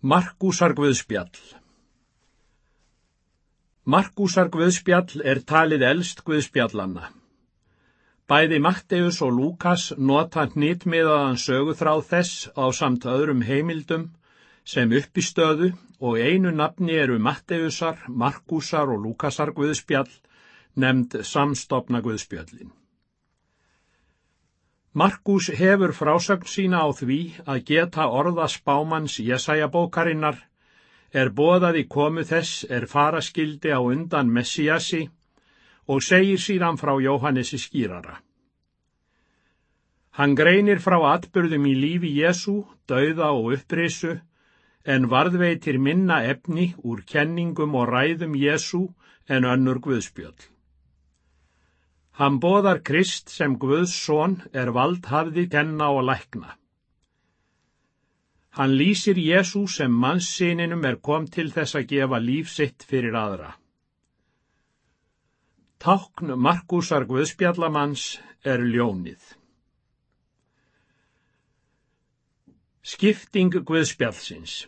Markúsar Guðspjall Markúsar Guðspjall er talið elst Guðspjallanna. Bæði Matteus og Lúkas nota hnitmiðaðan söguþráð þess á samt öðrum heimildum sem uppistöðu og einu nafni eru Matteusar, Markúsar og Lúkasar Guðspjall nefnd samstopna Guðspjallin. Markus hefur frásögn sína á því að geta orða spámans Jesajabókarinnar er boðað í komu þess er faraskildi á undan Messiasi og segir síðan frá Jóhannesi skýrara. Hann greinir frá atbyrðum í lífi Jésu, dauða og upprisu en varðveitir minna efni úr kenningum og ræðum Jésu en önnur Guðspjöld. Hann boðar Krist sem Guðs són er vald hafði kenna og lækna. Hann lýsir Jésu sem mannssininum er kom til þess að gefa líf sitt fyrir aðra. Tákn Markusar Guðspjallamanns er ljónið. Skipting Guðspjallsins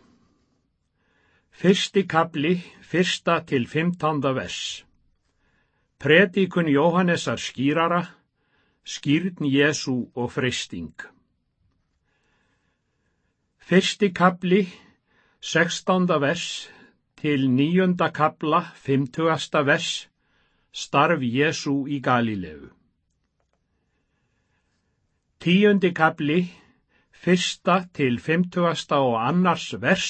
Fyrsti kapli, fyrsta til fimmtánda vers. Predikun Jóhannesar skýrara, skýrn Jésu og freysting. Fyrsti kapli, sextánda vers, til nýjunda kapla, fymtugasta vers, starf Jésu í Galilegu. Tíundi kapli, fyrsta til fymtugasta og annars vers,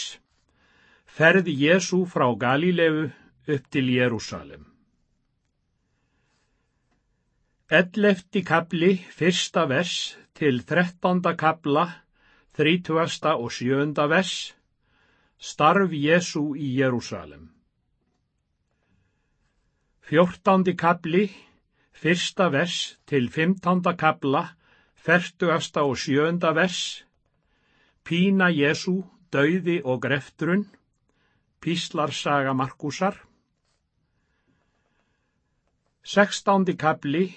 ferði Jésu frá Galilegu upp til Jérúsalem. Ellefti kapli, fyrsta vers, til þrettanda kapla, þrítugasta og sjöunda vers, starf Jésu í Jérúsalem. Fjórtandi kapli, fyrsta vers, til fymtanda kapla, fertugasta og sjöunda vers, pína Jésu, dauði og greftrun, píslarsaga Markusar. Sextándi kapli,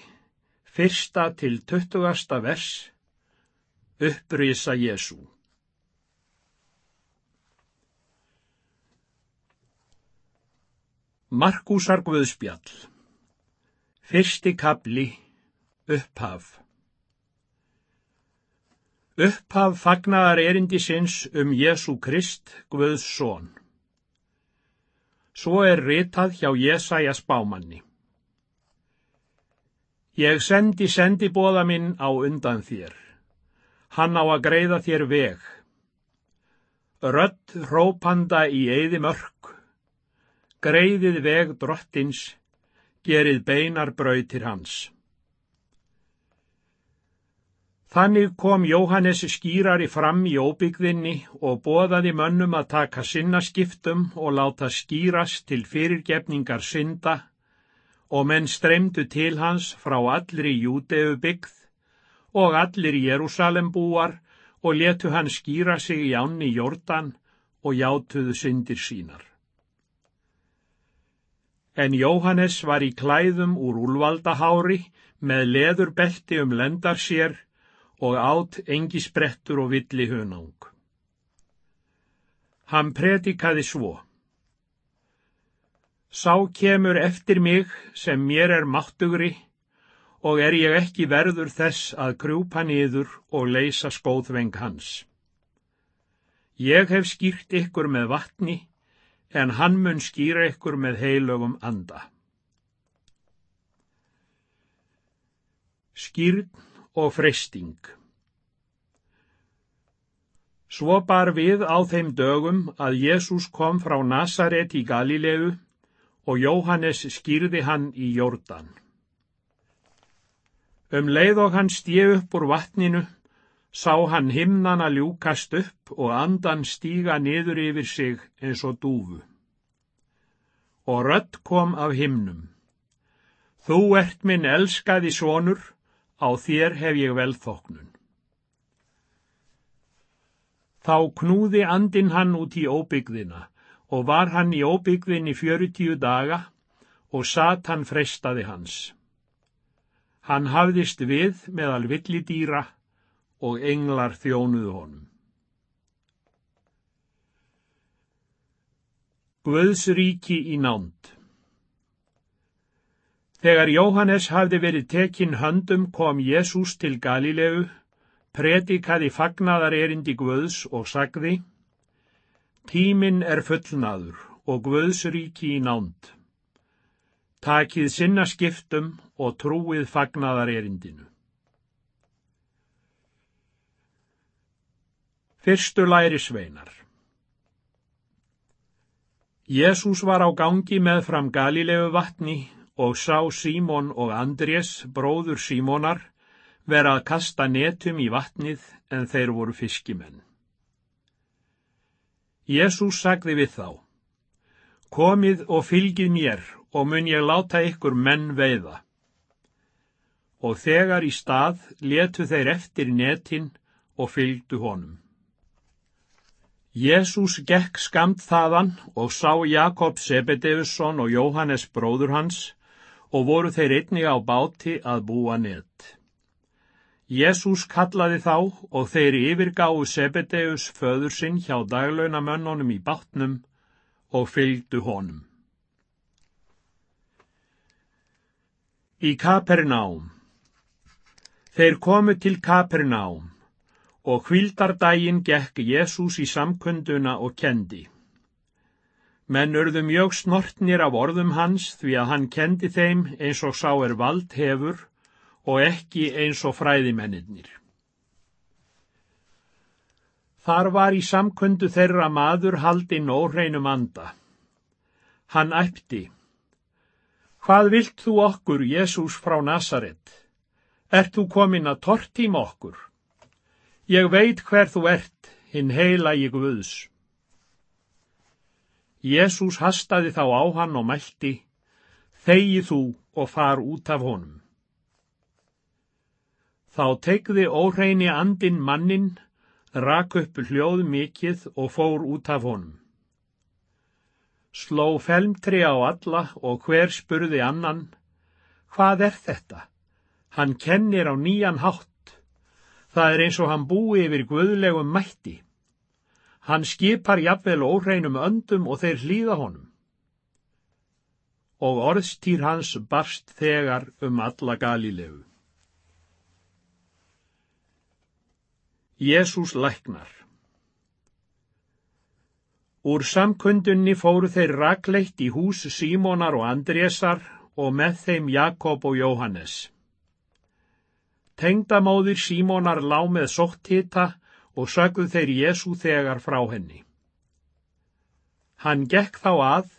fyrsta til tuttugasta vers, upprýsa Jésu. Markúsar Guðspjall Fyrsti kapli, upphaf Upphaf fagnaðar erindisins um Jésu Krist, Guðs són. Svo er ritað hjá Jésaja spámanni. Ég sendi sendibóða minn á undan þér. Hann á að greiða þér veg. Rött hrópanda í eyði mörg. Greiðið veg drottins, gerið beinar brautir hans. Þannig kom Jóhannes skýrari fram í óbyggðinni og boðaði mönnum að taka sinna skiptum og láta skýrast til fyrirgefningar synda og menn streymdu til hans frá allri Júteu byggð og allir Jérúsalem búar og letu hann skýra sig í ánni Jórdan og játuðu syndir sínar. En Jóhannes var í klæðum úr úlvaldahári með leðurbelti um lendar sér og átt engi sprettur og villi hunang. Hann predikaði svo. Sá kemur eftir mig sem mér er máttugri og er ég ekki verður þess að krjúpa niður og leysa skóðveng hans. Ég hef skýrt ykkur með vatni, en hann mun skýra ykkur með heilögum anda. Skýrn og freysting Svo bar við á þeim dögum að Jésús kom frá Nazaret í Galilegu og Jóhannes skýrði hann í Jórdan. Um leið og hann stíð upp úr vatninu, sá hann himnana ljúkast upp og andan stíga niður yfir sig eins og dúfu. Og rött kom af himnum. Þú ert minn elskaði sonur, á þér hef ég velþoknun. Þá knúði andin hann út í óbyggðina og var hann í óbyggðin í fjörutíu daga og Satan freystaði hans. Hann hafðist við meðal villidýra og englar þjónuðu honum. Guðs ríki í nánd. Þegar Jóhannes hafði verið tekinn höndum kom Jésús til Galilegu, predikaði fagnaðar erindi Guðs og sagði, Tíminn er fullnaður og Guðs ríki í nánd. Takið sinna skiptum og trúið fagnaðar erindinu. Fyrstu læri sveinar Jésús var á gangi með fram Galilegu vatni og sá Símon og Andrés, bróður Símonar, vera að kasta netum í vatnið en þeir voru fiskimenn. Jésús sagði við þá, Komið og fylgið mér og mun ég láta ykkur menn veiða. Og þegar í stað letu þeir eftir netin og fylgdu honum. Jésús gekk skamt þaðan og sá Jakob Sebedeusson og Jóhannes bróður hans og voru þeir einnig á báti að búa net. Jésús kallaði þá og þeir yfirgáu Sebedeus föður sinn hjá daglaunamönnunum í bátnum og fylgdu honum. Í Kapernaum Þeir komu til Kapernaum og hvildardægin gekk Jésús í samkunduna og kendi. Menn urðu mjög snortnir af orðum hans því að hann kendi þeim eins og sá er vald hefur og ekki eins og fræðimennir. Þar var í samkundu þeirra maður haldinn óreinum anda. Hann æpti. Hvað vilt þú okkur, Jésús frá Nazaret? Ert þú komin að tortíma okkur? Ég veit hver þú ert, hinn heila í Guðs. Jésús hastaði þá á hann og mælti, Þegi þú og far út af honum. Þá tegði óhreini andin mannin, rak upp hljóð mikið og fór út af honum. Sló felmtri á alla og hver spurði annan, hvað er þetta? Hann kennir á nýjan hátt. Það er eins og hann búi yfir guðlegum mætti. Hann skipar jafnvel óreinum öndum og þeir hlýða honum. Og orðstýr hans barst þegar um alla galilegu. Jésús læknar Úr samkundunni fóru þeir rakleitt í hús Símonar og Andrésar og með þeim Jakob og Jóhannes. Tengdamóðir Símonar lág með sóttita og sögðu þeir Jésú þegar frá henni. Hann gekk þá að,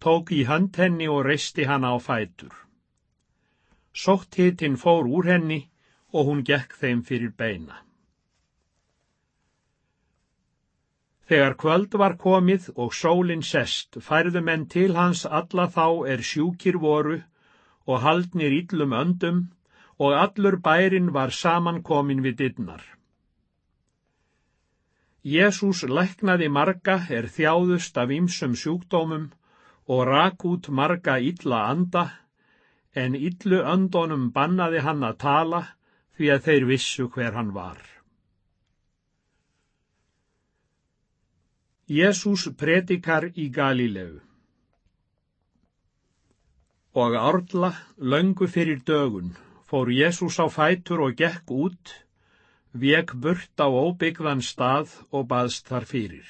tók í hönd henni og reisti hann á fætur. Sóttitin fór úr henni og hún gekk þeim fyrir beina. Þegar kvöld var komið og sólinn sest, færðu menn til hans alla þá er sjúkir voru og haldnir íllum öndum og allur bærin var samankomin við dittnar. Jésús læknaði marga er þjáðust af ýmsum sjúkdómum og rak út marga illa anda, en illu öndonum bannaði hann að tala því að þeir vissu hver hann var. Jésús predikar í Galilegu Og árla, löngu fyrir dögun, fór Jésús á fætur og gekk út, vek burt á óbyggðan stað og baðst þar fyrir.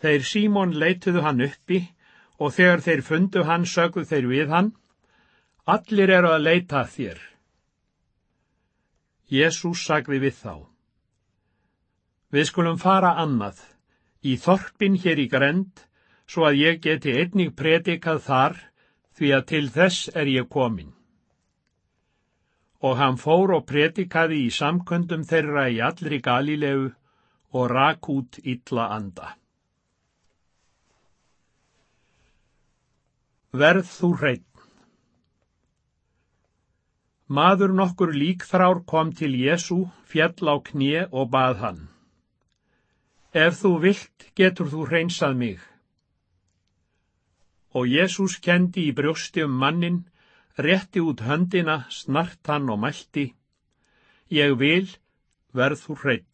Þeir Símón leituðu hann uppi og þegar þeir fundu hann sögðu þeir við hann, allir eru að leita þér. Jésús sagði við þá. Við skulum fara annað, í þorpin hér í grend, svo að ég geti einnig predikað þar, því að til þess er ég komin. Og hann fór og predikaði í samkundum þeirra í allri galilegu og rak út illa anda. Verð þú hreitn. Maður nokkur líkþrár kom til Jésu, fjall á knje og bað hann. Ef þú vilt, getur þú hreinsað mig. Og Jésús kendi í brjósti um mannin, rétti út höndina, snart hann og mælti. Ég vil, verð þú hreitn.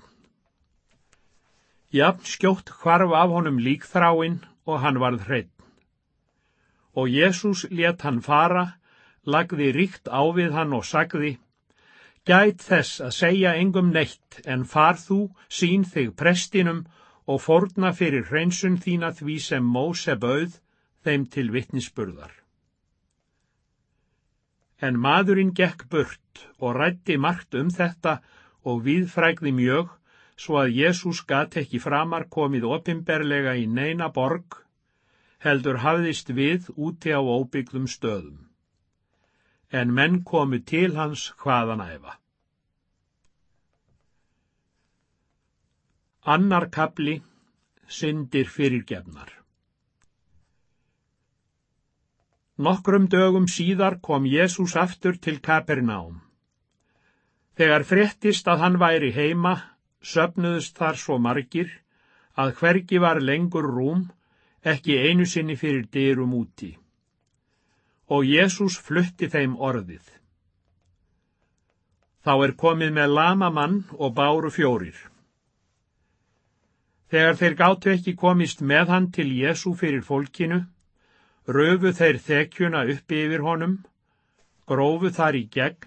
Jafn skjótt hvarf af honum líkþráin og hann varð hreitt. Og Jésús let hann fara, lagði ríkt á við hann og sagði, Gæt þess að segja engum neitt, en far þú, sín þig prestinum og forna fyrir hreinsun þína því sem Móse bauð þeim til vittnisspurðar. En maðurinn gekk burt og rætti margt um þetta og viðfrægði mjög, svo að Jésús gat ekki framar komið opimberlega í neina borg, heldur hafðist við úti á óbyggðum stöðum. En menn komu til hans hvaðan æfa. Annar kapli, syndir fyrirgefnar. Nokkrum dögum síðar kom Jésús aftur til Kapernaum. Þegar fréttist að hann væri heima, söpnuðust þar svo margir að hvergi var lengur rúm, ekki einu sinni fyrir dyrum úti. Og Jésús flutti þeim orðið. Þá er komið með lama mann og báru fjórir. Þegar þeir gáttu ekki komist með hann til Jésú fyrir fólkinu, röfu þeir þekjuna uppi yfir honum, grófu þar í gegn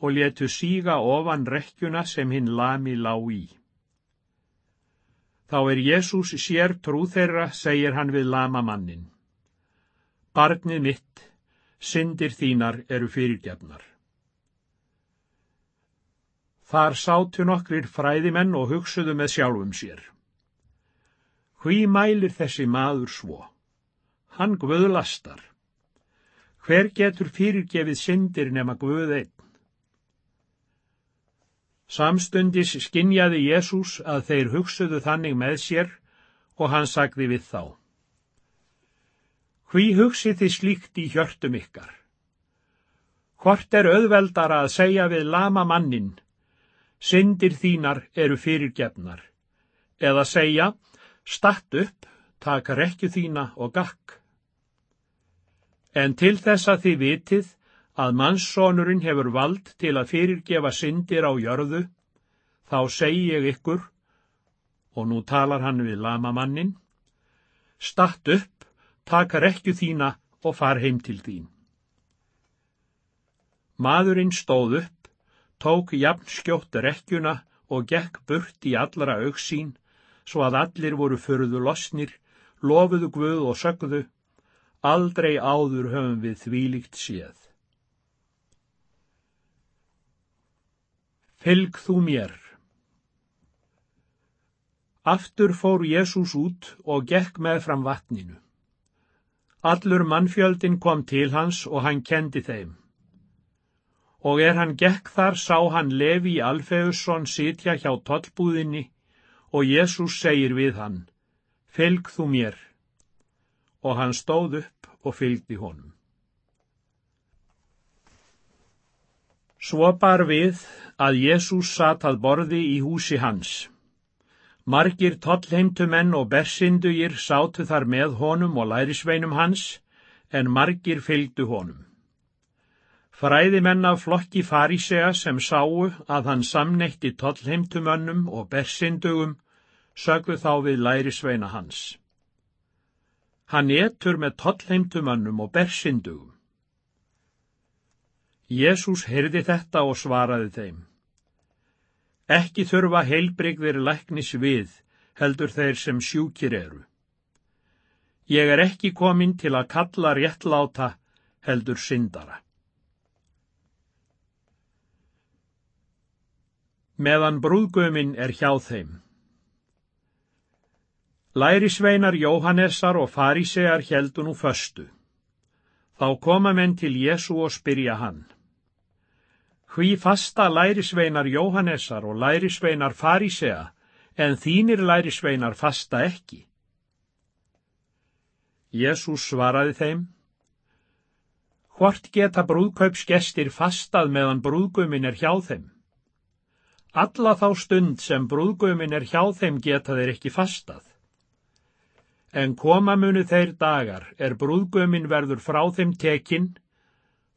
og letu síga ofan rekkjuna sem hinn lami lág í. Þá er Jésús sér trú þeirra, segir hann við lama mannin. Barnið mitt, syndir þínar eru fyrirgefnar. Þar sátu nokkrir fræðimenn og hugsuðu með sjálfum sér. Hví mælir þessi maður svo? Hann guðlastar. Hver getur fyrirgefið syndir nema guð einn? Samstundis skinjaði Jésús að þeir hugsuðu þannig með sér og hann sagði við þá. Hví hugsið þið slíkt í hjörtum ykkar? Hvort er auðveldara að segja við lama mannin, syndir þínar eru fyrirgefnar, eða segja, statt upp, taka rekju þína og gakk. En til þess að þið vitið að mannssonurinn hefur vald til að fyrirgefa syndir á jörðu, þá segi ég ykkur, og nú talar hann við lamamannin, statt upp, takar ekki þína og far heim til þín. Maðurinn stóð upp, tók jafn skjótt rekkjuna og gekk burt í allara auksín, svo að allir voru förðu losnir, lofuðu guð og sögðu, aldrei áður höfum við þvílikt séð. Fylg þú mér. Aftur fór Jésús út og gekk með fram vatninu. Allur mannfjöldin kom til hans og hann kendi þeim. Og er hann gekk þar sá hann Levi Alfeusson sitja hjá tollbúðinni og Jésús segir við hann, Fylg þú mér. Og hann stóð upp og fylgdi honum. Svo bar við að Jésús satt að borði í húsi hans. Margir tollheimtumenn og bersindugir sátu þar með honum og lærisveinum hans, en margir fylgdu honum. Fræðimenn af flokki farísega sem sáu að hann samneitti tollheimtumönnum og bersindugum, sögðu þá við lærisveina hans. Hann etur með tollheimtumönnum og bersindugum. Jésús heyrði þetta og svaraði þeim. Ekki þurfa heilbrigðir læknis við, heldur þeir sem sjúkir eru. Ég er ekki komin til að kalla réttláta, heldur syndara. Meðan brúðgöminn er hjá þeim. Lærisveinar Jóhannesar og farísegar heldu nú föstu. Þá koma menn til Jésu og spyrja hann. Hví fasta lærisveinar Jóhannesar og lærisveinar Farisea, en þínir lærisveinar fasta ekki? Jésús svaraði þeim, Hvort geta brúðkaupsgestir fastað meðan brúðgumin er hjá þeim? Alla þá stund sem brúðgumin er hjá þeim geta þeir ekki fastað. En koma munu þeir dagar er brúðgumin verður frá þeim tekinn,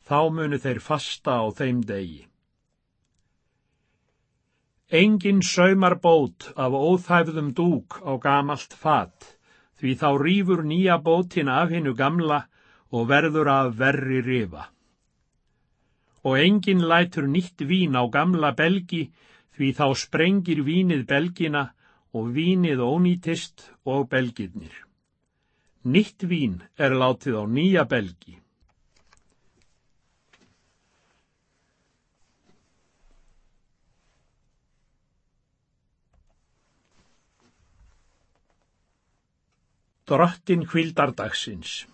þá munu þeir fasta á þeim degi. Engin saumar bót af óþæfðum dúk á gamalt fat, því þá rýfur nýja bótin af hinnu gamla og verður af verri rifa. Og engin lætur nýtt vín á gamla belgi, því þá sprengir vínið belgina og vínið ónýtist og belgirnir. Nýtt vín er látið á nýja belgi. Drottin kvildardagsins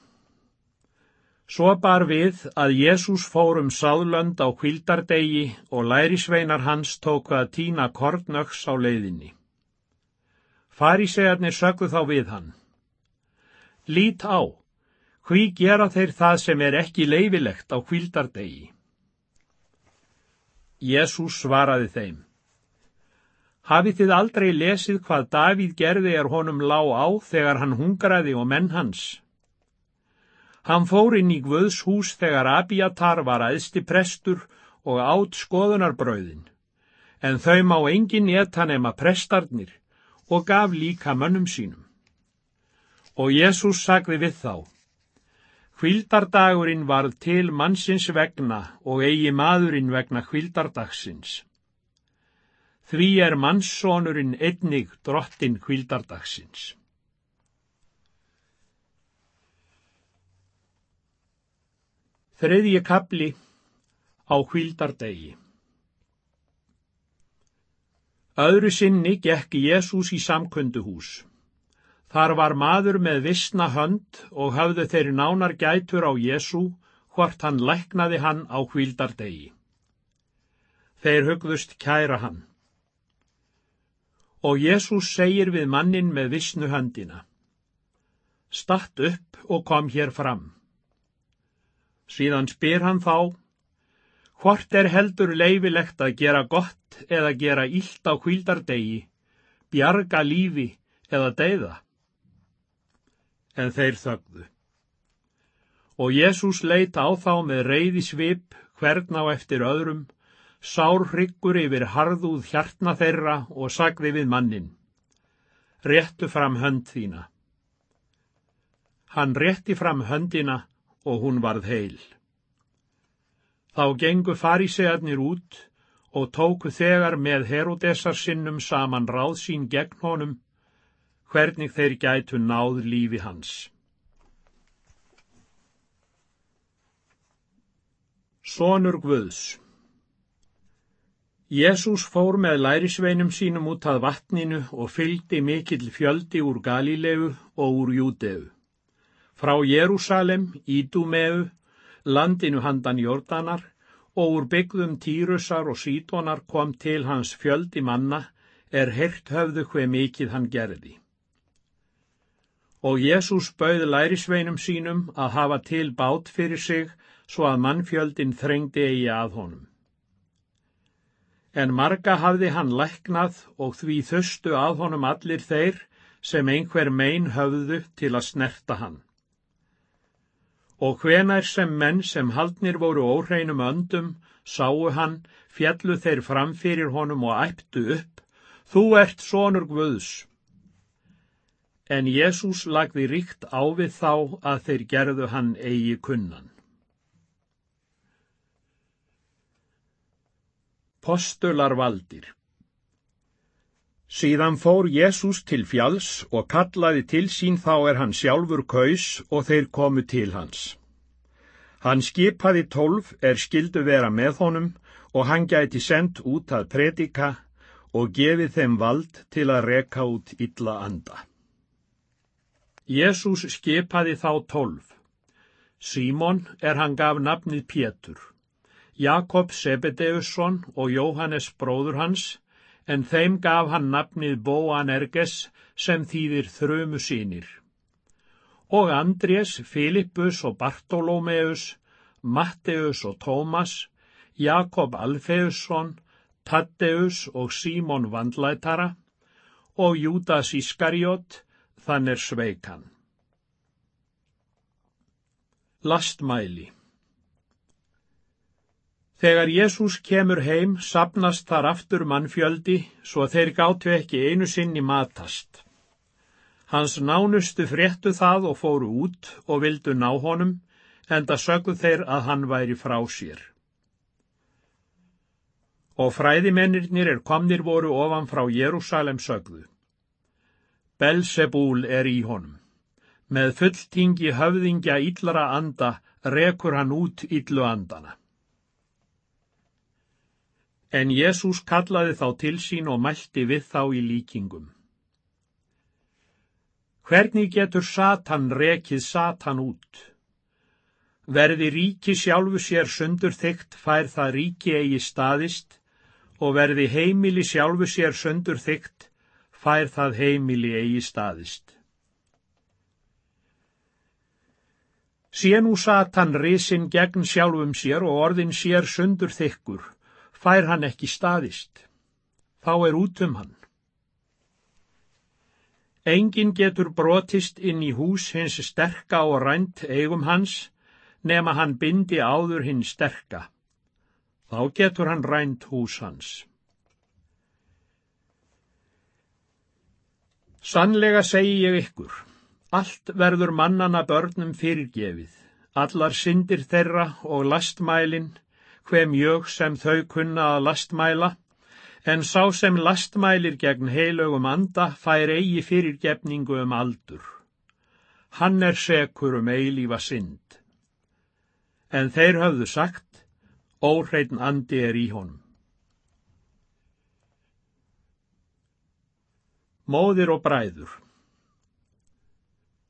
Svo bar við að Jésús fór um sáðlönd á kvildardegi og lærisveinar hans tóku að týna kornöks á leiðinni. Farisegarnir sögðu þá við hann. Lít á, hví gera þeir það sem er ekki leifilegt á kvildardegi? Jésús svaraði þeim. Hafið þið aldrei lesið hvað Davíð gerði er honum lá á þegar hann hungraði og menn hans? Hann fór inn í Guðs hús þegar Abiatar var aðsti prestur og átt skoðunarbröðin, en þau má engin etta nema prestarnir og gaf líka mönnum sínum. Og Jésús sagði við þá, Hvildardagurinn varð til mannsins vegna og eigi maðurinn vegna hvildardagsins. Því er mannssonurinn einnig drottin kvildardagsins. Þriðji kapli á kvildardegi Öðru sinni gekk Jésús í samkunduhús. Þar var maður með vissna hönd og hafðu þeirri nánar gætur á Jésú hvort hann læknaði hann á kvildardegi. Þeir hugðust kæra hann. Og Jésús segir við mannin með vissnu höndina. Statt upp og kom hér fram. Síðan spyr hann þá, hvort er heldur leifilegt að gera gott eða gera illt á kvíldardegi, bjarga lífi eða deyða? En þeir þögðu. Og Jésús leita á þá með reyði svip hvern á eftir öðrum sárhryggur yfir harðúð hjartna þeirra og sagði við mannin, réttu fram hönd þína. Hann rétti fram höndina og hún varð heil. Þá gengu farisegarnir út og tóku þegar með Herodesar sinnum saman ráð sín gegn honum, hvernig þeir gætu náð lífi hans. Sónur Guðs Jésús fór með lærisveinum sínum út að vatninu og fylgdi mikill fjöldi úr Galilegu og úr Júdeu. Frá Jérúsalem, Ídumeu, landinu handan Jórdanar og úr byggðum Týrusar og Sítonar kom til hans fjöldi manna er hert höfðu hver mikill hann gerði. Og Jésús bauð lærisveinum sínum að hafa til bát fyrir sig svo að mannfjöldin þrengdi eigi að honum en marga hafði hann læknað og því þustu að honum allir þeir sem einhver mein höfðu til að snerta hann. Og hvenær sem menn sem haldnir voru óhreinum öndum sáu hann, fjallu þeir framfyrir honum og æptu upp, þú ert sonur Guðs. En Jésús lagði ríkt á við þá að þeir gerðu hann eigi kunnan. Postular valdir Síðan fór Jésús til fjalls og kallaði til sín þá er hann sjálfur kaus og þeir komu til hans. Hann skipaði tólf er skildu vera með honum og hann gæti sendt út að predika og gefið þeim vald til að reka út illa anda. Jésús skipaði þá tólf. Símon er hann gaf nafnið Pétur. Jakob Sebedeusson og Jóhannes bróður hans, en þeim gaf hann nafnið Boanerges sem þýðir þrömu sínir. Og Andrés, Filippus og Bartolómeus, Matteus og Tómas, Jakob Alfeusson, Taddeus og Símon Vandlætara og Júdas Ískarjót, þann er sveikan. Lastmæli Þegar Jésús kemur heim, sapnast þar aftur mannfjöldi, svo þeir gáttu ekki einu sinni matast. Hans nánustu fréttu það og fóru út og vildu ná honum, en það sögðu þeir að hann væri frá sér. Og fræðimennirnir er komnir voru ofan frá Jérúsalem sögðu. Belsebúl er í honum. Með fulltingi höfðingja yllara anda rekur hann út yllu andana. En Jésús kallaði þá til sín og mælti við þá í líkingum. Hvernig getur Satan rekið Satan út? Verði ríki sjálfu sér sundur þygt fær það ríki eigi staðist og verði heimili sjálfu sér sundur þygt fær það heimili eigi staðist. Sér nú Satan risin gegn sjálfum sér og orðin sér sundur þykkur fær hann ekki staðist. Þá er út um hann. Engin getur brotist inn í hús hins sterka og rænt eigum hans, nema hann bindi áður hinn sterka. Þá getur hann rænt hús hans. Sannlega segi ég ykkur, allt verður mannana börnum fyrirgefið, allar syndir þeirra og lastmælinn, hve mjög sem þau kunna að lastmæla, en sá sem lastmælir gegn heilögum anda fær eigi fyrirgefningu um aldur. Hann er sekur um eilífa synd. En þeir höfðu sagt, óhreitn andi er í honum. Móðir og bræður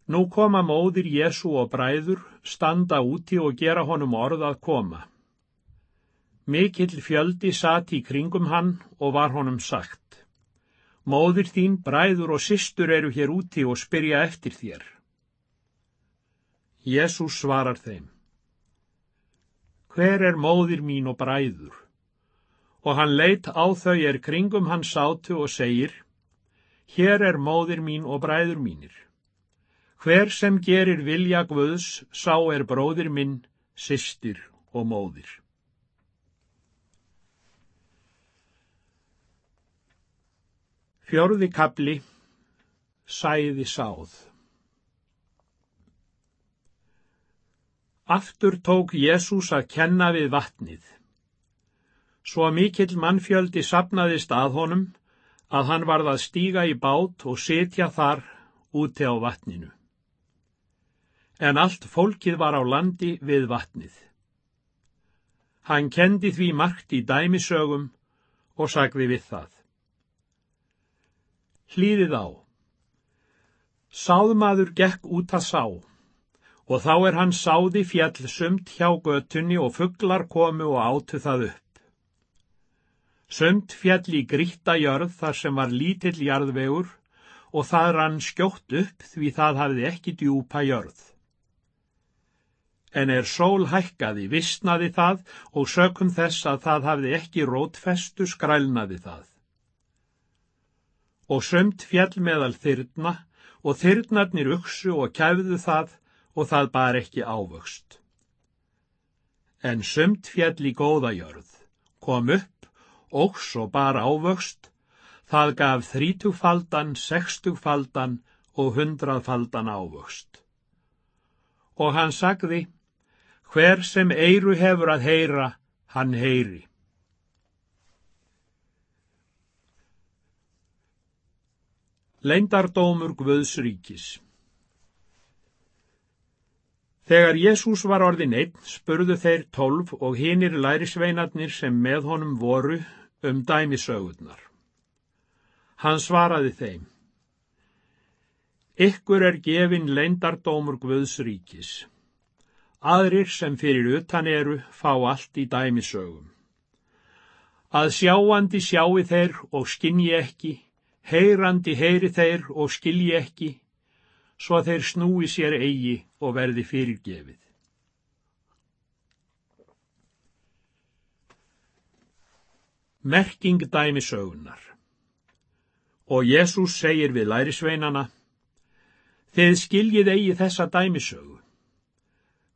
Nú koma móðir Jésu og bræður, standa úti og gera honum orð að koma. Mikill fjöldi sati í kringum hann og var honum sagt. Móðir þín, bræður og systur eru hér úti og spyrja eftir þér. Jésús svarar þeim. Hver er móðir mín og bræður? Og hann leitt á þau er kringum hann sátu og segir, Hér er móðir mín og bræður mínir. Hver sem gerir vilja Guðs, sá er bróðir minn, systir og móðir. Fjörði kapli Sæði sáð Aftur tók Jésús að kenna við vatnið. Svo mikill mannfjöldi sapnaðist að honum að hann varð að stíga í bát og setja þar úti á vatninu. En allt fólkið var á landi við vatnið. Hann kendi því margt í dæmisögum og sagði við það hlýðið á. Sáðmaður gekk út að sá og þá er hann sáði fjall sumt hjá götunni og fugglar komu og átu það upp. Sumt fjall í gríta jörð þar sem var lítill jarðvegur og það rann skjótt upp því það hafði ekki djúpa jörð. En er sól hækkaði, vissnaði það og sökum þess að það hafði ekki rótfestu skrælnaði það og sömt fjall meðal þyrna og þyrnarnir uksu og kæfðu það og það bar ekki ávöxt. En sömt fjall í góðajörð kom upp og svo bar ávöxt, það gaf þrítugfaldan, sextugfaldan og hundraðfaldan ávöxt. Og hann sagði, hver sem eiru hefur að heyra, hann heyri. Leindardómur Guðs ríkis Þegar Jésús var orðin einn, spurðu þeir tólf og hinir lærisveinarnir sem með honum voru um dæmisögurnar. Hann svaraði þeim. Ykkur er gefin leindardómur Guðs ríkis. Aðrir sem fyrir utan eru fá allt í dæmisögum. Að sjáandi sjáu þeir og skinni ekki, heyrandi heyri þeir og skilji ekki, svo þeir snúi sér eigi og verði fyrirgefið. Merking dæmi sögunar Og Jésús segir við lærisveinana, Þið skiljið eigi þessa dæmisögu.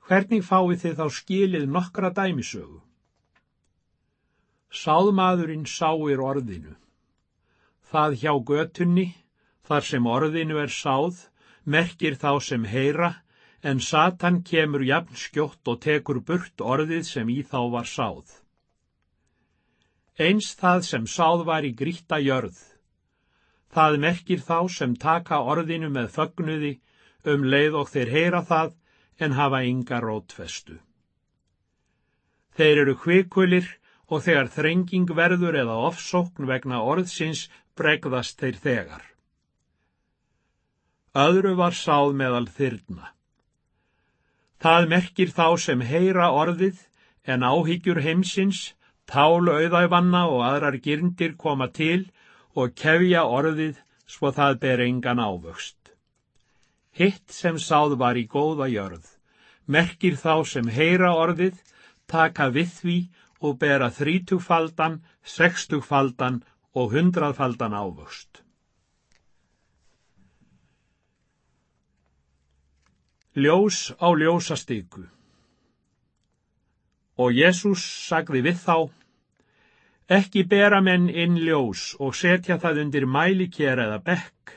Hvernig fáið þið þá skilið nokkra dæmisögu? Sáðmaðurinn sáir orðinu. Það hjá götunni, þar sem orðinu er sáð, merkir þá sem heyra, en Satan kemur jafn skjótt og tekur burt orðið sem í þá var sáð. Eins það sem sáð var í gríta jörð. Það merkir þá sem taka orðinu með fögnuði um leið og þeir heyra það en hafa ynga rótfestu. Þeir eru hvikulir og þegar þrenging verður eða ofsókn vegna orðsins bregðast þeir þegar. Öðru var sáð meðal þyrna. Það merkir þá sem heyra orðið en áhyggjur heimsins, tálu auðæfanna og aðrar girndir koma til og kefja orðið svo það ber engan ávöxt. Hitt sem sáð var í góða jörð, merkir þá sem heyra orðið, taka við því og bera þrítugfaldan, sextugfaldan og hundraðfaldan ávöxt. Ljós á ljósastyku Og Jésús sagði við þá, ekki bera menn inn ljós og setja það undir mælikér eða bekk,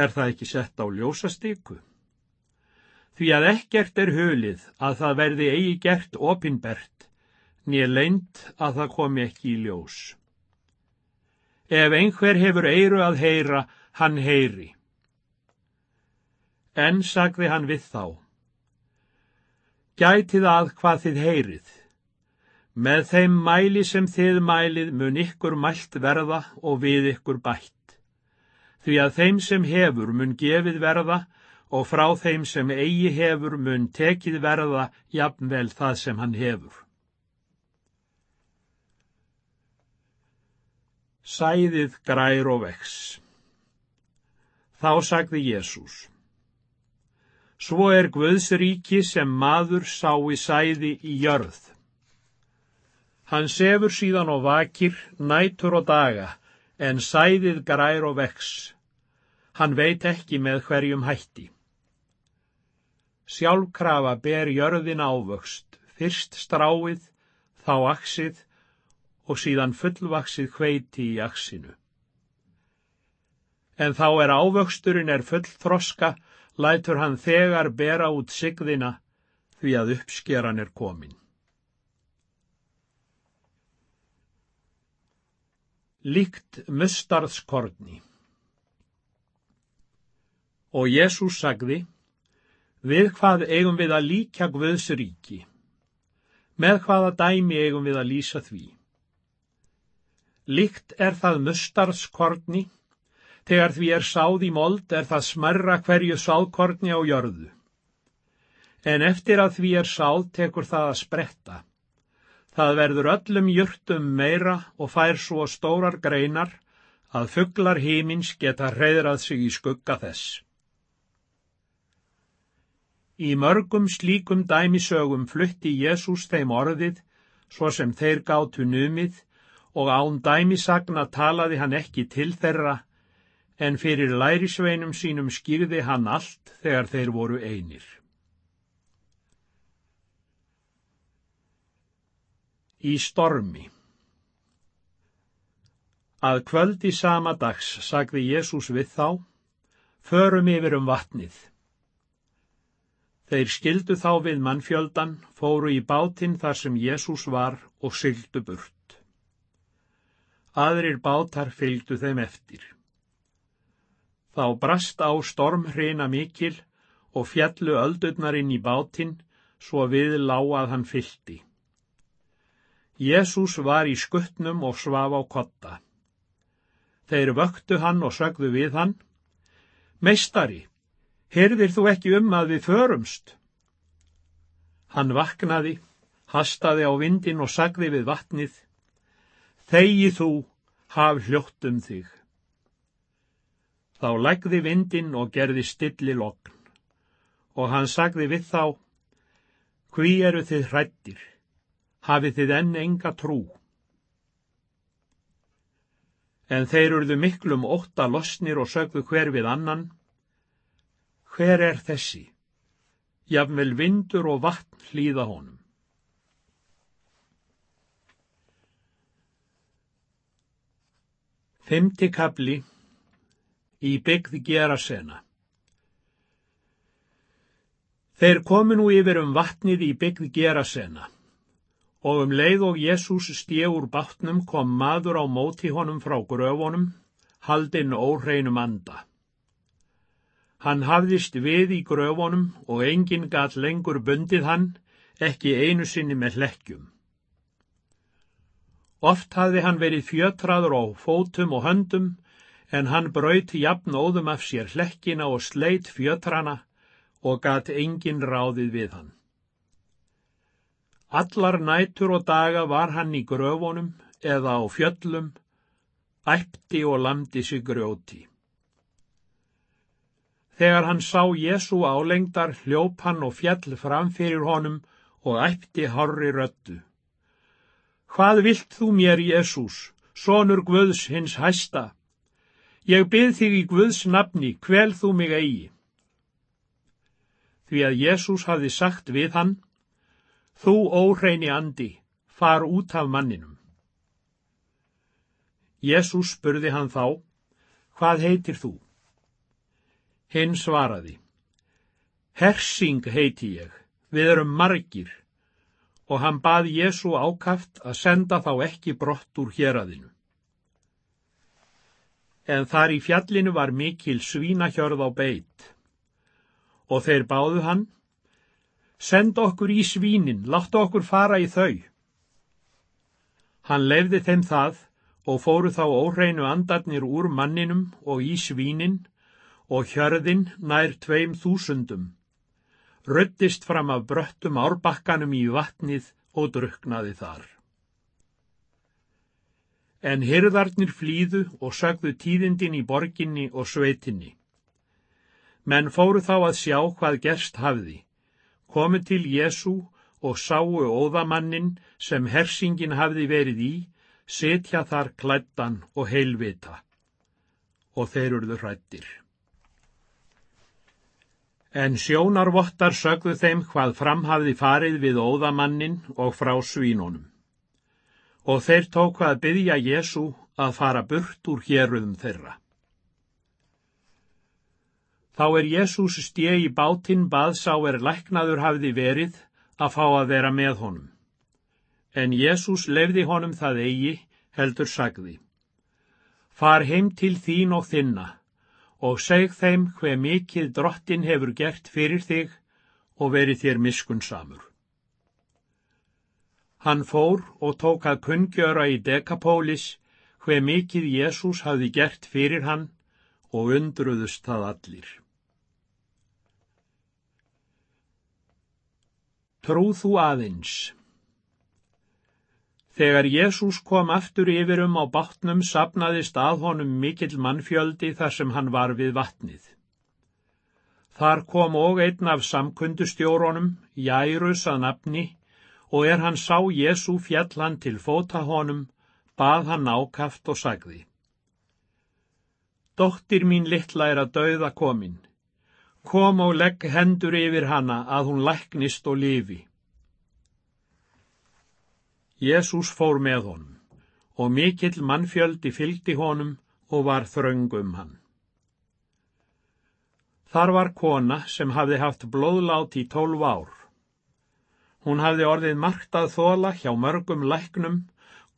er það ekki sett á ljósastyku? Því að ekkert er hulið að það verði eigi gert opinbert, nýja leint að það komi ekki í ljós. Ef einhver hefur eiru að heyra, hann heyri. En sagði hann við þá, Gætið að hvað þið heyrið. Með þeim mæli sem þið mælið mun ykkur mælt verða og við ykkur bætt. Því að þeim sem hefur mun gefið verða og frá þeim sem eigi hefur mun tekið verða jafnvel það sem hann hefur. Sæðið grær og vex. Þá sagði Jésús. Svo er Guðsríki sem maður sá í sæði í jörð. Hann sefur síðan og vakir, nætur og daga, en sæðið grær og vex. Hann veit ekki með hverjum hætti. Sjálfkrafa ber jörðin ávöxt, fyrst stráið, þá aksið og síðan fullvaksið hveiti í aksinu. En þá er ávöxturinn er full þroska, lætur hann þegar bera út sigðina því að uppskeran er komin. Líkt mustarðskorni Og Jésús sagði, við hvað eigum við að líka Guðs ríki? Með hvaða dæmi eigum við að lýsa því? Líkt er það mustarðskorni Þegar því er sáð í mold er það smerra hverju sáðkorni á jörðu. En eftir að því er sáð tekur það að spretta. Það verður öllum jurtum meira og fær svo stórar greinar að fugglar hímins geta hreyðrað sig í skugga þess. Í mörgum slíkum dæmisögum flutti Jésús þeim orðið, svo sem þeir gátu numið, og án dæmisagna talaði hann ekki til þeirra, en fyrir lærisveinum sínum skýrði hann allt þegar þeir voru einir. Í stormi Að kvöldi sama dags sagði Jésús við þá, förum yfir um vatnið. Þeir skildu þá við mannfjöldan, fóru í bátinn þar sem Jésús var og syldu burt. Aðrir bátar fylgdu þeim eftir. Þá brast á stormhrina mikil og fjallu öldurnar inn í bátinn svo við láað hann fylti. Jésús var í skuttnum og svaf á kotta. Þeir vöktu hann og sögðu við hann, Meistari, heyrðir þú ekki um að við förumst? Hann vaknaði, hastaði á vindin og sagði við vatnið, Þegi þú, haf hljótt um þig. Þá lægði vindin og gerði stilli lokn. Og hann sagði við þá, hví eru þið hrættir, hafið þið enn enga trú. En þeir urðu miklum ótta losnir og sögðu hver við annan, hver er þessi? Jafnvel vindur og vatn hlýða honum. Fymti kapli í byggð Gerasena Þeir komu nú yfir um vatnið í byggð Gerasena og um leið og Jésús úr bátnum kom maður á móti honum frá gröfunum, haldinn óreinum anda. Hann hafðist við í gröfunum og enginn gat lengur bundið hann, ekki einu sinni með hlekkjum. Oft hafði hann verið fjötraður á fótum og höndum, en hann brauti jafn óðum af sér hlekkina og sleit fjötrana og gat engin ráðið við hann. Allar nætur og daga var hann í gröfunum eða á fjöllum, æpti og lamdi sig grjóti. Þegar hann sá Jésu álengdar hljóp hann og fjall fram fyrir honum og æpti horri röttu. Hvað vilt þú mér, Jésús, sonur Guðs hins hæsta? Ég byrð þig í Guðs nafni, hvel þú mig eigi. Því að Jésús hafði sagt við hann, Þú óhreini andi, far út af manninum. Jésús spurði hann þá, Hvað heitir þú? Hinn svaraði, Hersing heiti ég, við erum margir og hann bað Jésu ákaft að senda þá ekki brott úr héradinu. En þar í fjallinu var mikil svínahjörð á beitt. Og þeir báðu hann, send okkur í svínin, láttu okkur fara í þau. Hann lefði þeim það og fóru þá óhreinu andarnir úr manninum og í svínin og hjörðin nær tveim þúsundum ruttist fram af bröttum árbakkanum í vatnið og druknaði þar. En hyrðarnir flýðu og sögðu tíðindin í borginni og sveitinni. Menn fóru þá að sjá hvað gerst hafði, komu til Jésu og sáu óðamannin sem hersingin hafði verið í, setja þar klættan og heilvita. Og þeir urðu hrættir. En sjónarvottar sögðu þeim hvað framhafði farið við óðamannin og frá svínunum. Og þeir tóku að byggja Jésu að fara burt úr héruðum þeirra. Þá er Jésús stið í bátinn baðsá er læknaður hafði verið að fá að vera með honum. En Jésús lefði honum það eigi, heldur sagði. Far heim til þín og þinna og seg þeim hver mikið drottin hefur gert fyrir þig og verið þér miskunnsamur. Hann fór og tók að kunngjöra í Dekapólis hver mikið Jésús hafði gert fyrir hann og undruðust það allir. Trúð þú aðeins. Þegar Jésús kom aftur yfir um á bátnum sapnaðist að honum mikill mannfjöldi þar sem hann var við vatnið. Þar kom og einn af samkundustjóronum, Jærus að nafni, og er hann sá Jésu fjall hann til fóta honum, bað hann ákaft og sagði. Dóttir mín litla er að dauða komin. Kom og legg hendur yfir hanna að hún læknist og lifi. Jésús fór með honum og mikill mannfjöldi fylgdi honum og var þröng um hann. Þar var kona sem hafði haft blóðlát í tólf ár. Hún hafði orðið marktað þóla hjá mörgum læknum,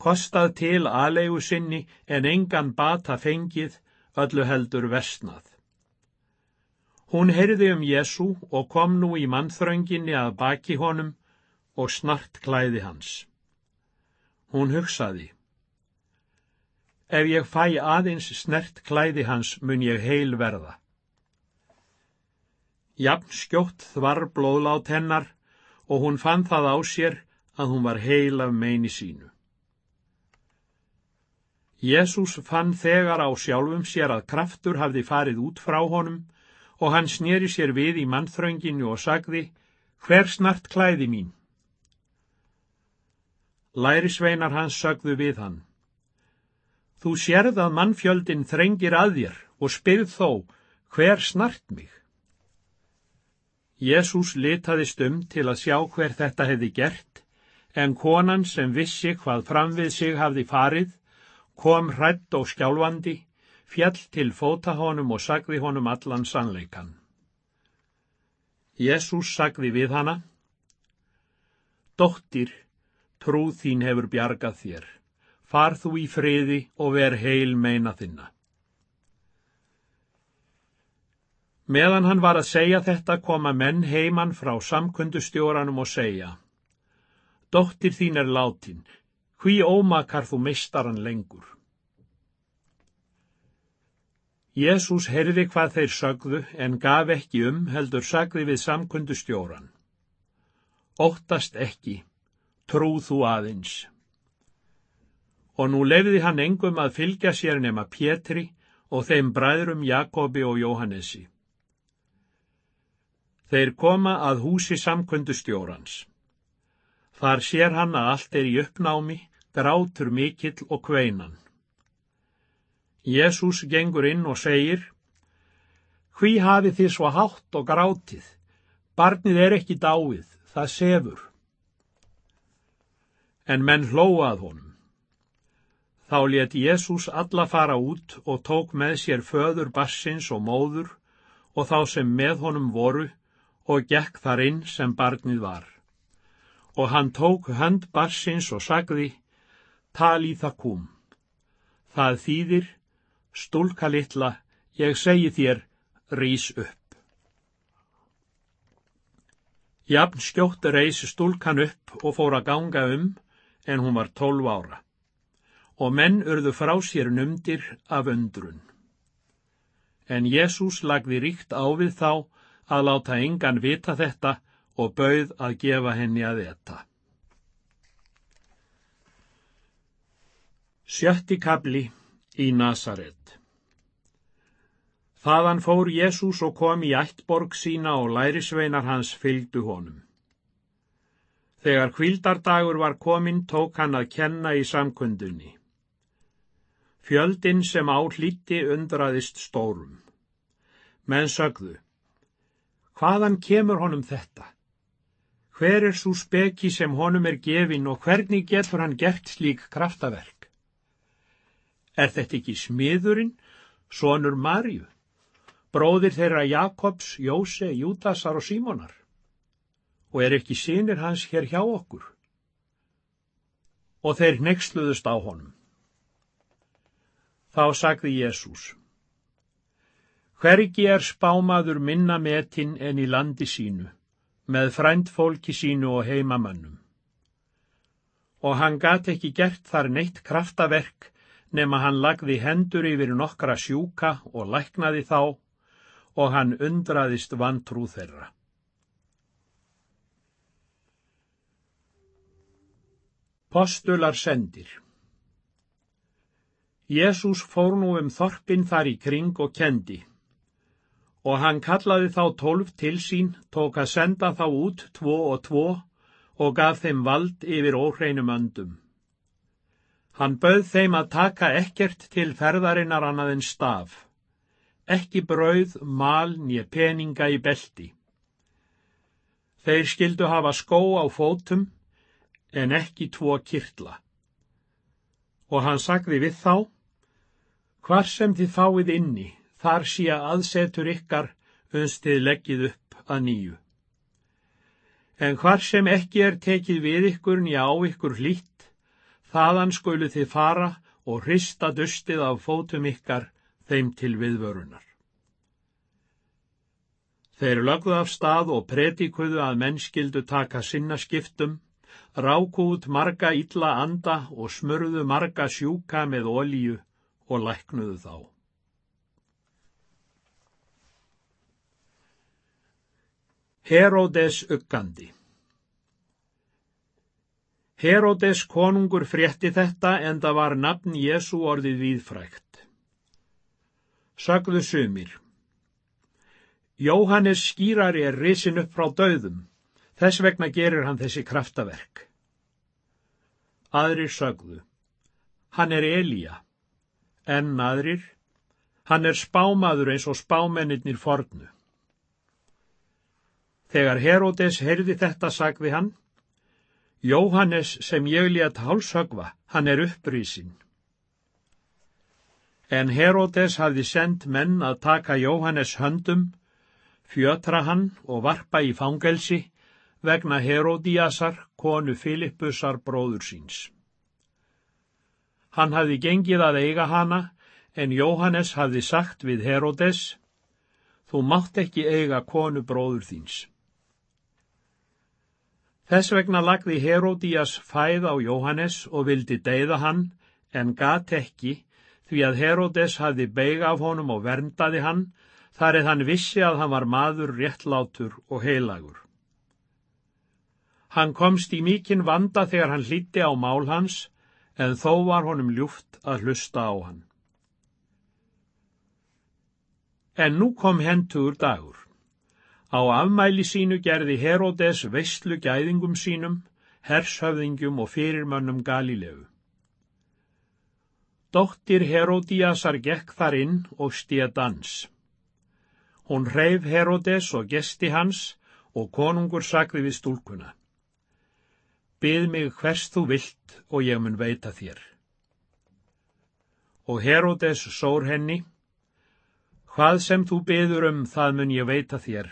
kostað til aðlegu sinni en engan bata fengið, öllu heldur vestnað. Hún heyrði um Jésu og kom nú í mannþrönginni að baki honum og snart klæði hans. Hún hugsaði. Ef ég fæ aðeins snert klæði hans mun ég heil verða. Jafn skjótt þvar blóðlát hennar og hún fann það á sér að hún var heil af meini sínu. Jésús fann þegar á sjálfum sér að kraftur hafði farið út frá honum og hann sneri sér við í mannþrönginu og sagði, hver snart klæði mín? Lærisveinar hans sögðu við hann. Þú sérð að mannfjöldin þrengir að þér og spyrð þó, hver snart mig? Jésús litaðist um til að sjá hver þetta hefði gert, en konan sem vissi hvað fram við sig hafði farið, kom hrætt og skjálfandi, fjall til fóta honum og sagði honum allan sannleikan. Jésús sagði við hana, Dóttir, trúð þín hefur bjargað þér, far þú í friði og ver heil meina þinna. Meðan hann var að segja þetta koma menn heiman frá samkundustjóranum og segja, Dóttir þín er látin, hví ómakar þú mistaran lengur. Jésús heyrði hvað þeir sögðu en gaf ekki um heldur sagði við samkundu stjóran. Óttast ekki, trúð þú aðeins. Og nú lefði hann engum að fylgja sér nema Pétri og þeim bræðrum Jakobi og Jóhannesi. Þeir koma að húsi samkundu stjórans. Þar sér hann að allt er í uppnámi, grátur mikill og kveinan. Jésús gengur inn og segir, Hví hafið þið svo hátt og grátið? Barnið er ekki dáið, það sefur. En menn hlóað honum. Þá let Jésús alla fara út og tók með sér föður bassins og móður og þá sem með honum voru og gekk þar inn sem barnið var. Og hann tók hönd bassins og sagði, Tal í það kum. Það þýðir, stúlka litla, ég segi þér, rís upp. Jafn skjótt reys stúlkan upp og fór að ganga um, en hún var tólf ára. Og menn urðu frá sér numdir af undrun. En Jésús lagði ríkt á við þá að láta engan vita þetta og bauð að gefa henni að etta. Sjötti kabli í Nazaret Þaðan fór Jésús og kom í ættborg sína og lærisveinar hans fylgdu honum. Þegar kvildardagur var kominn tók hann að kenna í samkundunni. Fjöldin sem á hlíti undraðist stórum. Menn sögðu, hvaðan kemur honum þetta? Hver er svo speki sem honum er gefin og hvernig getur hann gert slík kraftaverk? Er þetta ekki smiðurinn, sonur Marju? bróðir þeirra Jakobs, Jóse, Júdasar og Símonar. Og er ekki sínir hans hér hjá okkur? Og þeir nexluðust á honum. Þá sagði Jésús, Hvergi er spámaður minna metinn en í landi sínu, með frændfólki sínu og heimamannum. Og hann gat ekki gert þar neitt kraftaverk nema hann lagði hendur yfir nokkra sjúka og læknaði þá og hann undraðist vantrú þeirra. Postular sendir Jésús fór nú um þorpin þar í kring og kendi, og hann kallaði þá tólf til sín, tók að senda þá út tvo og tvo og gaf þeim vald yfir óhreinum öndum. Hann bauð þeim að taka ekkert til ferðarinnar annað en staf ekki brauð, mal, nýja peninga í belti. Þeir skildu hafa skó á fótum, en ekki tvo kirtla. Og hann sagði við þá, hvar sem þið fáið inni, þar sé aðsetur ykkar unstið leggið upp að nýju. En hvar sem ekki er tekið við ykkur nýja á ykkur hlýtt, þaðan skulu þið fara og hrista dustið af fótum ykkar þeim til viðvörunar. Þeir lögðu af stað og predikuðu að mennskildu taka sinna skiptum, ráku út marga illa anda og smurðu marga sjúka með ólíu og læknuðu þá. Herodes uggandi Herodes konungur frétti þetta en það var nafn Jésu orðið viðfrækt. Sagðu sumir. Jóhannes skýrari er risin upp frá döðum, þess vegna gerir hann þessi kraftaverk. Aðrir sagðu. Hann er Elíja. En aðrir. Hann er spámaður eins og spámennir fornu. Þegar Herodes heyrði þetta sagði hann, Jóhannes sem ég létt hálshögva, hann er upprísin. En Herodes hafði sendt menn að taka Jóhannes höndum, fjötra hann og varpa í fangelsi vegna Herodíasar, konu Filippusar bróður síns. Hann hafði gengið að eiga hana, en Jóhannes hafði sagt við Herodes, þú mátt ekki eiga konu bróður þíns. Þess vegna lagði Herodías fæð á Jóhannes og vildi deyða hann, en gat ekki, því að Herodes hafði beig af honum og verndaði hann, þar eða hann vissi að hann var maður réttlátur og heilagur. Hann komst í mikinn vanda þegar hann hlíti á mál hans, en þó var honum ljúft að hlusta á hann. En nú kom hentur dagur. Á afmæli sínu gerði Herodes veistlu gæðingum sínum, hershöfðingjum og fyrirmönnum Galilegu. Dóttir Herodíasar gekk þar inn og stíða dans. Hún reif Herodes og gesti hans og konungur sagði við stúlkuna bið mig hvers þú vilt og ég mun veita þér. Og Herodes sór henni, hvað sem þú byður um það mun ég veita þér,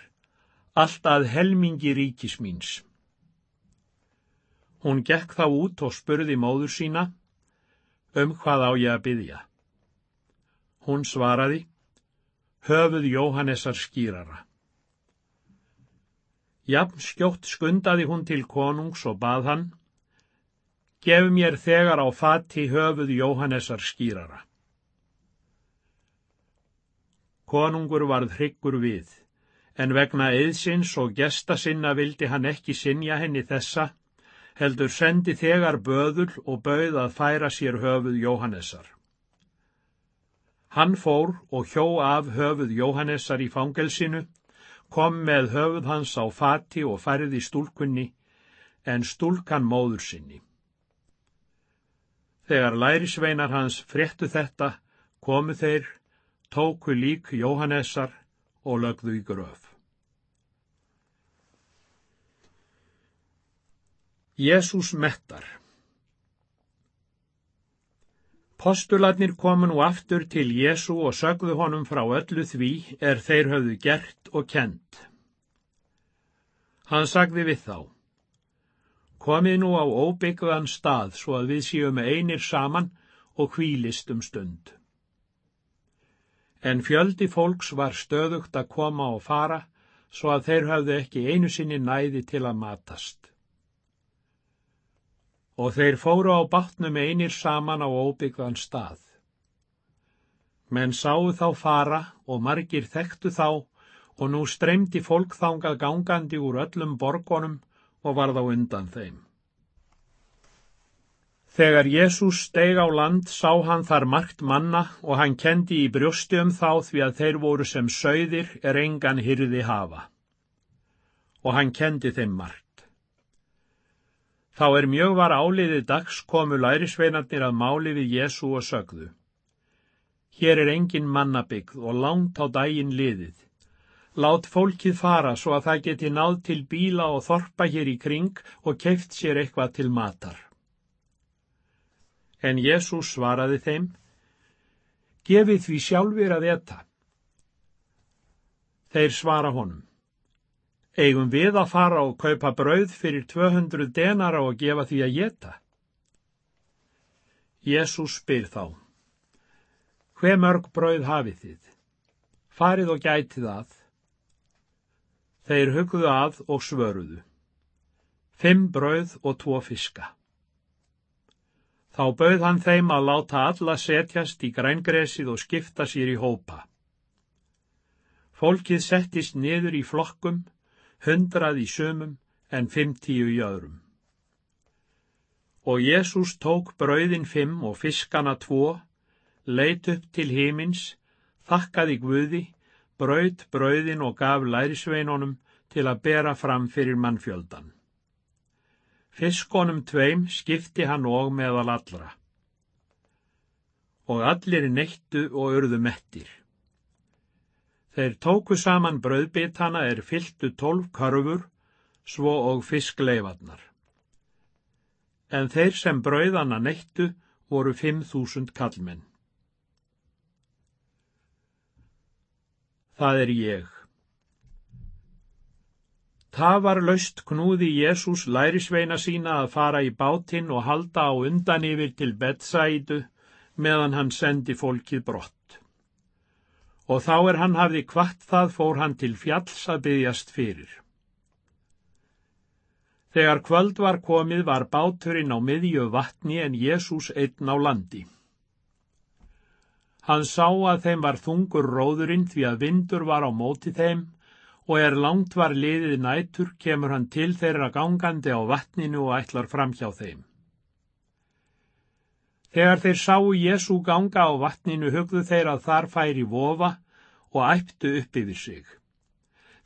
allt að helmingi ríkis míns. Hún gekk þá út og spurði móður sína, um hvað á ég að byðja. Hún svaraði, höfuð Jóhannessar skýrara. Jafn skjótt skundaði hún til konungs og bað hann, Gef mér þegar á fati höfuð Jóhannessar skýrara. Konungur varð hryggur við, en vegna eðsins og gesta sinna vildi hann ekki sinja henni þessa, heldur sendi þegar böðul og bauð að færa sér höfuð Jóhannessar. Hann fór og hjó af höfuð Jóhannessar í fangelsinu, kom með höfuð hans á fati og færði stúlkunni, en stúlkan móður sinni. Þegar lærisveinar hans fréttu þetta, komu þeir, tóku lík Jóhannessar og lögðu í gröf. Jésús mettar Postulatnir komu nú aftur til Jésu og sögðu honum frá öllu því er þeir höfðu gert og kent. Hann sagði við þá, komið nú á óbyggðan stað svo að við séum einir saman og hvílist um stund. En fjöldi fólks var stöðugt að koma og fara svo að þeir höfðu ekki einu sinni næði til að matast og þeir fóru á bátnum einir saman á óbyggðan stað. Menn sáu þá fara og margir þekktu þá og nú streymdi fólk þangað gangandi úr öllum borgonum og varð á undan þeim. Þegar Jésús steg á land sá hann þar margt manna og hann kendi í brjósti um þá því að þeir voru sem sögðir er engan hyrði hafa. Og hann kendi þeim margt. Þá er mjög var áliðið dags komu lærisveinarnir að máli við Jésu og sögðu. Hér er engin mannabyggð og langt á daginn liðið. Lát fólkið fara svo að það geti náð til bíla og þorpa hér í kring og keift sér eitthvað til matar. En Jésús svaraði þeim, gefið því sjálfur að etta. Þeir svara honum. Eigum við að fara og kaupa brauð fyrir 200 denara og gefa því að geta? Jésús spyr þá. Hve mörg brauð hafið þið? Farið og gætið að. Þeir hugðu að og svöruðu. Fimm brauð og tvo fiska. Þá bauð hann þeim að láta alla setjast í grængresið og skipta sér í hópa. Fólkið settist niður í flokkum hundrað í sömum en fimmtíu í öðrum. Og Jésús tók brauðin fimm og fiskana tvo, leit upp til himins, þakkaði Guði, braut brauðin og gaf lærisveinunum til að bera fram fyrir mannfjöldan. Fiskonum tveim skipti hann og meðal allra. Og allir neittu og urðu mettir. Þeir tóku saman brauðbitana er fylltu tólf körfur, svo og fiskleifarnar. En þeir sem brauðana neittu voru fimm þúsund kallmenn. það er ég. Það var löst knúði Jésús lærisveina sína að fara í bátinn og halda á undan yfir til Betsætu meðan hann sendi fólkið brott. Og þá er hann hafði kvart það fór hann til fjalls að byggjast fyrir. Þegar kvöld var komið var báturinn á miðju vatni en Jésús einn á landi. Hann sá að þeim var þungur róðurinn því að vindur var á móti þeim og er langt var liðið nætur kemur hann til þeirra gangandi á vatninu og ætlar fram hjá þeim. Þegar þeir sáu Jésu ganga á vatninu hugðu þeir að þar færi vofa og æptu upp yfir sig.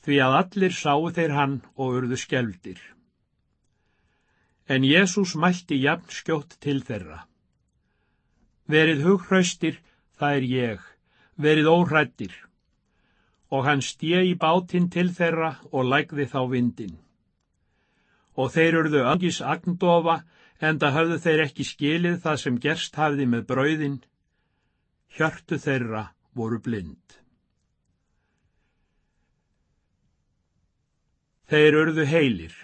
Því að allir sáu þeir hann og urðu skjöldir. En Jésús mælti jafn skjótt til þeirra. Verið hughröstir, það er ég, verið óhrættir og hann stje í bátinn til þeirra og lægði þá vindin. Og þeir urðu angis agndofa, enda höfðu þeir ekki skilið það sem gerst hafði með brauðin, hjörtu þeirra voru blind. Þeir urðu heilir.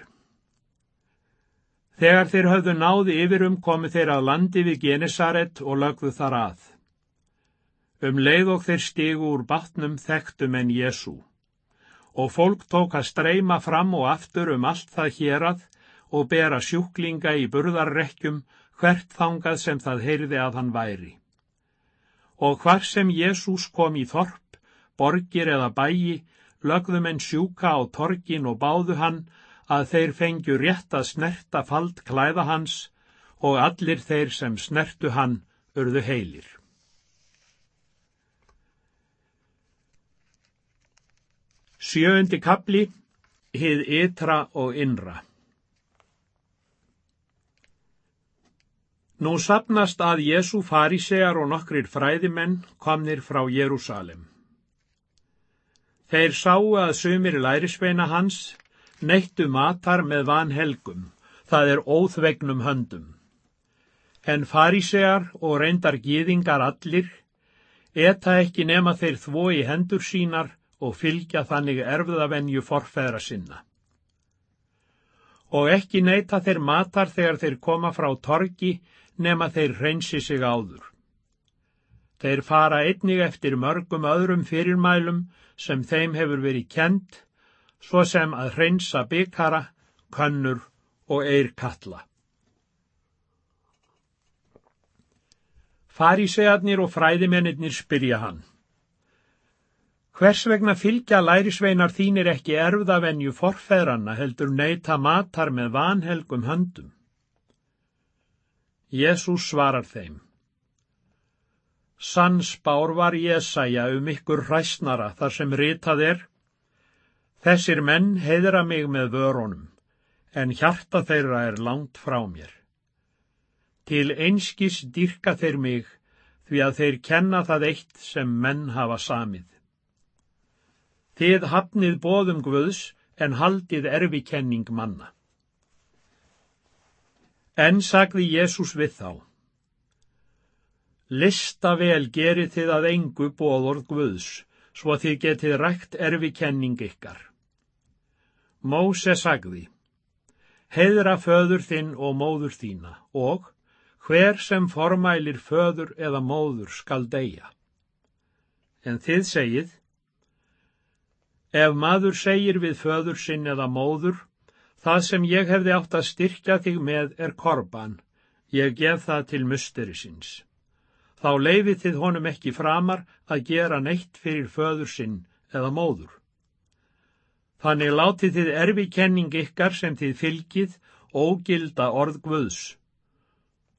Þegar þeir höfðu náði yfirum komu þeir að landi við Genesaret og lögðu þar að. Um leið og þeir stigu úr batnum þekktum en Jésu. Og fólk tók að streyma fram og aftur um allt það hérað og bera sjúklinga í burðarrekkjum hvert þangað sem það heyrði að hann væri. Og hvar sem Jésús kom í þorp, borgir eða bæi, lögðum en sjúka á torgin og báðu hann að þeir fengju rétt að snerta fald klæða hans og allir þeir sem snertu hann urðu heilir. Sjöundi kapli, hið ytra og innra. Nú sapnast að Jésu farisegar og nokkrir fræðimenn komnir frá Jérúsalem. Þeir sáu að sumir lærisveina hans neittu matar með van helgum, það er óþvegnum höndum. En farisegar og reyndar gýðingar allir, eta ekki nema þeir þvó í hendur sínar og fylgja þannig erfðavenju forfæðra sinna. Og ekki neyta þeir matar þegar þeir koma frá torgi nema þeir reynsi sig áður. Þeir fara einnig eftir mörgum öðrum fyrirmælum sem þeim hefur verið kent, svo sem að reynsa bygghara, könnur og eirkalla. Farisegarnir og fræðimennir spyrja hann. Hvers vegna fylgja lærisveinar þínir ekki erfðavenju forfeðranna heldur neyta matar með vanhelgum höndum? Jésús svarar þeim. Sansbár var Jésæja um ykkur hræsnara þar sem ritað er. Þessir menn heiðra mig með vörunum, en hjarta þeirra er langt frá mér. Til einskis dyrka þeir mig, því að þeir kenna það eitt sem menn hafa samið. Þið hafnið bóðum Guðs en haldið erfikenning manna. En sagði Jésús við þá. Lista vel gerið þið að engu bóðorð Guðs, svo þið getið rægt erfikenning ykkar. Móse sagði, heiðra föður þinn og móður þína og hver sem formælir föður eða móður skal deyja. En þið segið, Ef maður segir við föður sinn eða móður, það sem ég hefði átt að styrkja þig með er korban, ég gef það til musteri sinns. Þá leifið þið honum ekki framar að gera neitt fyrir föður sinn eða móður. Þannig látið þið erfi kenning ykkar sem þið fylgið ógilda orð Guðs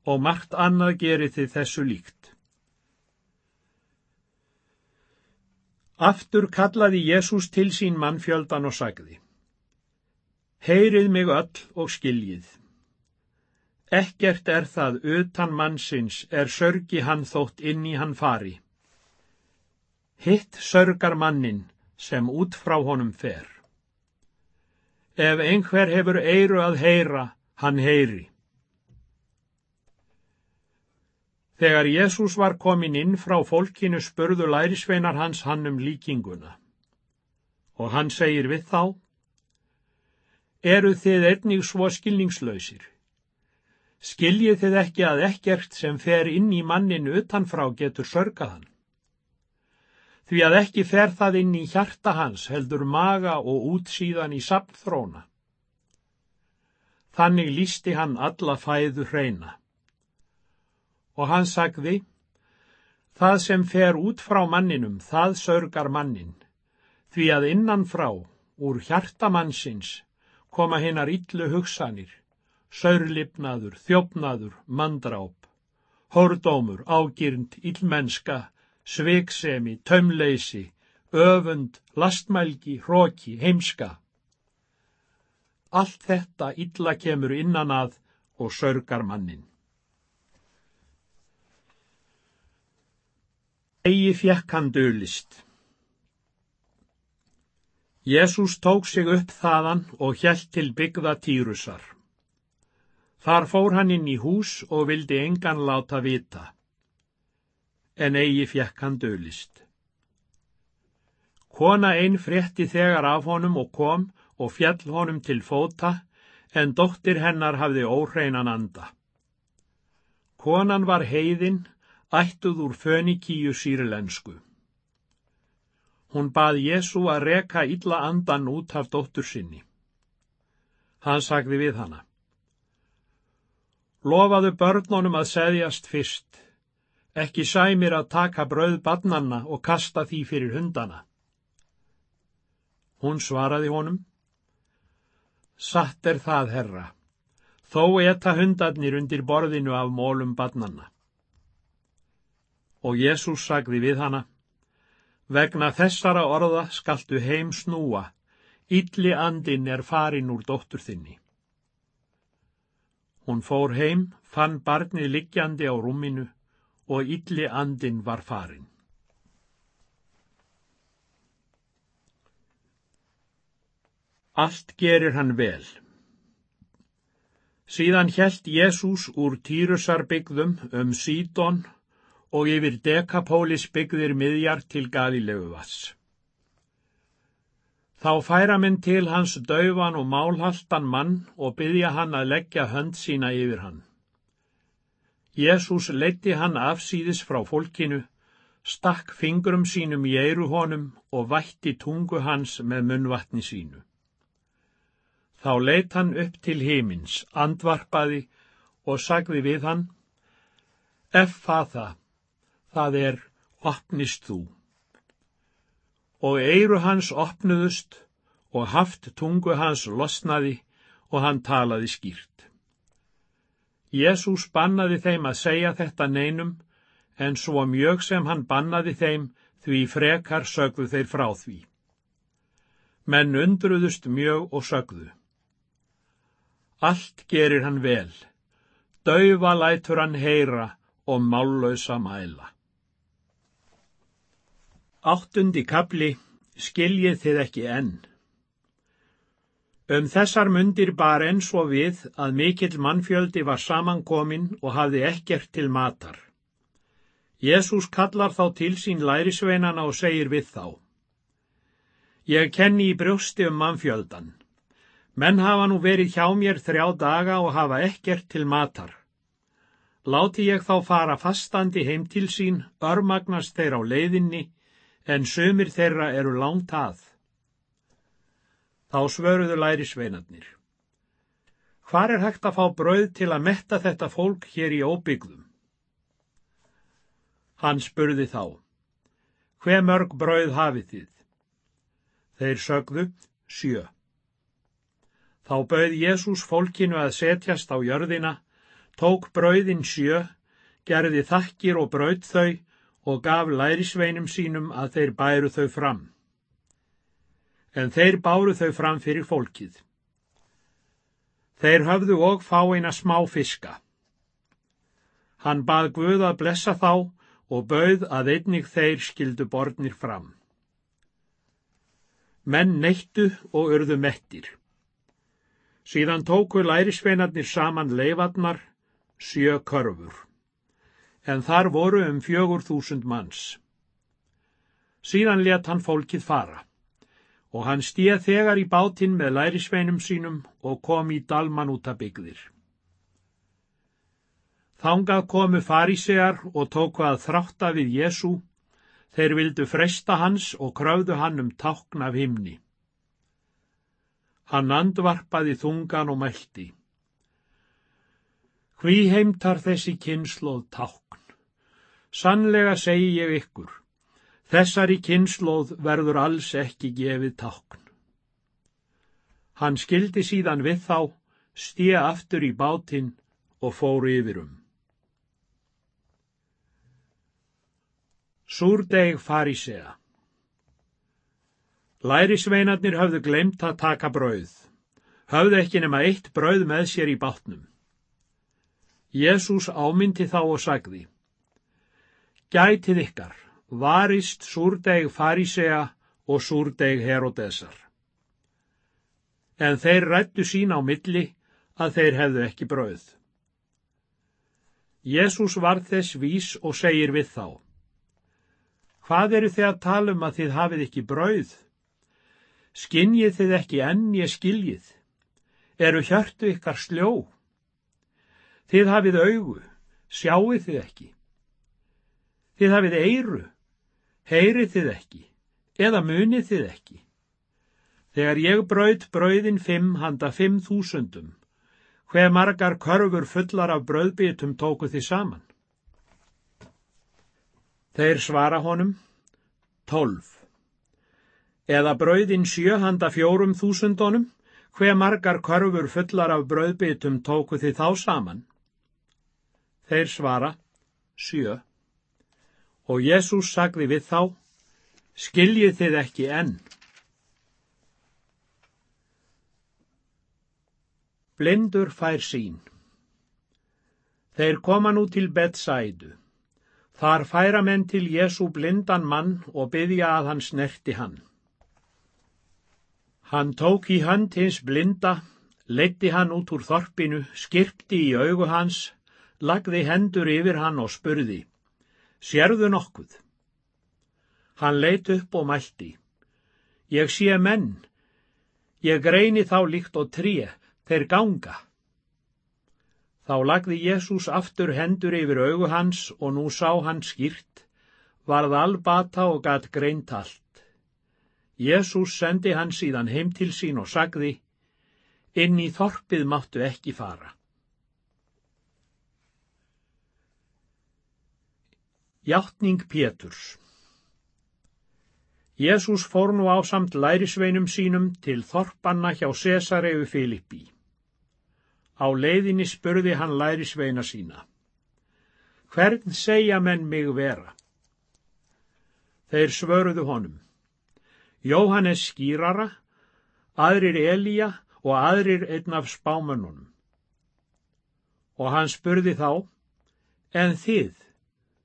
og margt annað gerið þið þessu líkt. Aftur kallaði Jésús til sín mannfjöldan og sagði, Heyrið mig öll og skiljið. Ekkert er það utan mannsins er sörgi hann þótt inn í hann fari. Hitt sörgar mannin sem út frá honum fer. Ef einhver hefur eiru að heyra, hann heyri. Þegar Jésús var komin inn frá fólkinu spurðu lærisveinar hans hann um líkinguna. Og hann segir við þá, eru þið einnig svo skilningslausir? Skiljið þið ekki að ekkert sem fer inn í mannin utanfrá getur sörgað hann? Því að ekki fer það inn í hjarta hans heldur maga og útsíðan í sapnþróna. Þannig lísti hann alla fæðu hreina. Og hann sagði, það sem fer út frá manninum, það sörgar mannin, því að innan frá, úr hjartamannsins, koma hinnar illu hugsanir, saurlipnaður, þjófnaður, mandráp, hórdómur, ágirnd, illmenska, sveiksemi, tömleysi, öfund, lastmælgi, hróki, heimska. Allt þetta illa kemur innan að og sörgar mannin. Egi fjekk hann dölist. Jésús tók sig upp þaðan og hjælt til byggða týrusar. Þar fór hann inn í hús og vildi engan láta vita. En eigi fjekk hann dölist. Kona einn frétti þegar af honum og kom og fjall honum til fóta, en dóttir hennar hafði óhreinan anda. Konan var heiðin, ættuð úr fönikíu sírlensku. Hún bað Jésu að reka illa andan út af dóttur sinni. Hann sagði við hana. Lofaðu börnunum að seðjast fyrst, ekki sæmir að taka brauð barnanna og kasta því fyrir hundana. Hún svaraði honum. Satt er það, herra, þó etta hundarnir undir borðinu af mólum badnanna. Og Jésús sagði við hana, vegna þessara orða skaltu heim snúa, illi andin er farin úr dóttur þinni. Hún fór heim, fann barnið liggjandi á rúminu og illi andin var farin. Allt gerir hann vel. Síðan hjælt Jésús úr Týrusarbyggðum um Sídon og yfir Dekapólis byggðir miðjar til Galilegu vass. Þá færa minn til hans dauvan og málhaltan mann og byggja hann að leggja hönd sína yfir hann. Jésús leiti hann afsýðis frá fólkinu, stakk fingrum sínum í eiru honum og vætti tungu hans með munvatni sínu. Þá leitt hann upp til himins, andvarpaði og sagði við hann, Effaða, það er, opnist þú. Og eiru hans opnuðust og haft tungu hans losnaði og hann talaði skýrt. Jésús bannaði þeim að segja þetta neinum, en svo mjög sem hann bannaði þeim því frekar sögðu þeir frá því. Menn undruðust mjög og sögðu. Allt gerir hann vel, daufa lætur hann heyra og mállausa mæla. Áttundi kapli skiljið þið ekki enn. Um þessar mundir bar enn svo við að mikill mannfjöldi var samankomin og hafði ekkert til matar. Jésús kallar þá til sín lærisveinana og segir við þá. Ég kenni í brjósti um mannfjöldan. Menn hafa nú verið hjá mér þrjá daga og hafa ekkert til matar. Láti ég þá fara fastandi heim til sín, örmagnast þeir á leiðinni, en sömur þeirra eru langt að. Þá svöruðu læri sveinarnir. Hvar er hægt að fá brauð til að metta þetta fólk hér í óbyggðum? Hann spurði þá. Hve mörg brauð hafið þið? Þeir sögðu sjö. Þá bauð Jésús fólkinu að setjast á jörðina, tók brauðin sjö, gerði þakkir og brauð þau og gaf lærisveinum sínum að þeir bæru þau fram. En þeir báru þau fram fyrir fólkið. Þeir höfðu og fá eina smá fiska. Hann bað Guð að blessa þá og bauð að einnig þeir skildu borðnir fram. Menn neittu og urðu mettir. Síðan tóku lærisveinarnir saman leifarnar, sjö körfur. En þar voru um fjögur þúsund manns. Síðan let hann fólkið fara. og hann stíð þegar í bátinn með lærisveinum sínum og kom í dalman út að byggðir. Þangað komu farisegar og tóku að þrátta við Jésu, þeir vildu fresta hans og kröfðu hann um tákn af himni. Hann andvarpaði þungan og mælti. Hví heimtar þessi kynnslóð tákn? Sannlega segi ég ykkur, þessari kynnslóð verður alls ekki gefið tákn. Hann skildi síðan við þá, stíða aftur í bátinn og fóru yfirum. Súrdeg farisea Lærisveinarnir höfðu glemt að taka brauð. Höfðu ekki nema eitt brauð með sér í bátnum. Jésús ámyndi þá og sagði, Gætið ykkar, varist súrdeg farisea og súrdeg Herodesar. En þeir rættu sín á milli að þeir hefðu ekki brauð. Jésús var þess vís og segir við þá, Hvað eru þið að tala um að þið hafið ekki brauð? Skinnið þið ekki enn ég skiljið? Eru hjörtu ykkar sljó? Þið hafið augu, sjáuð þið ekki? Þið hafið eiru, heyrið þið ekki? Eða munið þið ekki? Þegar ég braud brauðin fimm handa fimm þúsundum, hver margar körfur fullar af brauðbitum tóku þið saman? Þeir svara honum, tólf eða brauðin sjöhanda fjórum þúsundunum, hver margar körfur fullar af brauðbitum tóku þið þá saman? Þeir svara, sjö. Og Jésús sagði við þá, skiljið þið ekki enn. Blindur fær sín. Þeir koma nú til Betsædu. Þar færa menn til Jésu blindan mann og byggja að hann snerti hann. Hann tók í hönd hins blinda, leitti hann út úr þorpinu, skirpti í augu hans, lagði hendur yfir hann og spurði, sérðu nokkuð? Hann leitt upp og mælti, ég sé menn, ég greini þá líkt og tré, þeir ganga. Þá lagði Jésús aftur hendur yfir augu hans og nú sá hann skýrt, varð albata og gatt greint allt. Jésús sendi hann síðan heim til sín og sagði, inn í þorpið máttu ekki fara. Hjáttning Péturs Jésús fór nú á samt lærisveinum sínum til þorpanna hjá Cesareu Filippi. Á leiðinni spurði hann lærisveina sína. Hvern segja menn mig vera? Þeir svöruðu honum. Jóhannes skýrara, aðrir Elíja og aðrir einn af spámönnunum. Og hann spurði þá, en þið,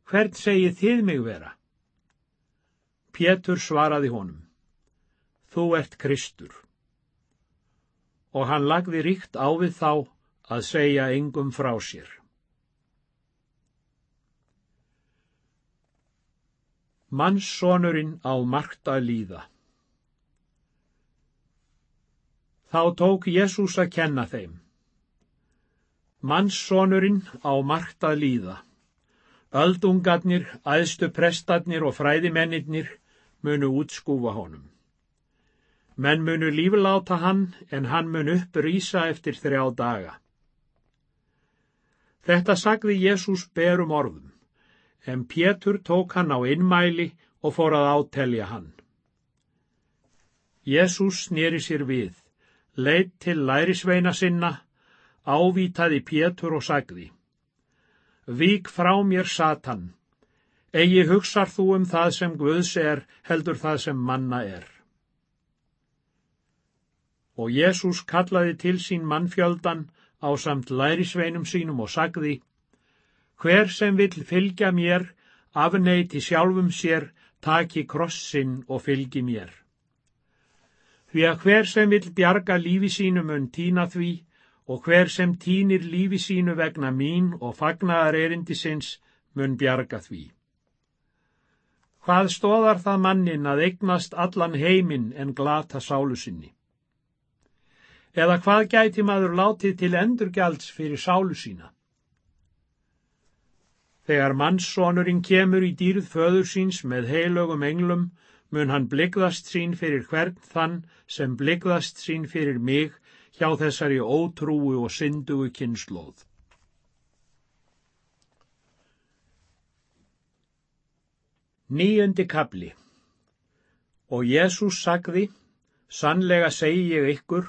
hvert segið þið mig vera? Pétur svaraði honum, þú ert Kristur. Og hann lagði ríkt á við þá að segja engum frá sér. Mannssonurinn á margt að líða. Þá tók Jésús að kenna þeim. Mannssonurinn á margt að líða. Öldungarnir, aðstu prestarnir og fræðimennirnir munu útskúfa honum. Menn munu lífláta hann en hann mun upp rýsa eftir þrjá daga. Þetta sagði Jésús berum orðum, en Pétur tók hann á innmæli og fór að átelja hann. Jésús snýri sér við leitt til lærisveina sinna, ávitaði Pétur og sagði, Vík frá mér Satan, eigi hugsar þú um það sem Guðs er, heldur það sem manna er. Og Jésús kallaði til sín mannfjöldan á samt lærisveinum sínum og sagði, Hver sem vill fylgja mér, afneiti sjálfum sér, taki krossin og fylgi mér. Því að hver sem vill bjarga lífi sínu mun týna því og hver sem týnir lífi sínu vegna mín og fagnaðar erindisins mun bjarga því. Hvað stóðar það mannin að eignast allan heiminn en glata sálu sinni? Eða hvað gæti maður látið til endurgjalds fyrir sálu sína? Þegar mannssonurinn kemur í dýrð föður síns með heilögum englum, mun hann blikðast sín fyrir hvern þann sem blikðast sín fyrir mig hjá þessari ótrúu og syndugu kynnslóð. Nýjöndi kabli Og Jésús sagði, sannlega segi ég ykkur,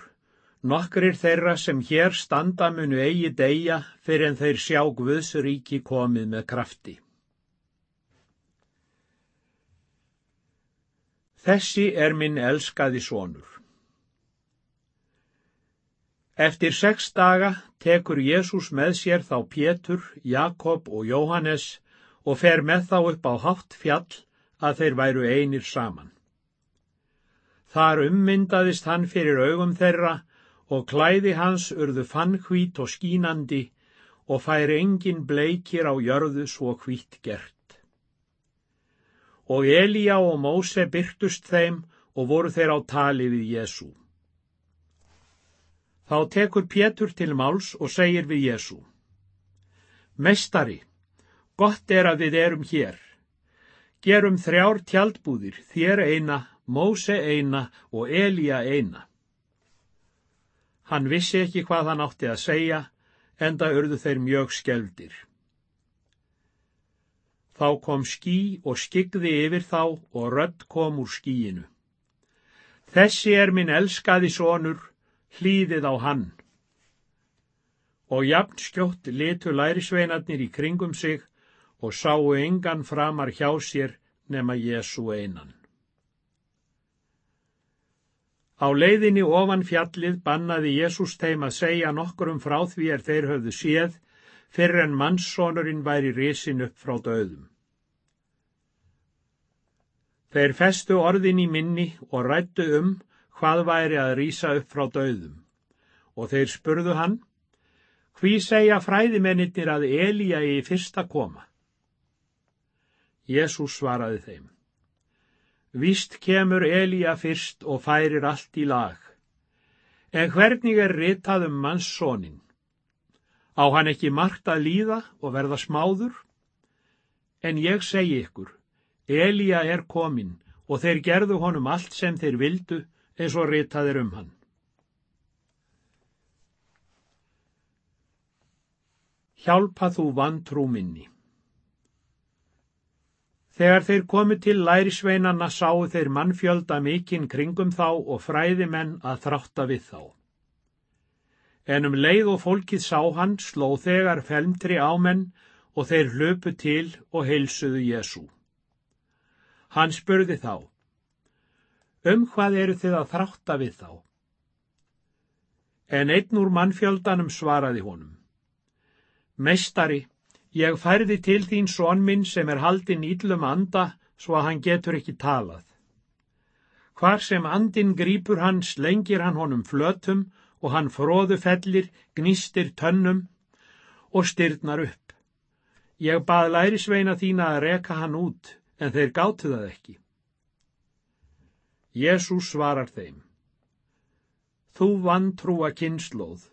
Nokkrir þeirra sem hér standa munu eigi deyja fyrir en þeir sjá Guðsríki komið með krafti. Þessi er minn elskaði sonur. Eftir sex daga tekur Jésús með sér þá Pétur, Jakob og Jóhannes og fer með þá upp á hátt fjall að þeir væru einir saman. Þar ummyndaðist hann fyrir augum þeirra og klæði hans urðu fannhvít og skínandi og fær engin bleikir á jörðu svo hvít gert. Og Elíja og Móse byrtust þeim og voru þeir á tali við Jésu. Þá tekur Pétur til máls og segir við Jésu. Mestari, gott er að við erum hér. Gerum þrjár tjaldbúðir, þér eina, Móse eina og Elíja eina. Hann vissi ekki hvað hann átti að segja, enda urðu þeir mjög skeldir. Þá kom skí og skigði yfir þá og rödd kom úr skíinu. Þessi er minn elskaði sonur, hlýðið á hann. Og jafn skjótt litu lærisveinarnir í kringum sig og sáu engan framar hjá sér nema Jésu einan. Á leiðinni ofan fjallið bannaði Jésús þeim að segja nokkurum frá því er þeir höfðu séð, fyrir en mannssonurinn væri risin upp frá döðum. Þeir festu orðin í minni og rættu um hvað væri að rýsa upp frá döðum. Og þeir spurðu hann, hví segja fræðimennir að Elíja í fyrsta koma? Jésús svaraði þeim. Vist kemur Elíja fyrst og færir allt í lag. En hvernig er ritað um mannssonin? Á hann ekki margt að líða og verða smáður? En ég segi ykkur, Elíja er komin og þeir gerðu honum allt sem þeir vildu eins og ritaðir um hann. Hjálpa þú vantrú minni. Þegar þeir komu til lærisveinanna sáu þeir mannfjölda mikinn kringum þá og fræðimenn að þrátta við þá. En um leið og fólkið sá hann sló þegar felmtri ámenn og þeir hlöpu til og heilsuðu Jésu. Hann spurði þá, um hvað eru þið að þrátta við þá? En einn úr mannfjöldanum svaraði honum, Mestari, Ég færði til þín són minn sem er haldinn íllum anda svo að hann getur ekki talað. Hvar sem andin grýpur hans lengir hann honum flötum og hann fróðu fellir, gnistir tönnum og styrnar upp. Ég bað lærisveina þína að reka hann út en þeir gáttu það ekki. Jésús svarar þeim. Þú vann trúa kynnslóð.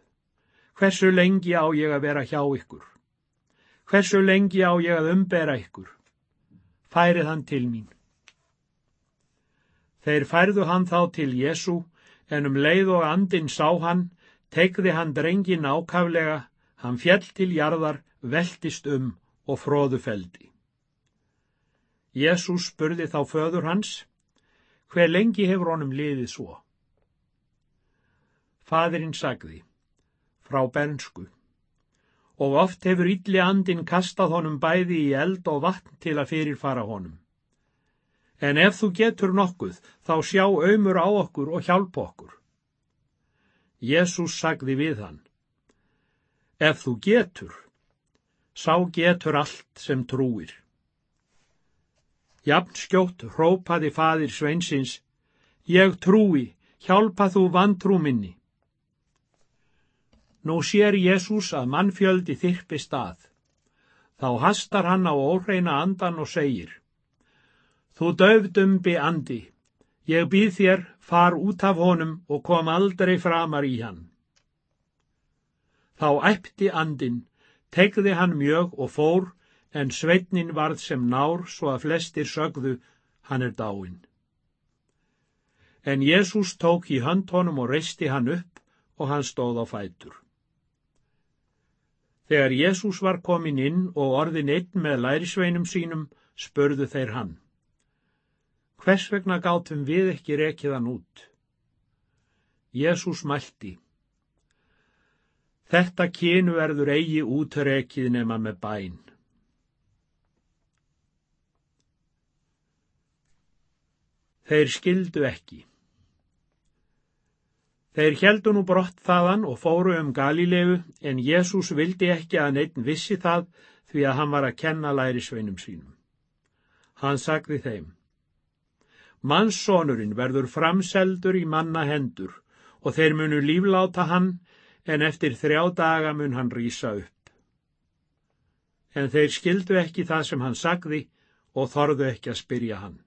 Hversu lengi á ég að vera hjá ykkur? Hversu lengi á ég að umbera ykkur? Færið hann til mín. Þeir færðu hann þá til Jésu, en um leið og andin sá hann, tegði hann drengin ákaflega, hann fjell til jarðar, veltist um og fróðu feldi. Jésús spurði þá föður hans, hver lengi hefur honum liðið svo? Fadurinn sagði, frá bernsku og oft hefur ylli andin kastað honum bæði í eld og vatn til að fyrirfara honum. En ef þú getur nokkuð, þá sjá auðmur á okkur og hjálpa okkur. Jésús sagði við hann, Ef þú getur, sá getur allt sem trúir. Jafn skjótt hrópaði fadir sveinsins, Ég trúi, hjálpa þú vantrú minni. Nú sér Jésús að mannfjöldi þyrpi stað. Þá hastar hann á óhreina andan og segir, Þú döfdumbi andi, ég býð þér, far út af honum og kom aldrei framar í hann. Þá æpti andin, tegði hann mjög og fór, en sveitnin varð sem nár svo að flestir sögðu, hann er dáinn. En Jésús tók í hönd honum og reisti hann upp og hann stóð á fætur. Þegar Jésús var komin inn og orðin einn með lærisveinum sínum, spurðu þeir hann. Hvers vegna gátum við ekki rekiðan út? Jésús mælti. Þetta kynu verður eigi útrekið nema með bæn. Þeir skildu ekki. Þeir heldu nú brott þaðan og fóru um Galilegu en Jésús vildi ekki að neitt vissi það því að hann var að kenna lærisveinum sínum. Hann sagði þeim, Manssonurinn verður framseldur í manna hendur og þeir munu lífláta hann en eftir þrjá daga mun hann rýsa upp. En þeir skildu ekki það sem hann sagði og þorðu ekki að spyrja hann.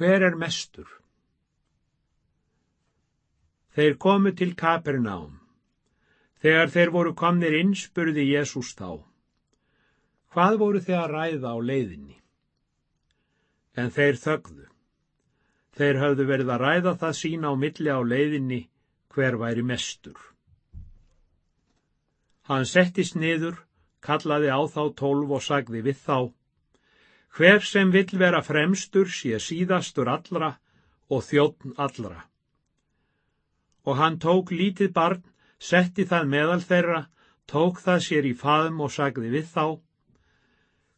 Hver er mestur? Þeir komu til Kapernám. Þegar þeir voru komnir inn spurði Jésús þá. Hvað voru þeir að ræða á leiðinni? En þeir þögðu. Þeir höfðu verið að ræða það sína á milli á leiðinni hver væri mestur. Hann settist niður, kallaði á þá tólf og sagði við þá. Hver sem vill vera fremstur sé síðastur allra og þjóttn allra. Og hann tók lítið barn, setti það meðal þeirra, tók það sér í faðum og sagði við þá.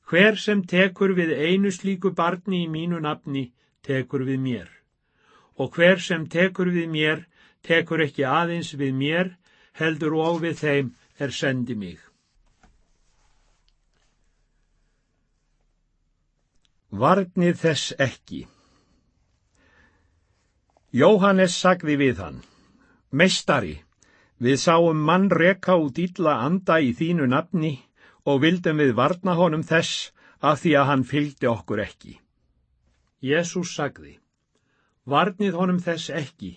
Hver sem tekur við einu slíku barni í mínu nafni, tekur við mér. Og hver sem tekur við mér, tekur ekki aðeins við mér, heldur og við þeim er sendi mig. Varnið þess ekki. Jóhannes sagði við hann, Meistari, við sáum mann reka út ítla anda í þínu nafni og vildum við varna honum þess af því að hann fylgdi okkur ekki. Jésús sagði, Varnið honum þess ekki,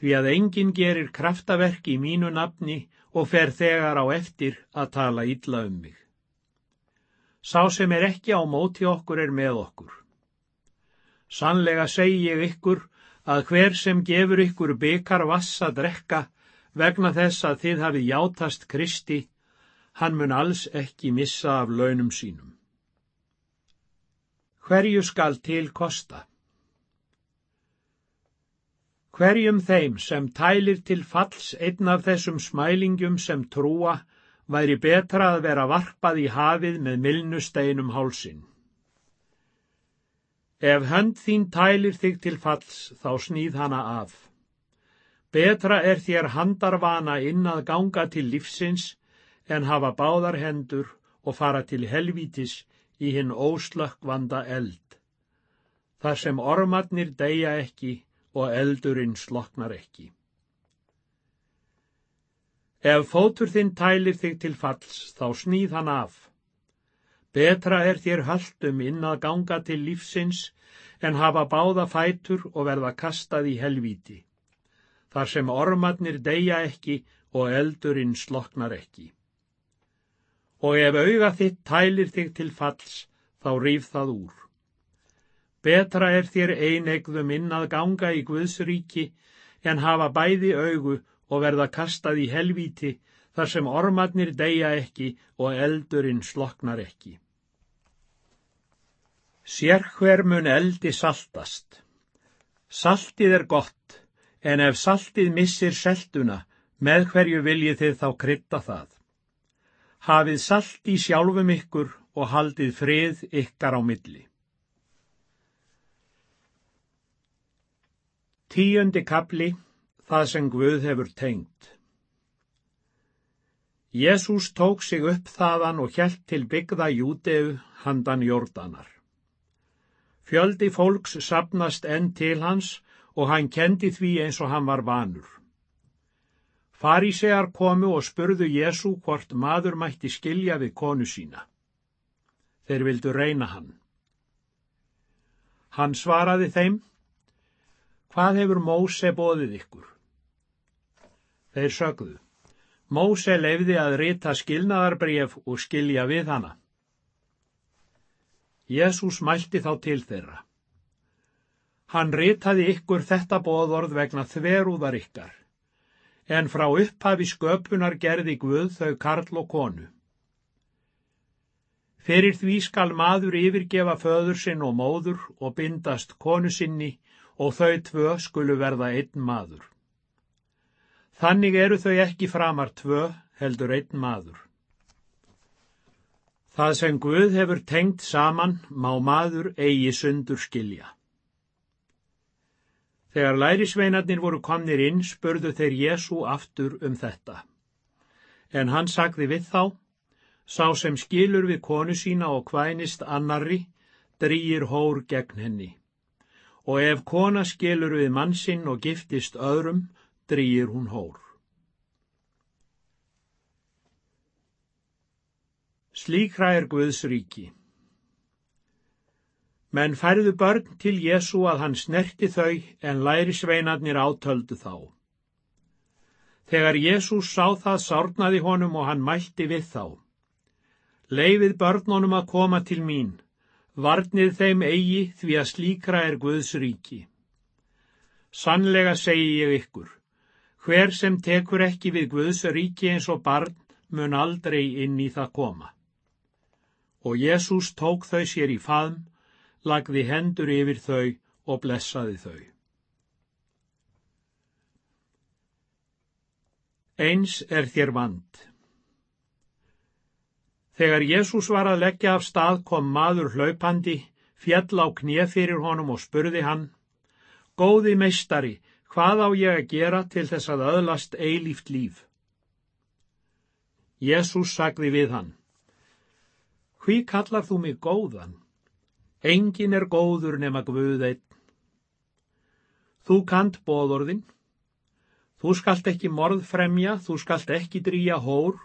því að enginn gerir kraftaverk í mínu nafni og fer þegar á eftir að tala ítla um mig. Sá sem er ekki á móti okkur er með okkur. Sannlega segi ég ykkur að hver sem gefur ykkur bykar vass að drekka vegna þess að þið hafið játast Kristi, hann mun alls ekki missa af launum sínum. Hverju skal til kosta? Hverjum þeim sem tælir til falls einn af þessum smælingjum sem trúa væri betra að vera varpað í hafið með milnusteinum hálsin. Ef hönd þín tælir þig til falls, þá snýð hana af. Betra er þér handarvana inn að ganga til lífsins en hafa báðar hendur og fara til helvítis í hinn óslökkvanda eld. Þar sem ormatnir deyja ekki og eldurinn sloknar ekki. Ef fótur þinn tælir þig til falls, þá snýð hann af. Betra er þér höldum inn að ganga til lífsins en hafa báða fætur og verða kastað í helvíti. Þar sem ormatnir deyja ekki og eldurinn sloknar ekki. Og ef auga þitt tælir þig til falls, þá rýf það úr. Betra er þér einegðum inn að ganga í Guðsríki en hafa bæði augu og verða kastað í helvíti þar sem ormatnir deyja ekki og eldurinn sloknar ekki. Sér hver mun eldi saltast. Saltið er gott, en ef saltið missir seltuna, með hverju viljið þið þá krytta það. Hafið salt í sjálfum ykkur og haldið frið ykkar á milli. Tíundi kapli það sem Guð hefur tengt. Jésús tók sig upp þaðan og hjælt til byggða Júteu handan Jórdanar. Fjöldi fólks sapnast enn til hans og hann kendi því eins og hann var vanur. Farisegar komu og spurðu Jésu hvort maður mætti skilja við konu sína. Þeir vildu reyna hann. Hann svaraði þeim, hvað hefur Móse bóðið ykkur? Þeir sögðu, Móse lefði að rita skilnaðarbref og skilja við hana. Jésús mælti þá til þeirra. Hann ritaði ykkur þetta bóðorð vegna þverúðar ykkar, en frá upphafi sköpunar gerði Guð þau karl og konu. Fyrir því skal maður yfirgefa föður sinn og móður og bindast konu sinni og þau tvö skulu verða einn maður. Þannig eru þau ekki framar tvö, heldur einn maður. Það sem Guð hefur tengt saman má maður eigi sundur skilja. Þegar lærisveinarnir voru komnir inn spurðu þeir Jésu aftur um þetta. En hann sagði við þá, Sá sem skilur við konu sína og kvænist annarri, drýir hór gegn henni. Og ef kona skilur við mannsinn og giftist öðrum, drýir hún hór. Slíkra er Guðs ríki. Menn færðu börn til Jésu að hann snerti þau en lærisveinarnir átöldu þá. Þegar Jésús sá það sárnaði honum og hann mælti við þá. Leifið börnunum að koma til mín, varnið þeim eigi því að slíkra er Guðs ríki. Sannlega segi ég ykkur, hver sem tekur ekki við Guðs ríki eins og barn mun aldrei inn í það koma. Og Jésús tók þau sér í faðm, lagði hendur yfir þau og blessaði þau. Eins er þér vand. Þegar Jésús var að leggja af stað kom maður hlaupandi, fjall á knið fyrir honum og spurði hann, Góði meistari, hvað á ég að gera til þess að öðlast eilíft líf? Jésús sagði við hann, Hví kallar þú mig góðan? Engin er góður nema Guð einn. Þú kant bóðorðin. Þú skalt ekki morðfremja, þú skalt ekki drýja hór,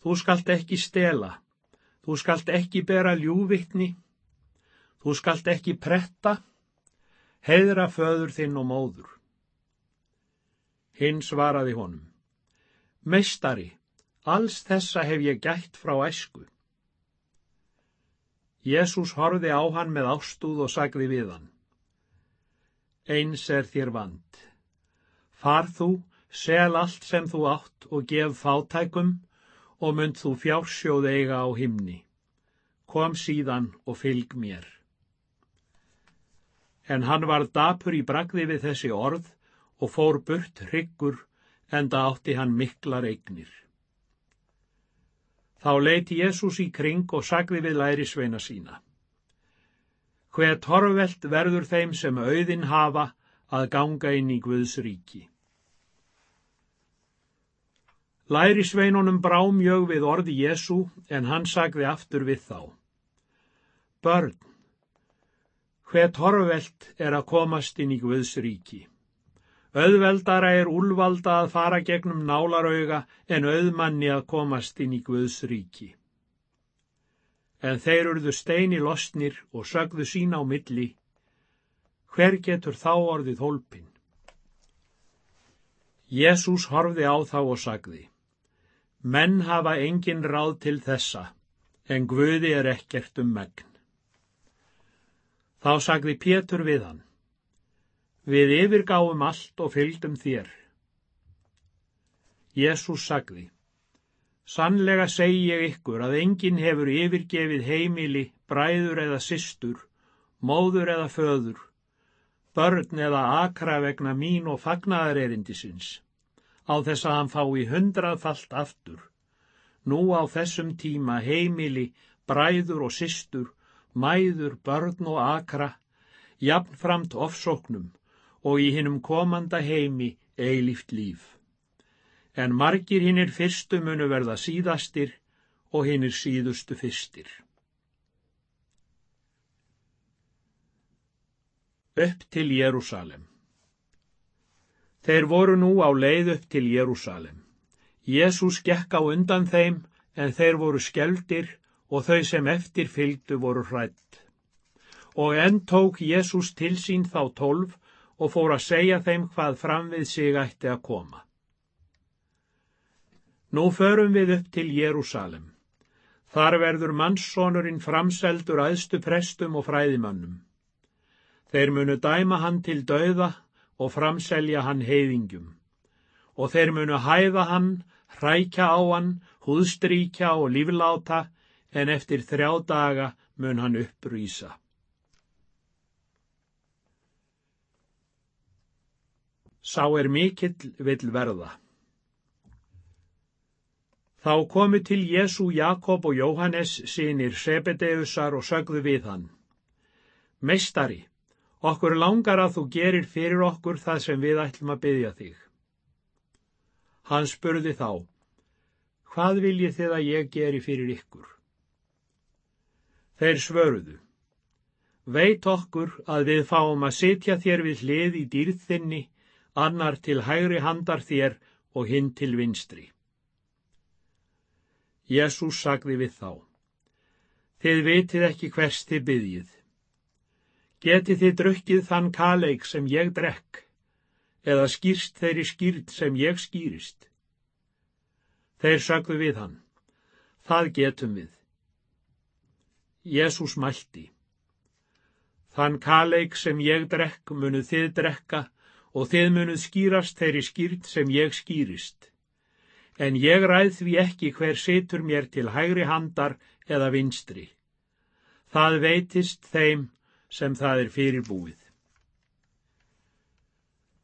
Þú skalt ekki stela, þú skalt ekki bera ljúvittni, þú skalt ekki pretta, heiðra föður þinn og móður. Hinn svaraði honum, Meistari, alls þessa hef ég gætt frá æsku. Jésús horfi á hann með ástúð og sagði við hann, Eins er þér vand. Far þú, sel allt sem þú átt og gef fátækum, og mynd þú fjársjóð eiga á himni. Kom síðan og fylg mér. En hann var dapur í bragði við þessi orð og fór burt hryggur en það átti hann miklar eignir. Þá leiti Jésús í kring og sagði við læri sveina sína. Hver torvelt verður þeim sem auðin hafa að ganga inn í Guðs ríki. Læri sveinunum brá mjög við orði Jésu en hann sagði aftur við þá. Börn, hver torvelt er að komast inn í Guðs ríki. Öðveldara er úlvalda að fara gegnum nálarauga en auðmanni að komast inn í Guðs ríki. En þeir urðu steini losnir og sögðu sína á milli. Hver getur þá orðið hólpin? Jésús horfði á þá og sagði. Menn hafa engin ráð til þessa, en Guði er ekkert um megn. Þá sagði Pétur við hann, Við yfirgáum allt og fylgdum þér. Jésús sagði, Sannlega segi ég ykkur að enginn hefur yfirgefið heimili, bræður eða systur, móður eða föður, börn eða akra vegna mín og fagnaðarerindisins á þess að hann fái hundraðfalt aftur. Nú á þessum tíma heimili, bræður og systur, mæður, börn og akra, jafnframt ofsóknum og í hinnum komanda heimi eilíft líf. En margir hinnir fyrstu munu verða síðastir og hinnir síðustu fyrstir. Upp til Jérúsalem Þeir voru nú á leið upp til Jérúsalem. Jésús gekk á undan þeim en þeir voru skeldir og þau sem eftir fylgdu voru hrætt. Og enn tók Jésús til sín þá tólf og fór að segja þeim hvað fram við sig ætti að koma. Nú förum við upp til Jérúsalem. Þar verður mannssonurinn framseldur aðstu prestum og fræðimönnum. Þeir munu dæma hann til dauða og framselja hann heiðingjum. Og þeir munu hæða hann, hrækja á hann, húðstríkja og lífláta, en eftir þrjá daga mun hann upprýsa. Sá er mikill vill verða. Þá komu til Jésu Jakob og Jóhannes sínir Sebedeusar og sögðu við hann. Meistari, okkur langar að þú gerir fyrir okkur það sem við ætlum að byggja þig. Hann spurði þá, hvað viljið þið að ég geri fyrir ykkur? Þeir svöruðu, veit okkur að við fáum að sitja þér við hlið í dýrþinni, annar til hægri handar þér og hinn til vinstri. Jésús sagði við þá. Þið vitið ekki hvers þið byggjið. Getið þið drukkið þann kaleik sem ég drekk, eða skýrst þeirri skýrt sem ég skýrist. Þeir sagðu við hann. Það getum við. Jésús mælti. Þann kaleik sem ég drekk munuð þið drekka og þið munuð skýrast þeirri skýrt sem ég skýrist en ég ræð því ekki hver situr mér til hægri handar eða vinstri. Það veitist þeim sem það er fyrirbúið.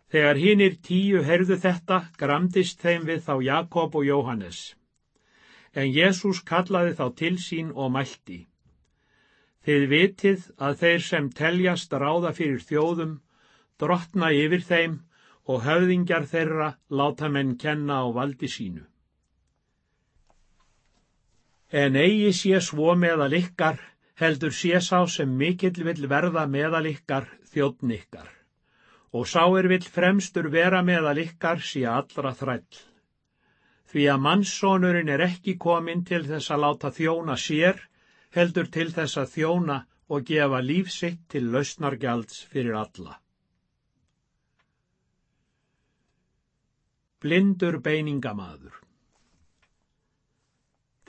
Þegar hinnir tíu herðu þetta, gramdist þeim við þá Jakob og Jóhannes. En Jésús kallaði þá til sín og mælti. Þið vitið að þeir sem teljast ráða fyrir þjóðum, drottna yfir þeim og höfðingjar þeirra láta menn kenna á valdi sínu. En eigi sé svo meðal ykkar, heldur sé sá sem mikill vill verða meðal ykkar þjóttn ykkar. Og sá er vill fremstur vera meðal ykkar sé allra þræll. Því að mannssónurinn er ekki komin til þess að láta þjóna sér, heldur til þess að þjóna og gefa lífsitt til lausnargjalds fyrir alla. Blindur beiningamaður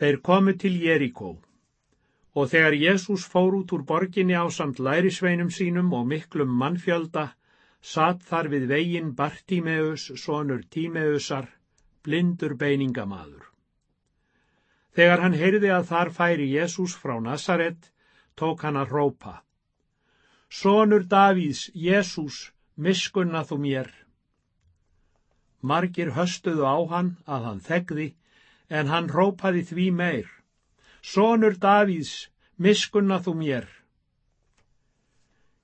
Þeir komu til Jerikó og þegar Jésús fór út úr borginni á samt lærisveinum sínum og miklum mannfjölda, satt þar við veginn Bartímeus, sonur Tímeusar, blindur beiningamaður. Þegar hann heyrði að þar færi Jésús frá Nazaret, tók hann að rópa. Sonur Davíðs, Jésús, miskunna þú mér. Margir höstuðu á hann að hann þegði, en hann rópaði því meir. Sónur Davíðs, miskunna þú mér.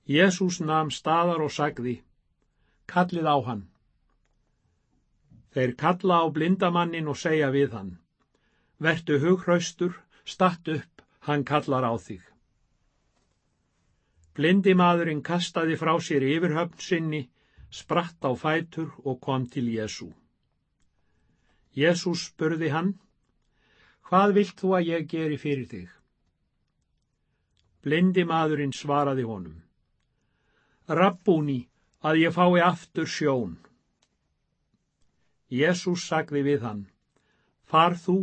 Jésús nam staðar og sagði, kallið á hann. Þeir kalla á blindamannin og segja við hann, vertu hughraustur, statt upp, hann kallar á þig. Blindimaðurinn kastaði frá sér yfirhöfn sinni spratt á fætur og kom til Jésu. Jésús spurði hann, hvað vilt þú að ég geri fyrir þig? Blindi maðurinn svaraði honum, Rabbúni, að ég fái aftur sjón. Jésús sagði við hann, far þú,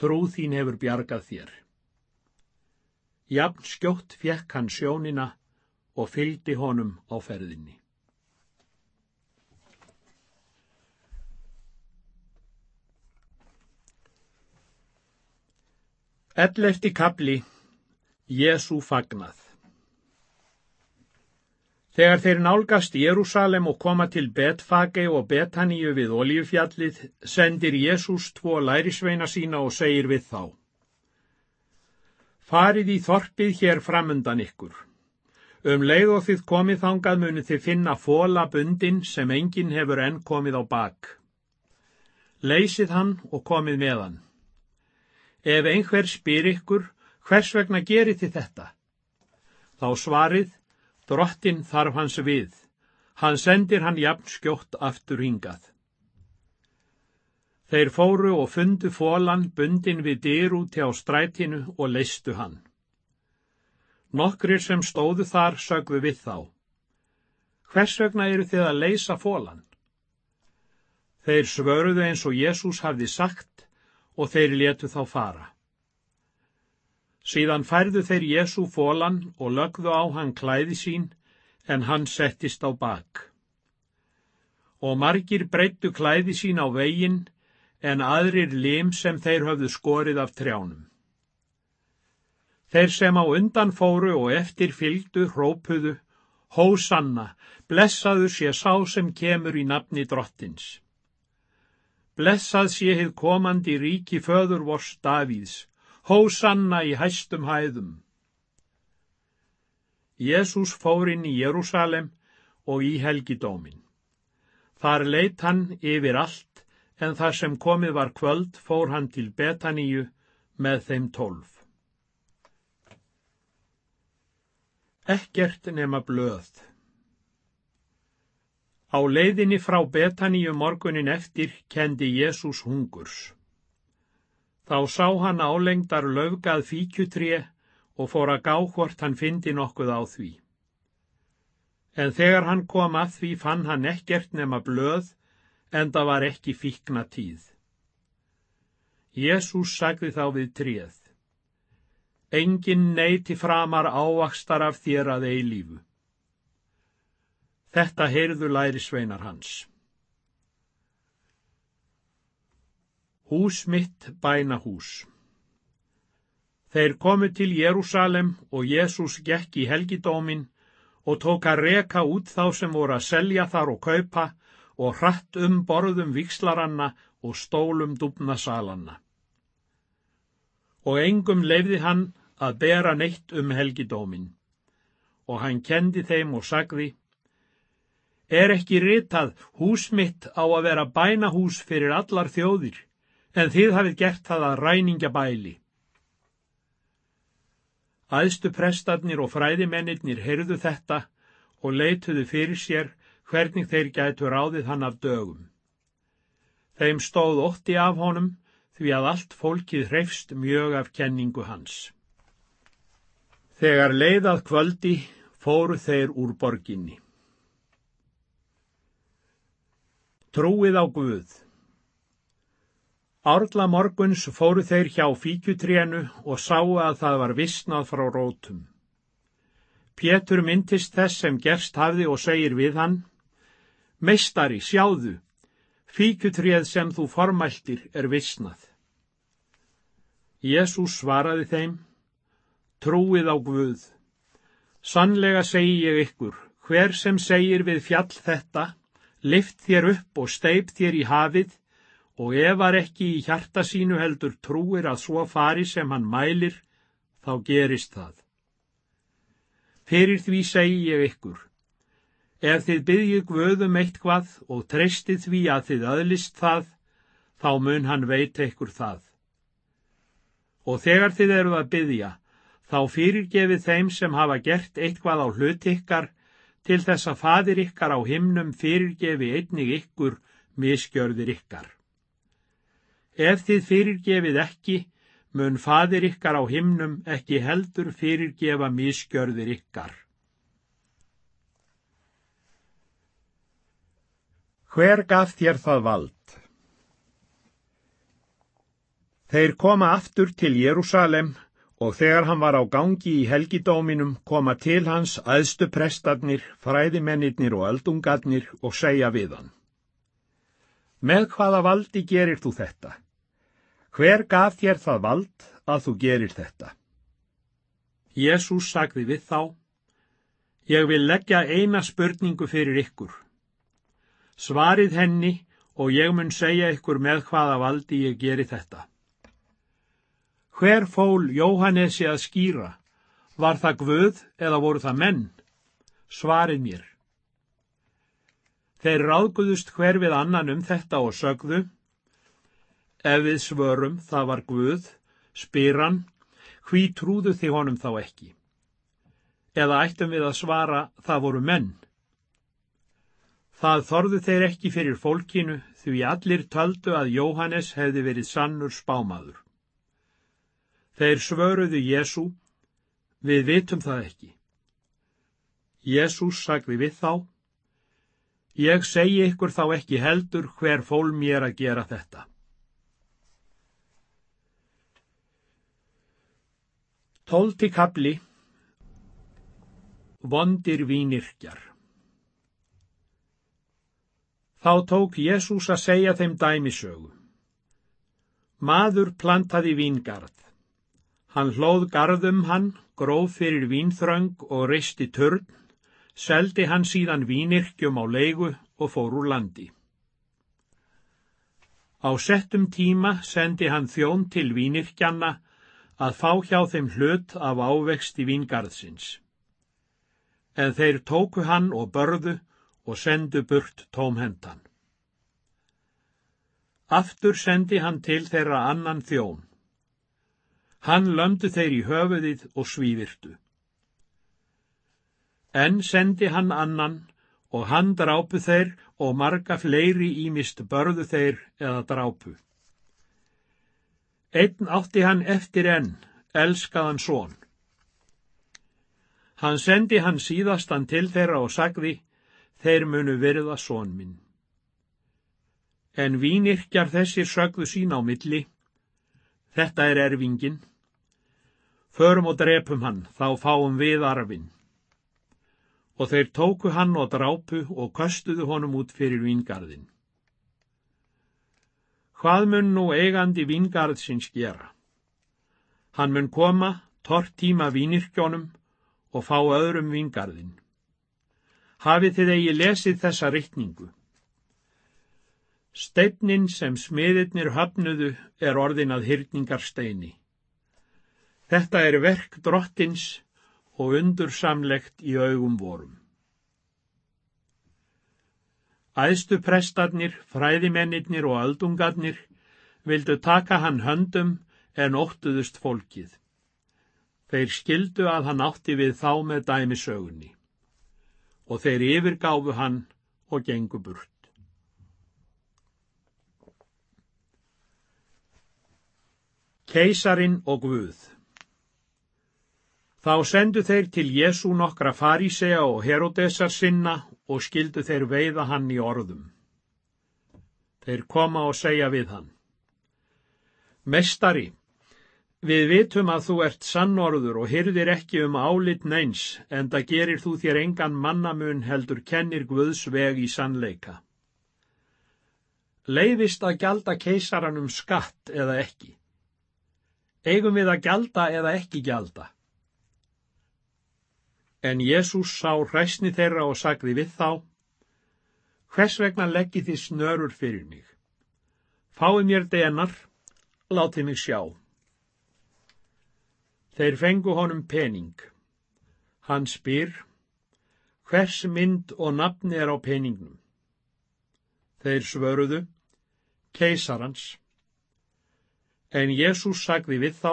trúð þín hefur bjargað þér. Jafn skjótt fjekk hann sjónina og fylgdi honum á ferðinni. Ellefti kapli Jésu fagnað Þegar þeir nálgast Jérúsalem og koma til Betfage og Betaníu við Oljufjallið, sendir Jésús tvo lærisveina sína og segir við þá. Farið í þorpið hér framundan ykkur. Um leið og þið komið þangað munið þið finna fóla bundin sem enginn hefur enn komið á bak. Leysið hann og komið með hann. Ef einhver spyr ykkur, hvers vegna gerir þið þetta? Þá svarið, drottin þarf hans við. Hann sendir hann jafn skjótt aftur hingað. Þeir fóru og fundu fólan bundin við dyr úti á strætinu og leistu hann. Nokkrir sem stóðu þar sögðu við þá. Hvers vegna eru þið að leysa fólan? Þeir svöruðu eins og Jésús hafði sagt og þeir letu þá fara. Síðan færðu þeir Jésú fólan og lögðu á hann klæði sín en hann settist á bak. Og margir breyttu klæði sín á veginn en aðrir lim sem þeir höfðu skorið af trjánum. Þeir sem á undan fóru og eftir fylgdu hrópuðu, Hósanna, blessaður sé sá sem kemur í nafni drottins. Blessað sé hið komandi ríki föður vors Davíðs, Hósanna í hæstum hæðum. Jésús fór inn í Jérúsalem og í helgidómin. Þar leitt hann yfir allt en þar sem komið var kvöld fór hann til Betaníu með þeim tólf. Ekkert nema blöð. Á leiðinni frá Betaníu morgunin eftir kendi Jésús hungurs. Þá sá hann álengdar löfgað fíkjutré og fór að gá hvort hann fyndi nokkuð á því. En þegar hann kom að því fann hann ekkert nema blöð en það var ekki fíkna tíð. Jésús sagði þá við tríð. Engin neyti framar ávakstar af þér að eilífu. Þetta heyrðu læri sveinar hans. Hús mitt bæna hús. Þeir komu til Jérúsalem og Jésús gekk í helgidómin og tók að reka út þá sem voru að selja þar og kaupa og hratt um borðum vikslaranna og stólum dúbnasalanna. Og engum leifði hann að bera neitt um helgidómin. Og hann kendi þeim og sagði, Er ekki ritað hús mitt á að vera bænahús fyrir allar þjóðir, en þið hafið gert það að ræninga bæli. Æðstu prestarnir og fræðimennir heyrðu þetta og leituðu fyrir sér hvernig þeir gætu ráðið hann af dögum. Þeim stóð ótti af honum því að allt fólkið hreifst mjög af kenningu hans. Þegar leiðað kvöldi fóru þeir úr borginni. Trúið á Guð Árla morguns fóru þeir hjá fíkjutrénu og sáu að það var vissnað frá rótum. Pétur myndist þess sem gerst hafði og segir við hann, Meistari, sjáðu, fíkutréð sem þú formæltir er vissnað. Jésús svaraði þeim, trúið á Guð. Sannlega segi ég ykkur, hver sem segir við fjall þetta, lift þér upp og steip þér í hafið, og ef var ekki í hjarta sínu heldur trúir að svo fari sem hann mælir, þá gerist það. Fyrir því segi ég ykkur, Ef þið byggjið Guðum eitthvað og treystið því að þið öðlist það, þá mun hann veit ekkur það. Og þegar þið eruð að byggja, þá fyrirgefið þeim sem hafa gert eitthvað á hlut ykkar, til þess að fadir ykkar á himnum fyrirgefi einnig ykkur miskjörðir ykkar. Ef þið fyrirgefið ekki, mun fadir ykkar á himnum ekki heldur fyrirgefa miskjörðir ykkar. Hver gaf þér það vald? Þeir koma aftur til Jérúsalem og þegar hann var á gangi í helgidóminum koma til hans aðstu prestarnir, fræðimennirnir og öldungarnir og segja við hann. Með hvaða valdi gerir þú þetta? Hver gaf þér það vald að þú gerir þetta? Jésús sagði við þá, Ég vil leggja eina spurningu fyrir ykkur. Svarið henni og ég mun segja ykkur með hvaða valdi ég geri þetta. Hver fól Jóhannesi að skýra? Var það Guð eða voru það menn? Svarið mér. Þeir ráðguðust hver við annan um þetta og sögðu. Ef við svörum það var Guð, spyran, hví trúðu þið honum þá ekki? Eða ættum við að svara það voru menn? Það þorðu þeir ekki fyrir fólkinu því allir töldu að Jóhannes hefði verið sannur spámaður. Þeir svöruðu Jésu, við vitum það ekki. Jésús sagði við þá, ég segi ykkur þá ekki heldur hver fól mér að gera þetta. Tólti kapli Vondir vínirkjar Þá tók Jésús að segja þeim dæmisögu. Maður plantaði víngarð. Hann hlóð garðum hann, gróf fyrir vínþröng og reisti törn, seldi hann síðan vínirkjum á leigu og fór úr landi. Á settum tíma sendi hann þjón til vínirkjanna að fá hjá þeim hlut af ávexti vingarðsins. En þeir tóku hann og börðu og sendu burt tómhendan. Aftur sendi hann til þeirra annan þjón. Hann lömdu þeir í höfuðið og svívirtu. En sendi hann annan og hann drápu þeir og marga fleiri ímist börðu þeir eða drápu. Einn átti hann eftir enn, elskaðan són. Hann sendi hann síðastan til þeirra og sagði, þeir munu verða són minn. En vínirkjar þessir sögðu sín á milli, þetta er erfingin. Förum og drepum hann, þá fáum við arfin. Og þeir tóku hann og drápu og köstuðu honum út fyrir vingarðin. Hvað mun nú eigandi vingarðsins gera? Hann mun koma, tort tíma vínirkjónum og fá öðrum vingarðin. Hafið þið eigi lesið þessa riktningu. Steifnin sem smiðirnir höfnuðu er orðin að hyrningarsteini. Þetta er verk drottins og undursamlegt í augum vorum. Æðstu prestarnir, fræðimennirnir og aldungarnir vildu taka hann höndum en óttuðust fólkið. Þeir skildu að hann átti við þá með dæmisögunni og þeir yfirgáfu hann og gengu burt. Keisarin og Guð Þá sendu þeir til Jésu nokkra farísea og Herodesar sinna og skildu þeir veiða hann í orðum. Þeir koma og segja við hann. Mestari, við vitum að þú ert sannorður og hyrðir ekki um álit neins, en það gerir þú þér engan mannamun heldur kennir Guðs veg í sannleika. Leifist að gjalda keisaranum skatt eða ekki? Eigum við að gjalda eða ekki gjalda? En Jésús sá hræsni þeirra og sagði við þá, Hvers vegna leggi þið snörur fyrir mig? Fái mér denar, láti mig sjá. Þeir fengu honum pening. Hann spyr, hvers mynd og nafni er á peningnum? Þeir svöruðu, keisarans. En Jésús sagði við þá,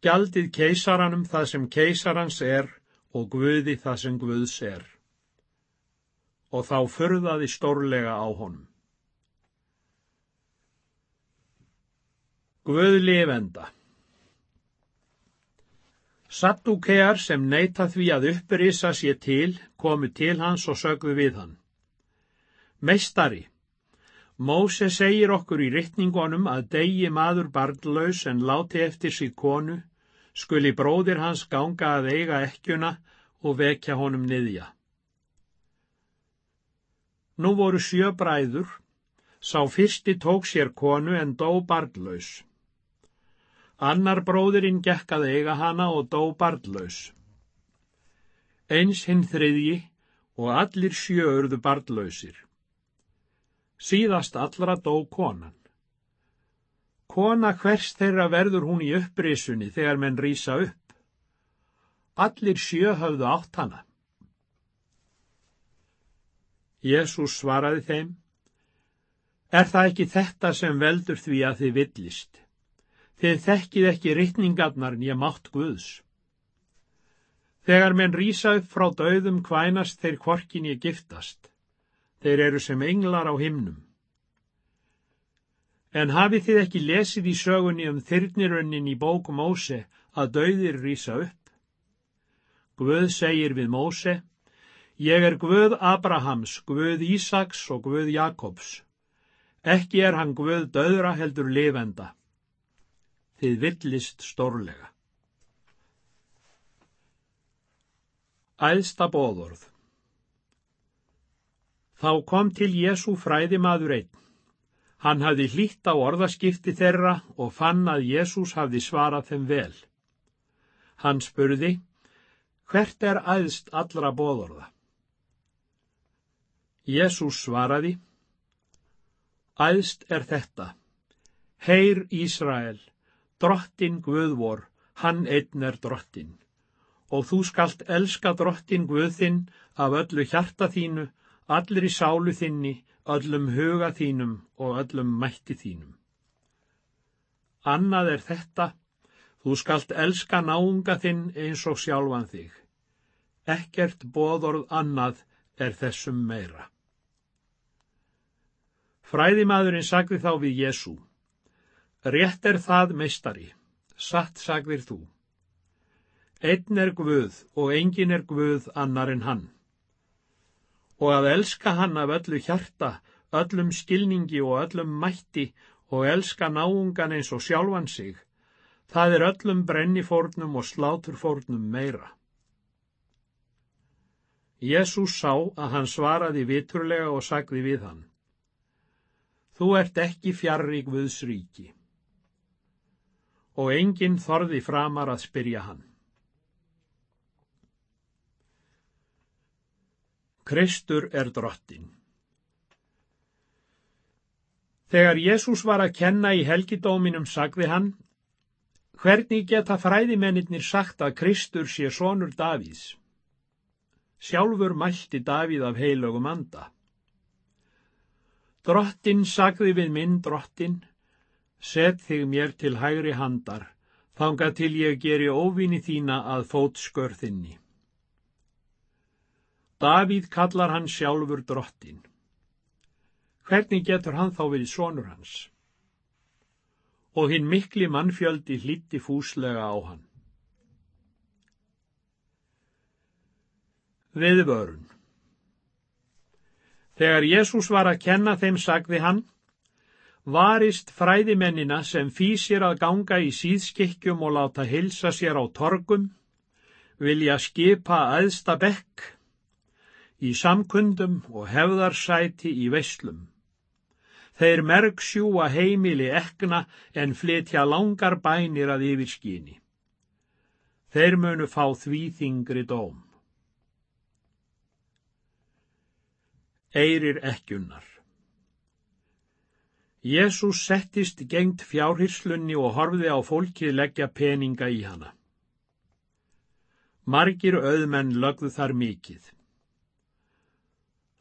Gjaldið keisaranum það sem keisarans er og Guði það sem Guðs er. Og þá förðaði stórlega á honum. Guð lifenda Sattúkear sem neyta því að upprysa sér til, komu til hans og sögðu við hann. Meistari, Móse segir okkur í rittningunum að degi maður barnlaus en láti eftir sig konu, skuli bróðir hans ganga að eiga ekkjuna og vekja honum niðja. Nú voru sjö bræður, sá fyrsti tók sér konu en dó barnlaus. Annar bróðirinn gekk að eiga hana og dó barnlaus. Eins hinn þriðji og allir sjö urðu barnlausir. Síðast allra dó konan. Kona hvers þeirra verður hún í upprisunni þegar menn rýsa upp. Allir sjö höfðu átt hana. Jésús svaraði þeim, Er það ekki þetta sem veldur því að þið villist? Þið þekkið ekki rittningarnar nýja mátt Guðs. Þegar menn rýsa upp frá döðum kvænast þeir kvorkin ég giftast. Þeir eru sem englar á himnum. En hafið þið ekki lesið í sögunni um þyrnirunnin í bóku Móse að dauðir rýsa upp? Guð segir við Móse, ég er Guð Abrahams, Guð Ísaks og Guð Jakobs. Ekki er hann Guð döðra heldur lifenda. Þið villist stórlega. Æðsta bóðorð Þá kom til Jésu fræðimaður einn. Hann hafði hlýtt á orðaskipti þeirra og fann að Jésús hafði svarað þeim vel. Hann spurði, hvert er æðst allra bóðorða? Jésús svaraði, æðst er þetta. Heyr Ísrael, drottin Guðvor, hann einn er drottin og þú skalt elska drottin Guðinn af öllu hjarta þínu, allir í sálu þinni, öllum huga þínum og öllum mætti þínum. Annað er þetta, þú skalt elska náunga þinn eins og sjálfan þig. Ekkert bóðorð annað er þessum meira. Fræðimaðurinn sagði þá við Jésu, rétt er það meistari, satt sagðir þú. Einn er Guð og engin er Guð annar en hann. Og að elska hann af öllu hjarta, öllum skilningi og öllum mætti og elska náungan eins og sjálfan sig, það er öllum brennifórnum og sláturfórnum meira. Jésús sá að hann svaraði viturlega og sagði við hann, Þú ert ekki fjarr í Guðs ríki. Og enginn þorði framar að spyrja hann. Kristur er drottin. Þegar Jésús var að kenna í helgidóminum sagði hann, hvernig geta fræðimennir sagt að Kristur sé sonur Davíðs? Sjálfur mælti Davíð af heilögum anda. Drottin sagði við minn drottin, set þig mér til hægri handar, þanga til ég geri óvinni þína að fót skörðinni. Davíð kallar hann sjálfur drottin. Hvernig getur hann þá verið sonur hans? Og hinn mikli mannfjöldi hlíti fúslega á hann. Viðvörun Þegar Jésús var að kenna þeim sagði hann, varist fræðimennina sem fýsir að ganga í síðskikkjum og láta hilsa sér á torgum, vilja skipa aðsta bekk í samkundum og hefðarsæti í veislum. Þeir merksjúa heimili ekna en flytja langar bænir að yfirskíni. Þeir munu fá því þingri dóm. Eirir ekkjunnar Jésús settist gengt fjárhyrslunni og horfiði á fólkið leggja peninga í hana. Margir auðmenn lögðu þar mikið.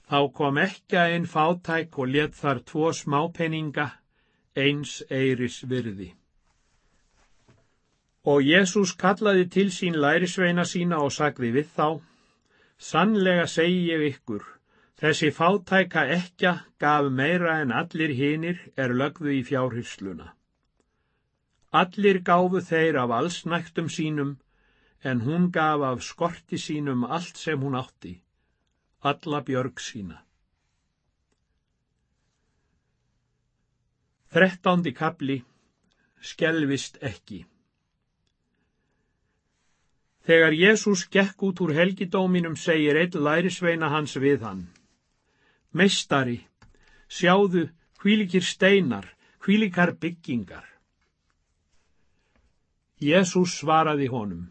Þá kom ekki einn fátæk og let þar tvo smápenninga, eins eiris virði. Og Jésús kallaði til sín lærisveina sína og sagði við þá, Sannlega segi ég ykkur, þessi fátæka ekja gaf meira en allir hinir er lögðu í fjárhysluna. Allir gáfu þeir af allsnæktum sínum, en hún gaf af skorti sínum allt sem hún átti alla björg sína. Þrettándi kapli Skelvist ekki Þegar Jésús gekk út úr helgidóminum segir einn lærisveina hans við hann. Meistari, sjáðu hvílikir steinar, hvílikar byggingar. Jésús svaraði honum.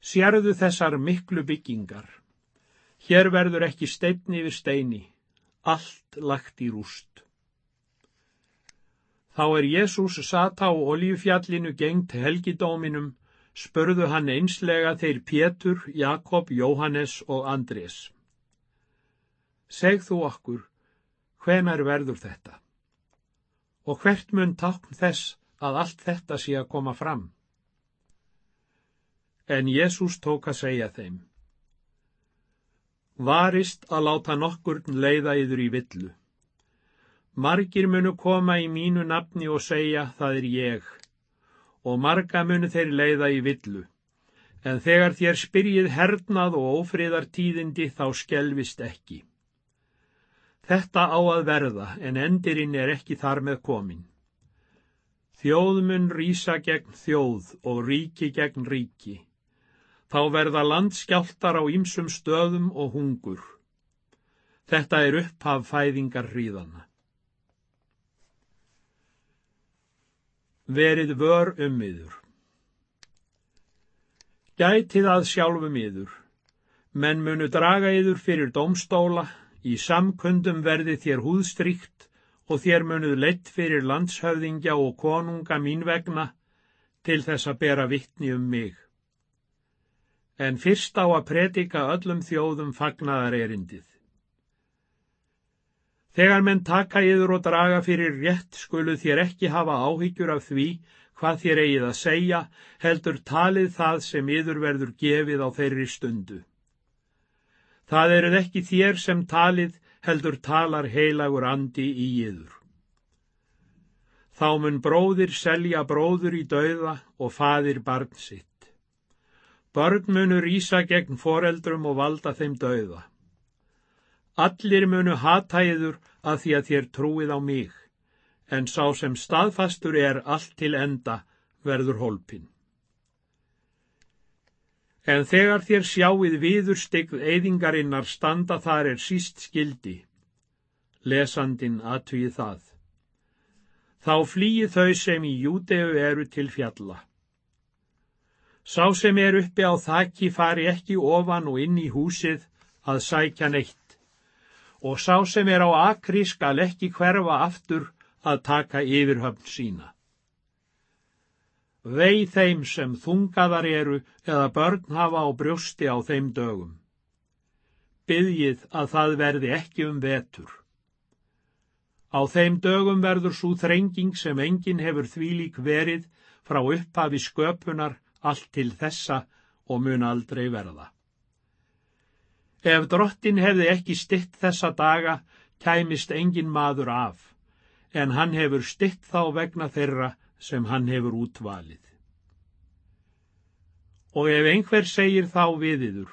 Sérðu þessar miklu byggingar. Hér verður ekki steitni yfir steini, allt lagt í rúst. Þá er Jésús sata á olíufjallinu gengt helgidóminum, spurðu hann einslega þeir Pétur, Jakob, Jóhannes og Andrés. Segð þú okkur, hvenar verður þetta? Og hvert mun tákn þess að allt þetta sé að koma fram? En Jésús tók að segja þeim. Varist að láta nokkurn leiða yður í villu. Margir munu koma í mínu nafni og segja það er ég, og marga munu þeir leiða í villu. En þegar þér spyrjið hernað og ófriðar tíðindi þá skelvist ekki. Þetta á að verða, en endirinn er ekki þar með komin. Þjóð mun rýsa gegn þjóð og ríki gegn ríki. Þá verða landskjáltar á ýmsum stöðum og hungur. Þetta er upphaf fæðingar hríðana. Verið vör um yður. Gætið að sjálfum yður. Menn munu draga yður fyrir domstóla, í samkundum verði þér húðstrykt og þér munuð leitt fyrir landshöfðingja og konunga mín vegna til þess að bera vittni um mig. En fyrst á að predika öllum þjóðum fagnaðar erindið. Þegar menn taka yður og draga fyrir rétt skulu þér ekki hafa áhyggjur af því hvað þér eigið að segja, heldur talið það sem yður verður gefið á þeirri stundu. Það eruð ekki þér sem talið, heldur talar heilagur andi í yður. Þá mun bróðir selja bróður í dauða og fadir barn sitt. Börn munu rýsa gegn foreldrum og valda þeim dauða. Allir munu hata yður að því að þér trúið á mig, en sá sem staðfastur er allt til enda verður hólpin. En þegar þér sjáið viðurstigð eyðingarinnar standa þar er síst skildi, lesandin aðtvíð það. Þá flýi þau sem í júdeu eru til fjalla. Sá sem er uppi á þakki fari ekki ofan og inn í húsið að sækja neitt, og sá sem er á akri skal ekki hverfa aftur að taka yfirhöfn sína. Vei þeim sem þungaðar eru eða börn hafa á brjósti á þeim dögum. Byðjið að það verði ekki um vetur. Á þeim dögum verður svo þrenging sem enginn hefur þvílík verið frá upphafi sköpunar allt til þessa og mun aldrei verða. Ef drottin hefði ekki stitt þessa daga, kæmist engin maður af, en hann hefur stitt þá vegna þeirra sem hann hefur útvalið. Og ef einhver segir þá við yður,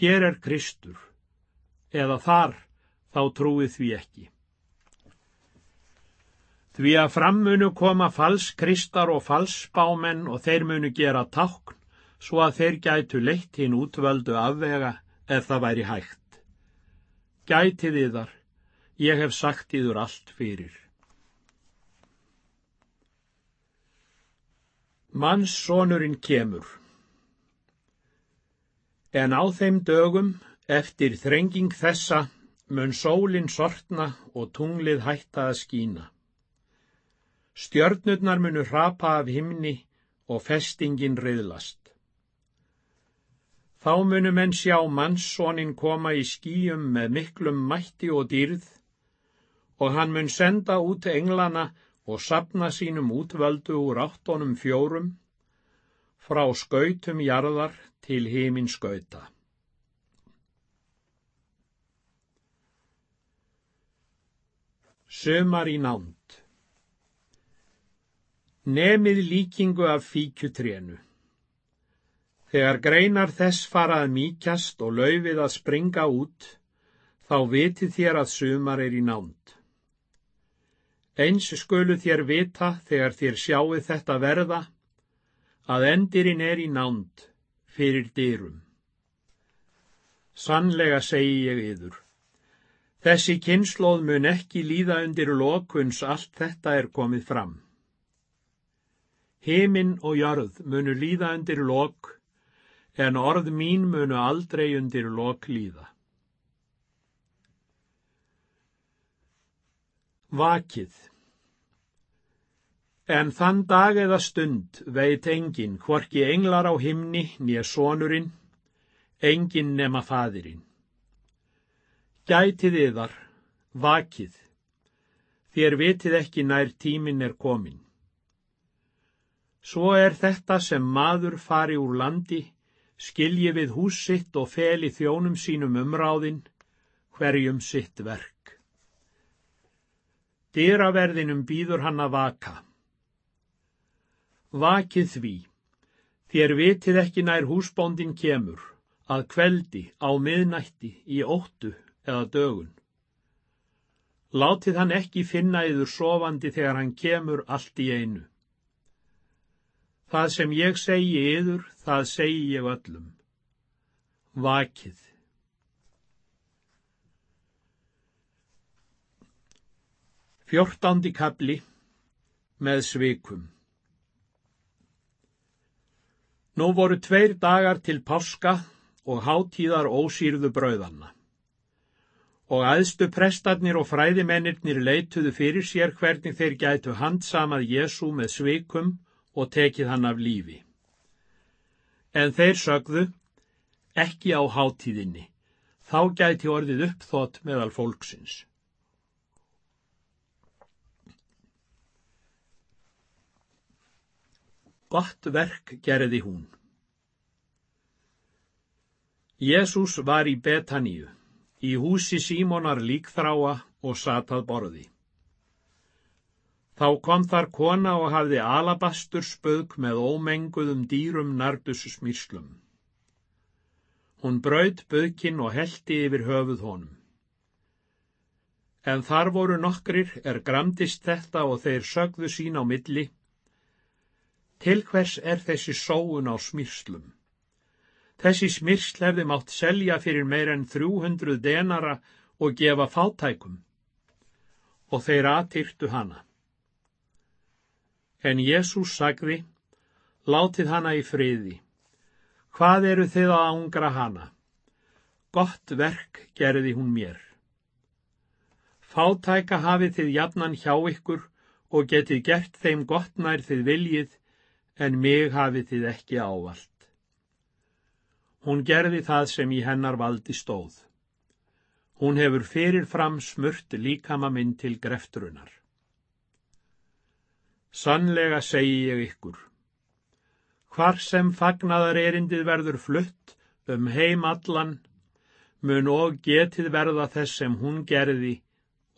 hér er Kristur, eða þar, þá trúið því ekki. Því að fram munu koma falskristar og falsspámenn og þeir munu gera tákn, svo að þeir gætu leitt hinn útvöldu afvega ef það væri hægt. Gætið yðar, ég hef sagt yður allt fyrir. Mannssonurinn kemur. En á þeim dögum, eftir þrenging þessa, mun sólinn sortna og tunglið hætta að skína. Stjörnurnar munu hrapa af himni og festingin riðlast. Þá munu menn sjá mannssónin koma í skýjum með miklum mætti og dýrð og hann mun senda út englana og sapna sínum útvöldu úr áttonum fjórum frá skautum jarðar til heiminn skauta. Sömar í nánd Nemið líkingu af fíkjutrénu. Þegar greinar þess fara að mýkjast og laufið að springa út, þá vitið þér að sömar er í nánd. Eins skulu þér vita þegar þér sjáuð þetta verða, að endirinn er í nánd fyrir dyrum. Sannlega segi ég yður. Þessi kynnslóð mun ekki líða undir lokuns allt þetta er komið fram. Heiminn og jörð munu líða undir lok, en orð mín munu aldrei undir lok líða. Vakið En þann dag eða stund veit engin hvorki englar á himni nýja sonurinn, engin nema fadirinn. Gætið yðar, vakið, þér vitið ekki nær tímin er komin. Svo er þetta sem maður fari úr landi, skilji við hús sitt og feli þjónum sínum umráðin, hverjum sitt verk. Dyraverðinum býður hann að vaka. Vakið því, þér vitið ekki nær húsbóndin kemur, að kveldi á miðnætti í óttu eða dögun. Látið hann ekki finna yður sofandi þegar hann kemur allt í einu. Það sem ég segi yður, það segi ég öllum. Vakið. Fjórtándi kapli með svikum. Nú voru tveir dagar til páska og hátíðar ósýrðu brauðanna og aðstu prestarnir og fræðimennirnir leituðu fyrir sér hvernig þeir gætu handsamað Jésu með svikum og tekið hann af lífi. En þeir sögðu, ekki á hátíðinni, þá gæti orðið uppþótt meðal fólksins. Gott verk gerði hún. Jésús var í Betaníu í húsi Símonar líkþráa og satað borði. Þá kom þar kona og hafði alabastur spöðk með ómenguðum dýrum nardus smýrslum. Hún braud böðkin og heldi yfir höfuð honum. En þar voru nokkrir er gramdist þetta og þeir sögðu sín á milli. Til hvers er þessi sóun á smýrslum? Þessi smyrsl hefði mátt selja fyrir meir en 300 denara og gefa fátækum. Og þeir aðtyrtu hana. En Jésús sagði, látið hana í friði. Hvað eru þið að ángra hana? Gott verk gerði hún mér. Fátæka hafið þið jafnan hjá ykkur og getið gert þeim gott nær þið viljið, en mig hafið þið ekki ávalt. Hún gerði það sem í hennar valdi stóð. Hún hefur fyrirfram smurt líkama minn til greftrunar. Sannlega segi ég ykkur. Hvar sem fagnaðar erindið verður flutt um heim allan, mun og getið verða þess sem hún gerði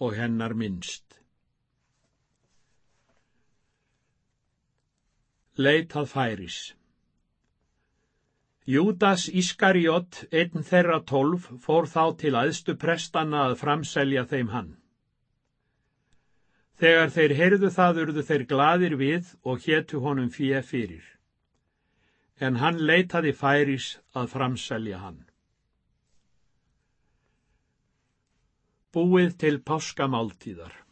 og hennar minnst. Leitað færis Júdas Ískariot, einn þeirra tólf, fór þá til aðstu prestana að framselja þeim hann. Þegar þeir heyrðu það urðu þeir gladir við og héttu honum fjö fyrir. En hann leitaði færis að framselja hann. Búið til páskamáltíðar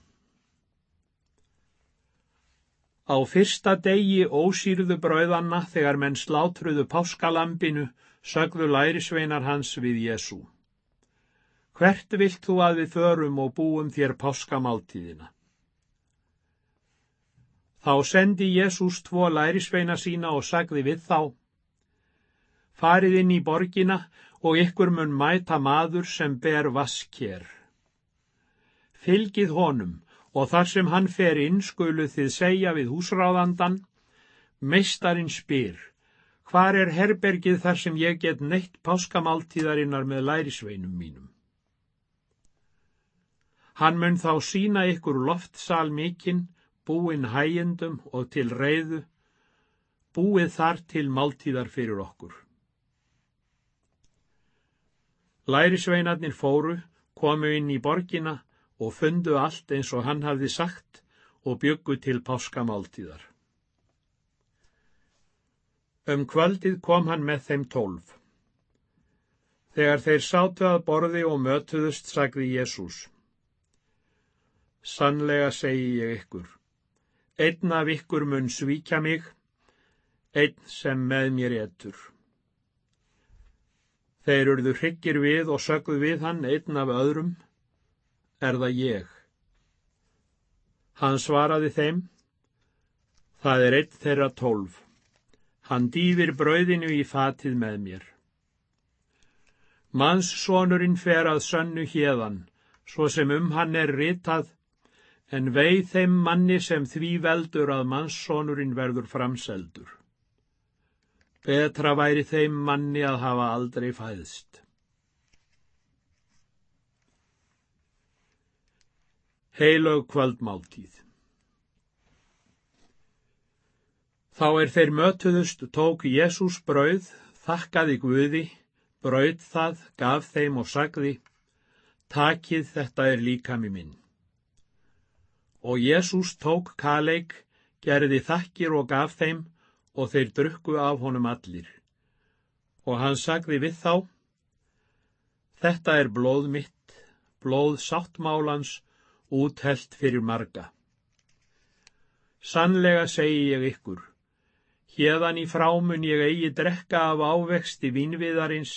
Á fyrsta degi ósýrðu brauðanna þegar menn slátruðu páskalambinu sögðu lærisveinar hans við Jésu. Hvert vilt þú að við förum og búum þér páskamáltíðina? Þá sendi Jésús tvo lærisveina sína og sagði við þá, Farið inn í borgina og ykkur mun mæta maður sem ber vaskjer. Fylgið honum og þar sem hann fer inn skulu þið segja við húsráðandan, meistarinn spyr, hvar er herbergið þar sem ég get neitt páskamáltíðarinnar með lærisveinum mínum? Hann mun þá sína ykkur loftsal mikinn, búinn hægjendum og til reyðu, búið þar til máltíðar fyrir okkur. Lærisveinarnir fóru, komu inn í borgina og fundu allt eins og hann hafði sagt og byggu til páskamáltíðar. Um kvöldið kom hann með þeim tólf. Þegar þeir sátu að borði og mötuðust, sagði Jésús. Sannlega segi ég ykkur, einn af ykkur mun svíkja mig, einn sem með mér etur. Þeir urðu hryggir við og sögðu við hann einn af öðrum, er það ég. Hann svaraði þeim, það er einn þeirra tólf. Hann dýfir brauðinu í fatið með mér. Mannssonurinn fer að sönnu hérðan, svo sem um hann er ritað, en veið þeim manni sem því veldur að mannssonurinn verður framseldur. Betra væri þeim manni að hafa aldrei fæðst. Heilög kvöldmáltíð Þá er þeir mötuðust tók Jésús brauð, þakkaði Guði, brauð það, gaf þeim og sagði, takið þetta er líkami minn. Og Jésús tók kaleik, gerði þakkir og gaf þeim og þeir drukku af honum allir. Og hann sagði við þá, Þetta er blóð mitt, blóð sáttmálans, úthelt fyrir marga. Sannlega segi ég ykkur, hérðan í frámun ég eigi drekka af ávexti vínviðarins,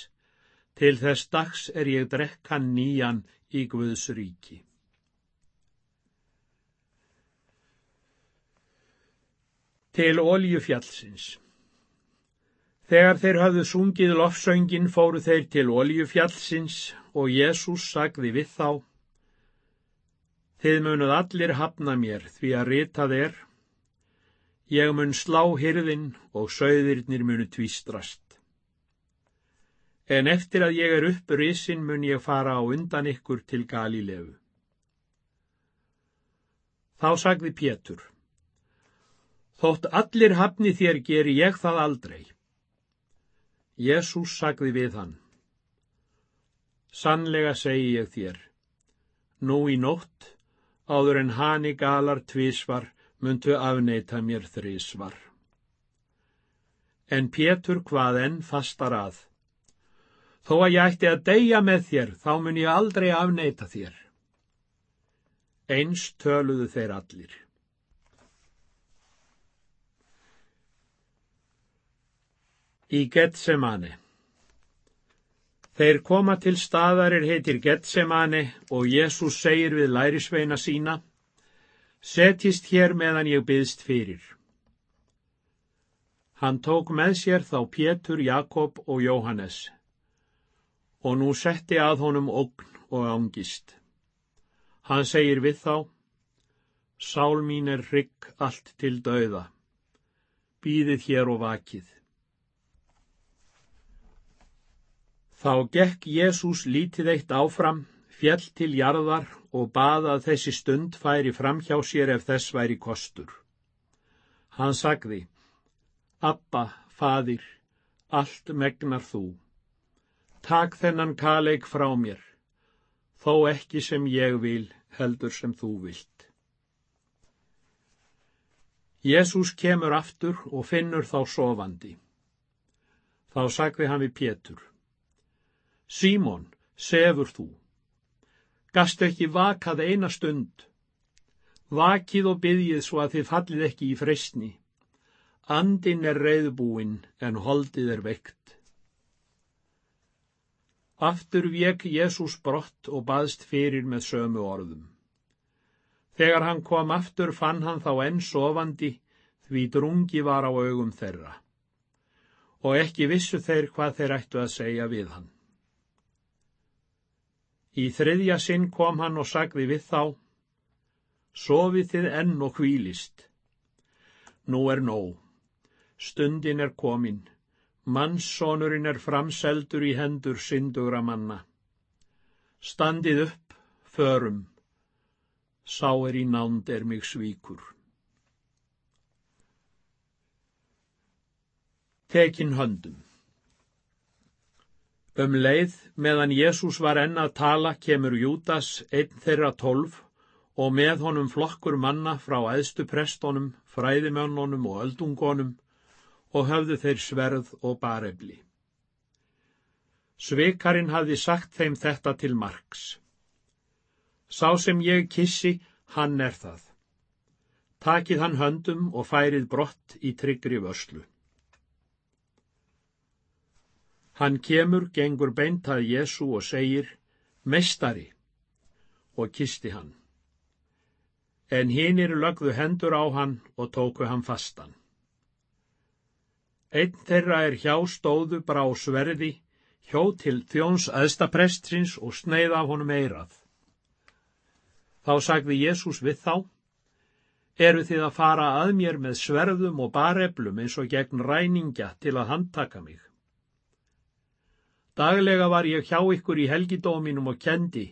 til þess dags er ég drekkan nýjan í Guðs ríki. Til oljufjallsins. Þegar þeir hafðu sungið lofsöngin fóru þeir til oljufjallsins og Jésús sagði við þá, Þið munuð allir hafna mér því að ritað er, ég mun slá hyrðin og sögðirnir munu tvístrast. En eftir að ég er upp risin mun ég fara á undan ykkur til Galilegu. Þá sagði Pétur, Þótt allir hafni þér geri ég það aldrei. Jésús sagði við hann. Sannlega segi ég þér, nú í nótt, áður en hani galar tvísvar, myndu afneita mér þrísvar. En Pétur hvað enn fastar að. Þó að ég ætti að deyja með þér, þá mun ég aldrei afneita þér. Eins töluðu þeir allir. Í Getsemane. Þeir koma til staðarir heitir Getsemane og Jésús segir við lærisveina sína, setjist hér meðan ég byðst fyrir. Hann tók með sér þá Pétur, Jakob og Jóhannes og nú setti að honum ogn og ángist. Hann segir við þá, Sál mín er hrygg allt til dauða, býðið hér og vakið. Þá gekk Jésús lítið eitt áfram, fjell til jarðar og baða að þessi stund færi fram hjá sér ef þess væri kostur. Hann sagði, Abba, fadir, allt megnar þú. Takk þennan kaleik frá mér, þó ekki sem ég vil, heldur sem þú vilt. Jésús kemur aftur og finnur þá sofandi. Þá sagði hann við Pétur, Símon, sefur þú? Gastu ekki vakað eina stund? Vakið og byggjið svo að þið fallið ekki í freysni. Andin er reyðbúinn en holdið er veikt. Aftur vek Jésús brott og baðst fyrir með sömu orðum. Þegar hann kom aftur fann hann þá enn sofandi því drungi var á augum þeirra. Og ekki vissu þeir hvað þeir ættu að segja við hann. Í þriðja sinn kom hann og sagði við þá, Sofið þið enn og hvílist. Nú er nóg. Stundin er komin. Mannssonurinn er framseldur í hendur syndugra manna. Standið upp, förum. Sá er í nánd er mig svíkur. Tekin höndum. Um leið, meðan Jésús var enn að tala, kemur Júdas, einn þeirra tólf, og með honum flokkur manna frá æðstu prestónum, fræðimönnunum og öldungonum, og höfðu þeir sverð og barefli. Sveikarinn hafði sagt þeim þetta til margs. Sá sem ég kissi, hann er það. Takið hann höndum og færið brott í tryggri vörslu. Hann kemur, gengur beint að Jésu og segir, Mestari, og kisti hann. En hinnir lögðu hendur á hann og tóku hann fastan. Einn þeirra er hjá stóðu brá sverði, hjó til þjóns aðstaprestsins og sneið af honum eirað. Þá sagði Jésús við þá, eru þið að fara að mér með sverðum og bareflum eins og gegn ræningja til að handtaka mig. Daglega var ég hjá ykkur í helgidóminum og kendi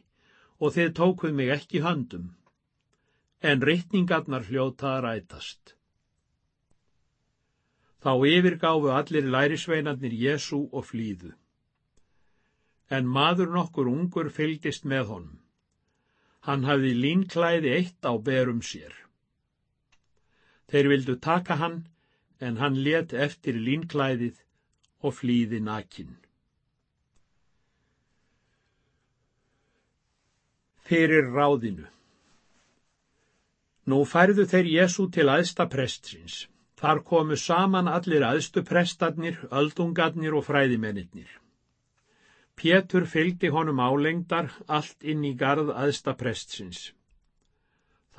og þið tókuð mig ekki höndum, en rittningarnar hljóta að rætast. Þá yfirgáfu allir lærisveinarnir Jésu og flýðu. En maður nokkur ungur fylgist með honum. Hann hafði línklæði eitt á berum sér. Þeir vildu taka hann, en hann let eftir línklæðið og flýði nakinn. Fyrir ráðinu Nú færðu þeir Jésu til aðsta prestsins. Þar komu saman allir aðstu prestarnir, öldungarnir og fræðimennir. Pétur fylgdi honum álengdar allt inn í garð aðsta prestsins.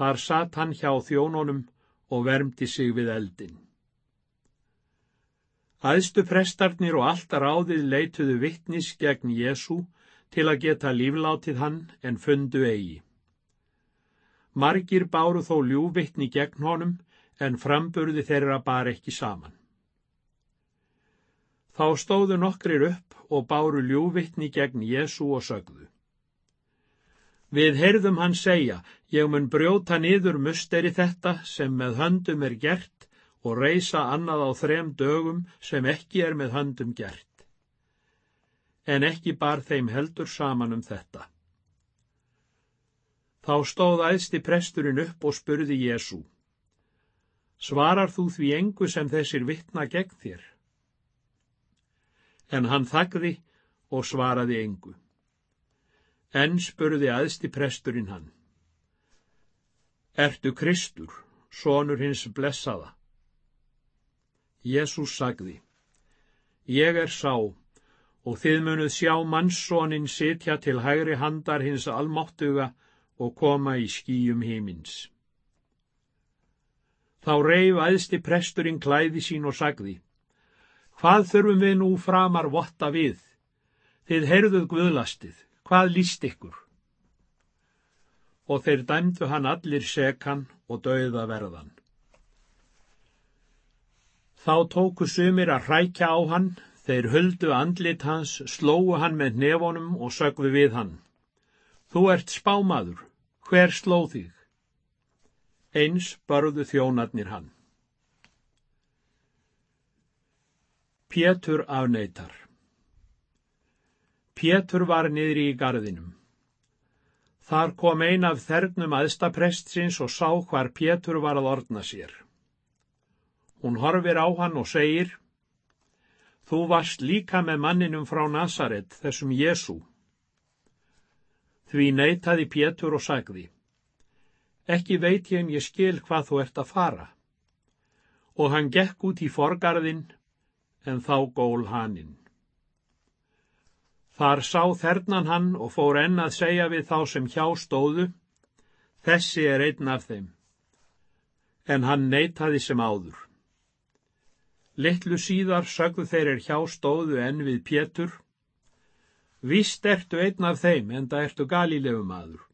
Þar satt hann hjá þjónunum og vermdi sig við eldin. Æðstu prestarnir og allt ráðið leituðu vittnis gegn Jésu til að geta líflátið hann en fundu eigi. Margir báru þó ljúvittni gegn honum en framburði þeirra bar ekki saman. Þá stóðu nokkrir upp og báru ljúvittni gegn Jésu og sögðu. Við heyrðum hann segja, ég mun brjóta niður musteri þetta sem með höndum er gert og reysa annað á þrem dögum sem ekki er með höndum gert. En ekki bar þeim heldur saman um þetta. Þá stóð æðsti presturinn upp og spurði Jésu. Svarar þú því engu sem þessir vittna gegn þér? En hann þagði og svaraði engu. En spurði aðsti presturinn hann. Ertu Kristur, sonur hins blessaða? Jésús sagði, Ég er sá, og þið munuð sjá mannssonin sitja til hægri handar hins almáttuga og koma í skýjum himins. Þá reif aðsti presturinn klæði sín og sagði, Hvað þurfum við nú framar votta við? Þið heyrðuð guðlastið, hvað líst ykkur? Og þeir dæmdu hann allir sekan og dauða verðan. Þá tóku sumir að hrækja á hann, þeir höldu andlit hans, slóu hann með nefonum og sögðu við hann. Þú ert spámaður, hver sló þig? Eins börðu þjónarnir hann. Pétur afneitar Pétur var niðri í garðinum. Þar kom ein af þernum aðstaprestsins og sá hvar Pétur var að ordna sér. Hún horfir á hann og segir, Þú varst líka með manninum frá Nazaret, þessum Jésu. Því neytaði Pétur og sagði, Ekki veit ég en ég skil hvað þú ert að fara. Og hann gekk út í forgarðin, en þá gól haninn. Þar sá þernan hann og fór enn að segja við þá sem hjá stóðu, þessi er einn af þeim. En hann neytaði sem áður. Littlu síðar sögðu þeir er hjá stóðu enn við Pétur. Vist ertu einn af þeim, en það ertu galílefum aður.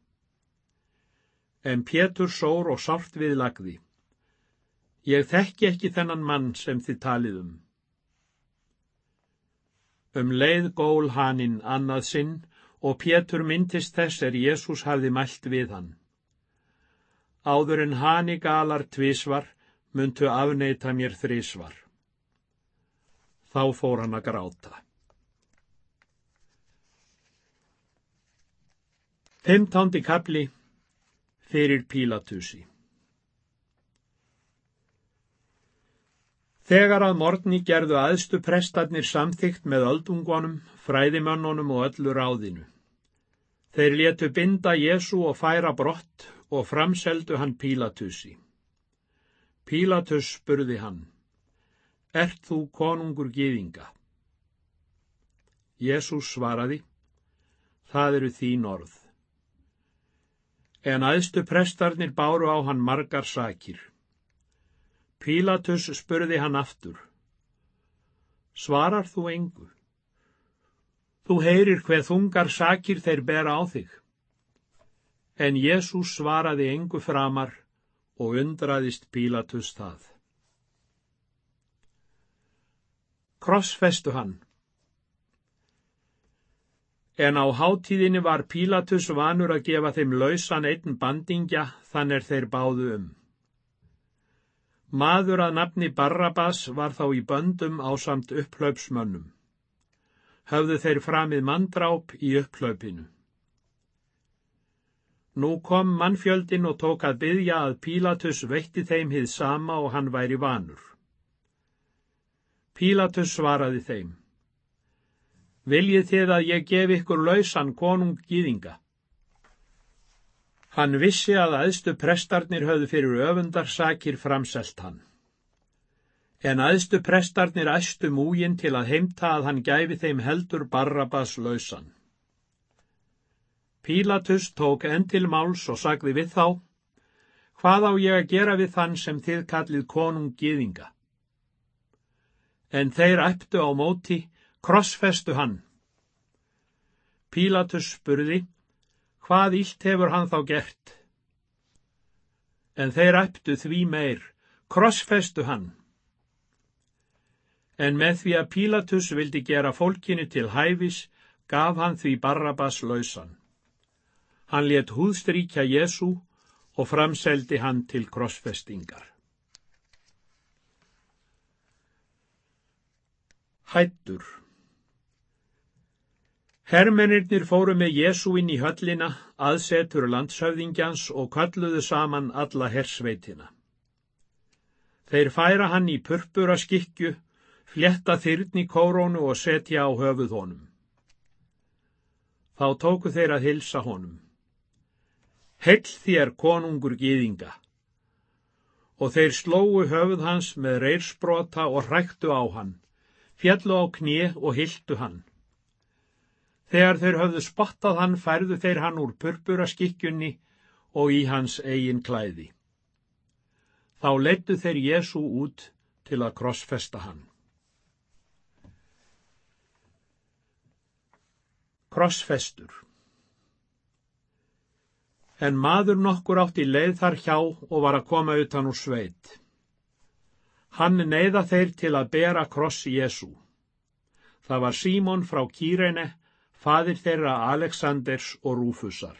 En Pétur sór og sárt við lagði. Ég þekki ekki þennan mann sem þið talið um. Um leið gól haninn annað sinn og Pétur myndist þess er Jésús hafði mælt við hann. Áður en hani galar tvísvar, muntu afneita mér þrísvar. Þá fór hann að gráta. Femtándi kapli fyrir Pílatusi Þegar að morgni gerðu aðstu prestarnir samþygt með öldungunum, fræðimönnunum og öllu ráðinu. Þeir letu binda Jésu og færa brott og framseldu hann Pílatusi. Pílatus spurði hann, Ert þú konungur gýðinga? Jésús svaraði, Það eru þín orð. En aðstu prestarnir báru á hann margar sakir. Pílatus spurði hann aftur. Svarar þú engu? Þú heyrir hver þungar sakir þeir bera á þig. En Jésús svaraði engu framar og undraðist Pílatus það. Krossfestu hann. En á hátíðinni var Pílatus vanur að gefa þeim lausan einn bandingja þann er þeir báðu um. Maður að nafni Barrabas var þá í böndum á samt upplaupsmönnum. Höfðu þeir framið mandráp í upplaupinu. Nú kom mannfjöldin og tók að byggja að Pílatus veitti þeim hið sama og hann væri vanur. Pílatus svaraði þeim. Viljið þið að ég gef ykkur lausan konung gýðinga? Hann vissi að aðstu prestarnir höfðu fyrir öfundarsakir framselt hann. En aðstu prestarnir æstu múgin til að heimta að hann gæfi þeim heldur Barrabas lausan. Pílatus tók enn til máls og sagði við þá, hvað á ég að gera við þann sem þið kallið konung gýðinga? En þeir æptu á móti, krossfestu hann. Pílatus spurði, hvað ílt hefur hann þá gert? En þeir æptu því meir, krossfestu hann. En með því að Pílatus vildi gera fólkinu til hæfis, gaf hann því Barrabas lausan. Hann let húðstríkja Jésu og framseldi hann til krossfestingar. Hættur Hermennirnir fóru með Jésu inn í höllina, aðsetur landshöfðingjans og kalluðu saman alla hersveitina. Þeir færa hann í purpura skikju, fletta þyrni kórónu og setja á höfuð honum. Þá tóku þeir að hilsa honum. Hell þér konungur gýðinga. Og þeir slóu höfuð hans með reirsbrota og hræktu á hann, fjallu á knið og hildu hann. Þegar þeir höfðu spottað hann færðu þeir hann úr purpura skikkjunni og í hans eigin klæði. Þá leittu þeir Jésu út til að krossfesta hann. Krossfestur En maður nokkur átti leið þar hjá og var að koma utan úr sveit. Hann neyða þeir til að bera kross Jésu. Það var Símon frá Kýrene fadir þeirra Aleksanders og Rúfusar.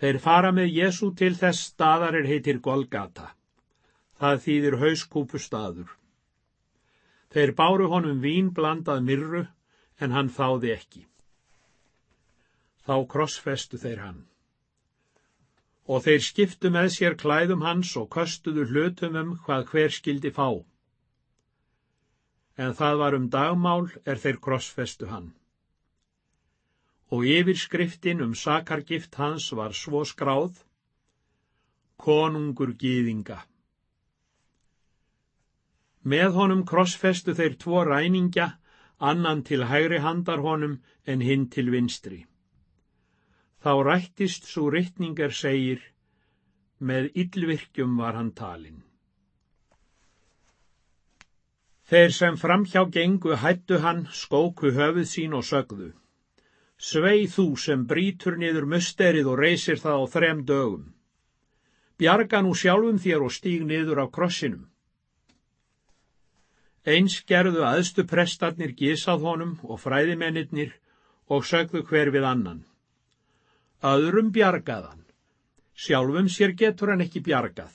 Þeir fara með Jésu til þess staðar er heitir Golgata. Það þýðir hauskúpu staður. Þeir báru honum vín blandað myrru, en hann þáði ekki. Þá krossfestu þeir hann. Og þeir skiptu með sér klæðum hans og köstuðu hlutum um hvað hver skildi fá en það var um dagmál er þeir krossfestu hann. Og yfirskriftin um sakargift hans var svo skráð, konungur gýðinga. Með honum krossfestu þeir tvo ræninga, annan til hægri handar honum en hinn til vinstri. Þá rættist svo rytningar segir, með yllvirkjum var hann talinn. Þeir sem framhjá gengu hættu hann, skóku höfuð sín og sögðu. Svei þú sem brítur niður musterið og reysir það á þrem dögum. Bjarga nú sjálfum þér og stíg niður á krossinum. Eins gerðu aðstu prestarnir gísað honum og fræðimennirnir og sögðu hver við annan. Öðrum bjargaðan. Sjálfum sér getur hann ekki bjargað.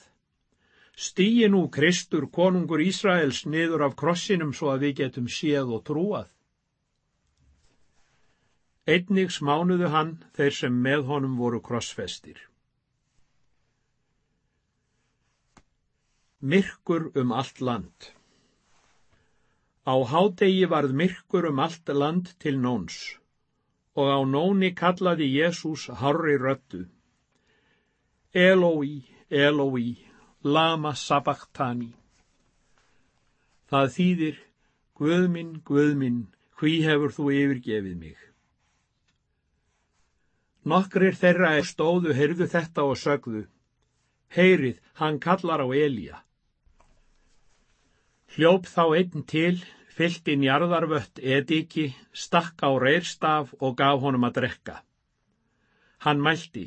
Stýi nú Kristur konungur Ísraels niður af krossinum svo að við getum séð og trúað. Einnig smánuðu hann þeir sem með honum voru krossfestir. Myrkur um allt land Á hádegi varð myrkur um allt land til nóns og á nóni kallaði Jésús harri röttu. Elói, Elói, Lama Sabachthani. Það þýðir, Guðminn, Guðminn, hví hefur þú yfirgefið mig? Nokkrir þeirra stóðu, heyrðu þetta og sögðu, heyrið, hann kallar á Elíja. Hljóp þá einn til, fyllt inn jarðarvött ediki, stakk á reyrstaf og gaf honum að drekka. Hann mælti,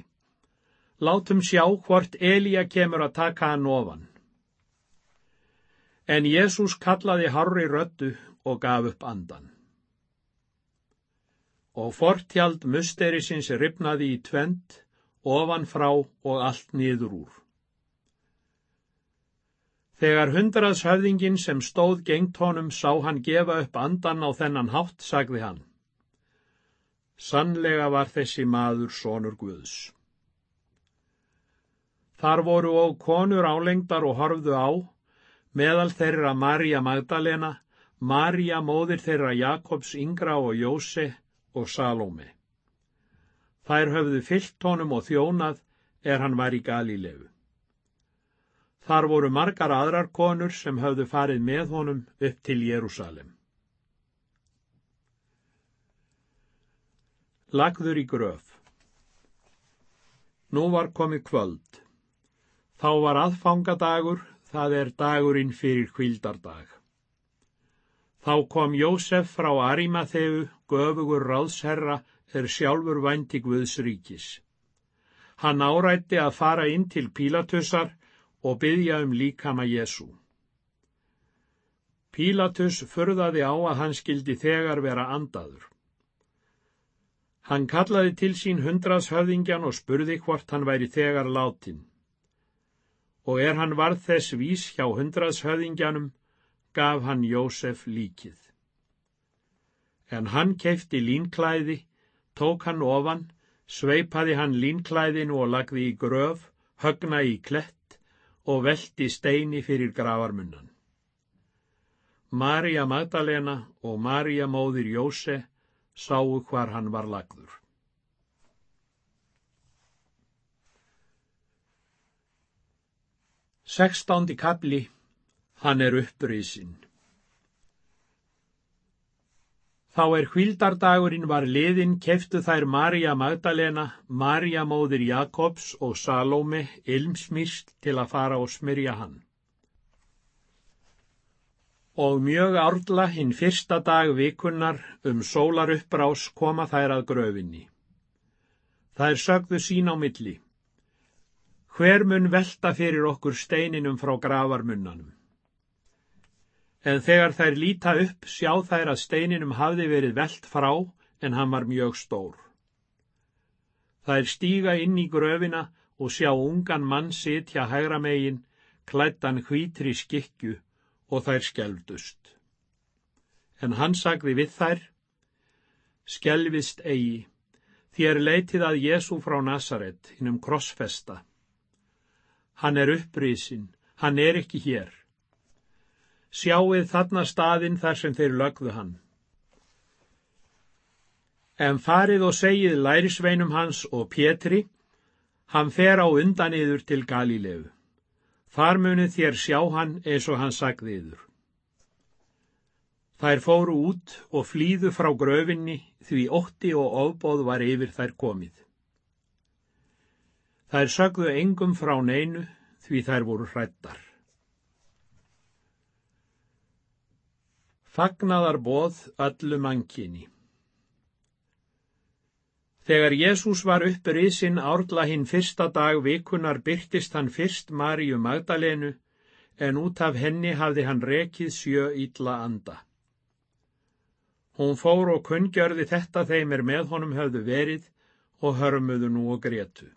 Látum sjá hvort Elíja kemur að taka hann ofan. En Jésús kallaði harri röttu og gaf upp andan. Og fortjald musterisins ripnaði í tvent, ofan frá og allt niður úr. Þegar hundraðshöfðingin sem stóð gengt honum sá hann gefa upp andan á þennan hátt, sagði hann. Sannlega var þessi maður sonur Guðs. Þar voru og konur álengdar og horfðu á, meðal þeirra Marja Magdalena, Marja móðir þeirra Jakobs yngra og Jóse og Salome. Þær höfðu fyllt honum og þjónað er hann var í Galílegu. Þar voru margar aðrar konur sem höfðu farið með honum upp til Jérúsalem. Lagður í gröf Nú var komið kvöld. Þá var aðfangadagur, það er dagurinn fyrir kvildardag. Þá kom Jósef frá Arimatheu, göfugur ráðsherra, er sjálfur vænti Guðsríkis. Hann árætti að fara inn til Pílatussar og byggja um líkama Jésu. Pílatus förðaði á að hann skildi þegar vera andaður. Hann kallaði til sín hundraðshöfðingjan og spurði hvort hann væri þegar látin. Og er hann varð þess vís hjá hundraðshöfðingjanum, gaf hann Jósef líkið. En hann keifti línklæði, tók hann ofan, sveipaði hann línklæðinu og lagði í gröf, högna í klett og veldi steini fyrir gravarmunnan. Marja Magdalena og Marja móðir Jóse sáu hvar hann var lagður. Sextándi kapli, hann er upprisinn. Þá er hvildardagurinn var liðin keftu þær Marja Magdalena, Marja móðir Jakobs og Salome ilmsmýrst til að fara og smyrja hann og mjög árla hinn fyrsta dag vikunnar um sólaruppbrás koma þær að gröfinni. Þær sögðu sín á milli. Hver mun velta fyrir okkur steininum frá gravarmunnanum? En þegar þær líta upp sjá þær að steininum hafði verið velt frá en hann var mjög stór. Þær stíga inn í gröfina og sjá ungan mann sitja hægra megin, klættan hvítri skikju og þær skelvdust. En hann sagði við þær, Skelvist eigi, þér leitið að Jésu frá Nazaret, hinnum krossfesta. Hann er upprísin, hann er ekki hér. Sjáuð þarna staðinn þar sem þeir lögðu hann. En farið og segið lærisveinum hans og Pétri, hann fer á undaniður til Galílegu. Þar munið þér sjá hann eins og hann sagði yður. Þær fóru út og flýðu frá gröfinni því ótti og ofbóð var yfir þær komið. Þær sögðu engum frá neinu því þær voru hrættar. Fagnaðar bóð öllu mankinni. Þegar Jésús var uppur í sinn árla hinn fyrsta dag vikunar byrtist hann fyrst Maríu Magdalenu, en út af henni hafði hann rekið sjö ítla anda. Hún fór og kunngjörði þetta þeim er með honum höfðu verið og hörmuðu nú og gretu.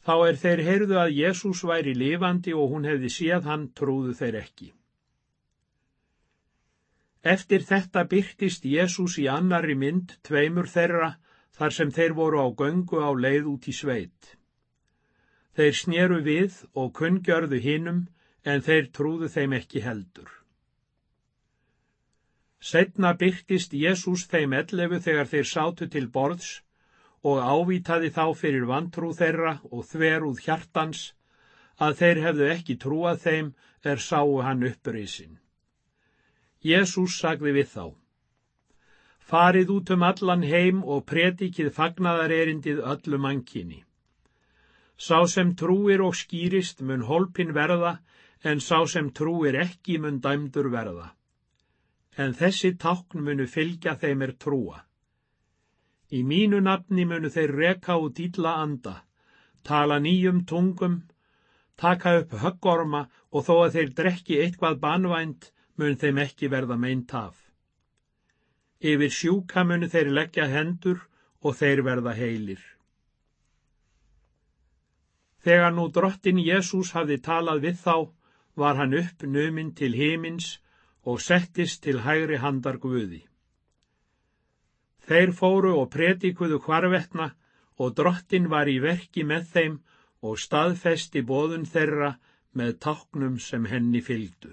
Þá er þeir heyrðu að Jésús væri lifandi og hún hefði séð hann trúðu þeir ekki. Eftir þetta byrtist Jésús í annari mynd tveimur þeirra þar sem þeir voru á göngu á leið út í sveit. Þeir sneru við og kunngjörðu hinnum en þeir trúðu þeim ekki heldur. Setna byrtist Jésús þeim ellefu þegar þeir sátu til borðs og ávitaði þá fyrir vantrú þeirra og þverúð hjartans að þeir hefðu ekki trúað þeim er sáu hann upprisinn. Jésús sagði við þá. Farið út um allan heim og predikið fagnaðar erindið öllu mankinni. Sá sem trúir og skýrist mun holpin verða, en sá sem trúir ekki mun dæmdur verða. En þessi tákn munu fylgja þeim er trúa. Í mínu nafni munu þeir reka út ítla anda, tala nýjum tungum, taka upp höggorma og þó að þeir drekki eitthvað banvænt mun þeim ekki verða meint af. Yfir sjúka munu þeir leggja hendur og þeir verða heilir. Þegar nú drottin Jésús hafði talað við þá, var hann upp numinn til himins og settist til hægri handar Guði. Þeir fóru og predikuðu hvarvetna og drottin var í verki með þeim og staðfesti bóðun þeirra með táknum sem henni fylgdu.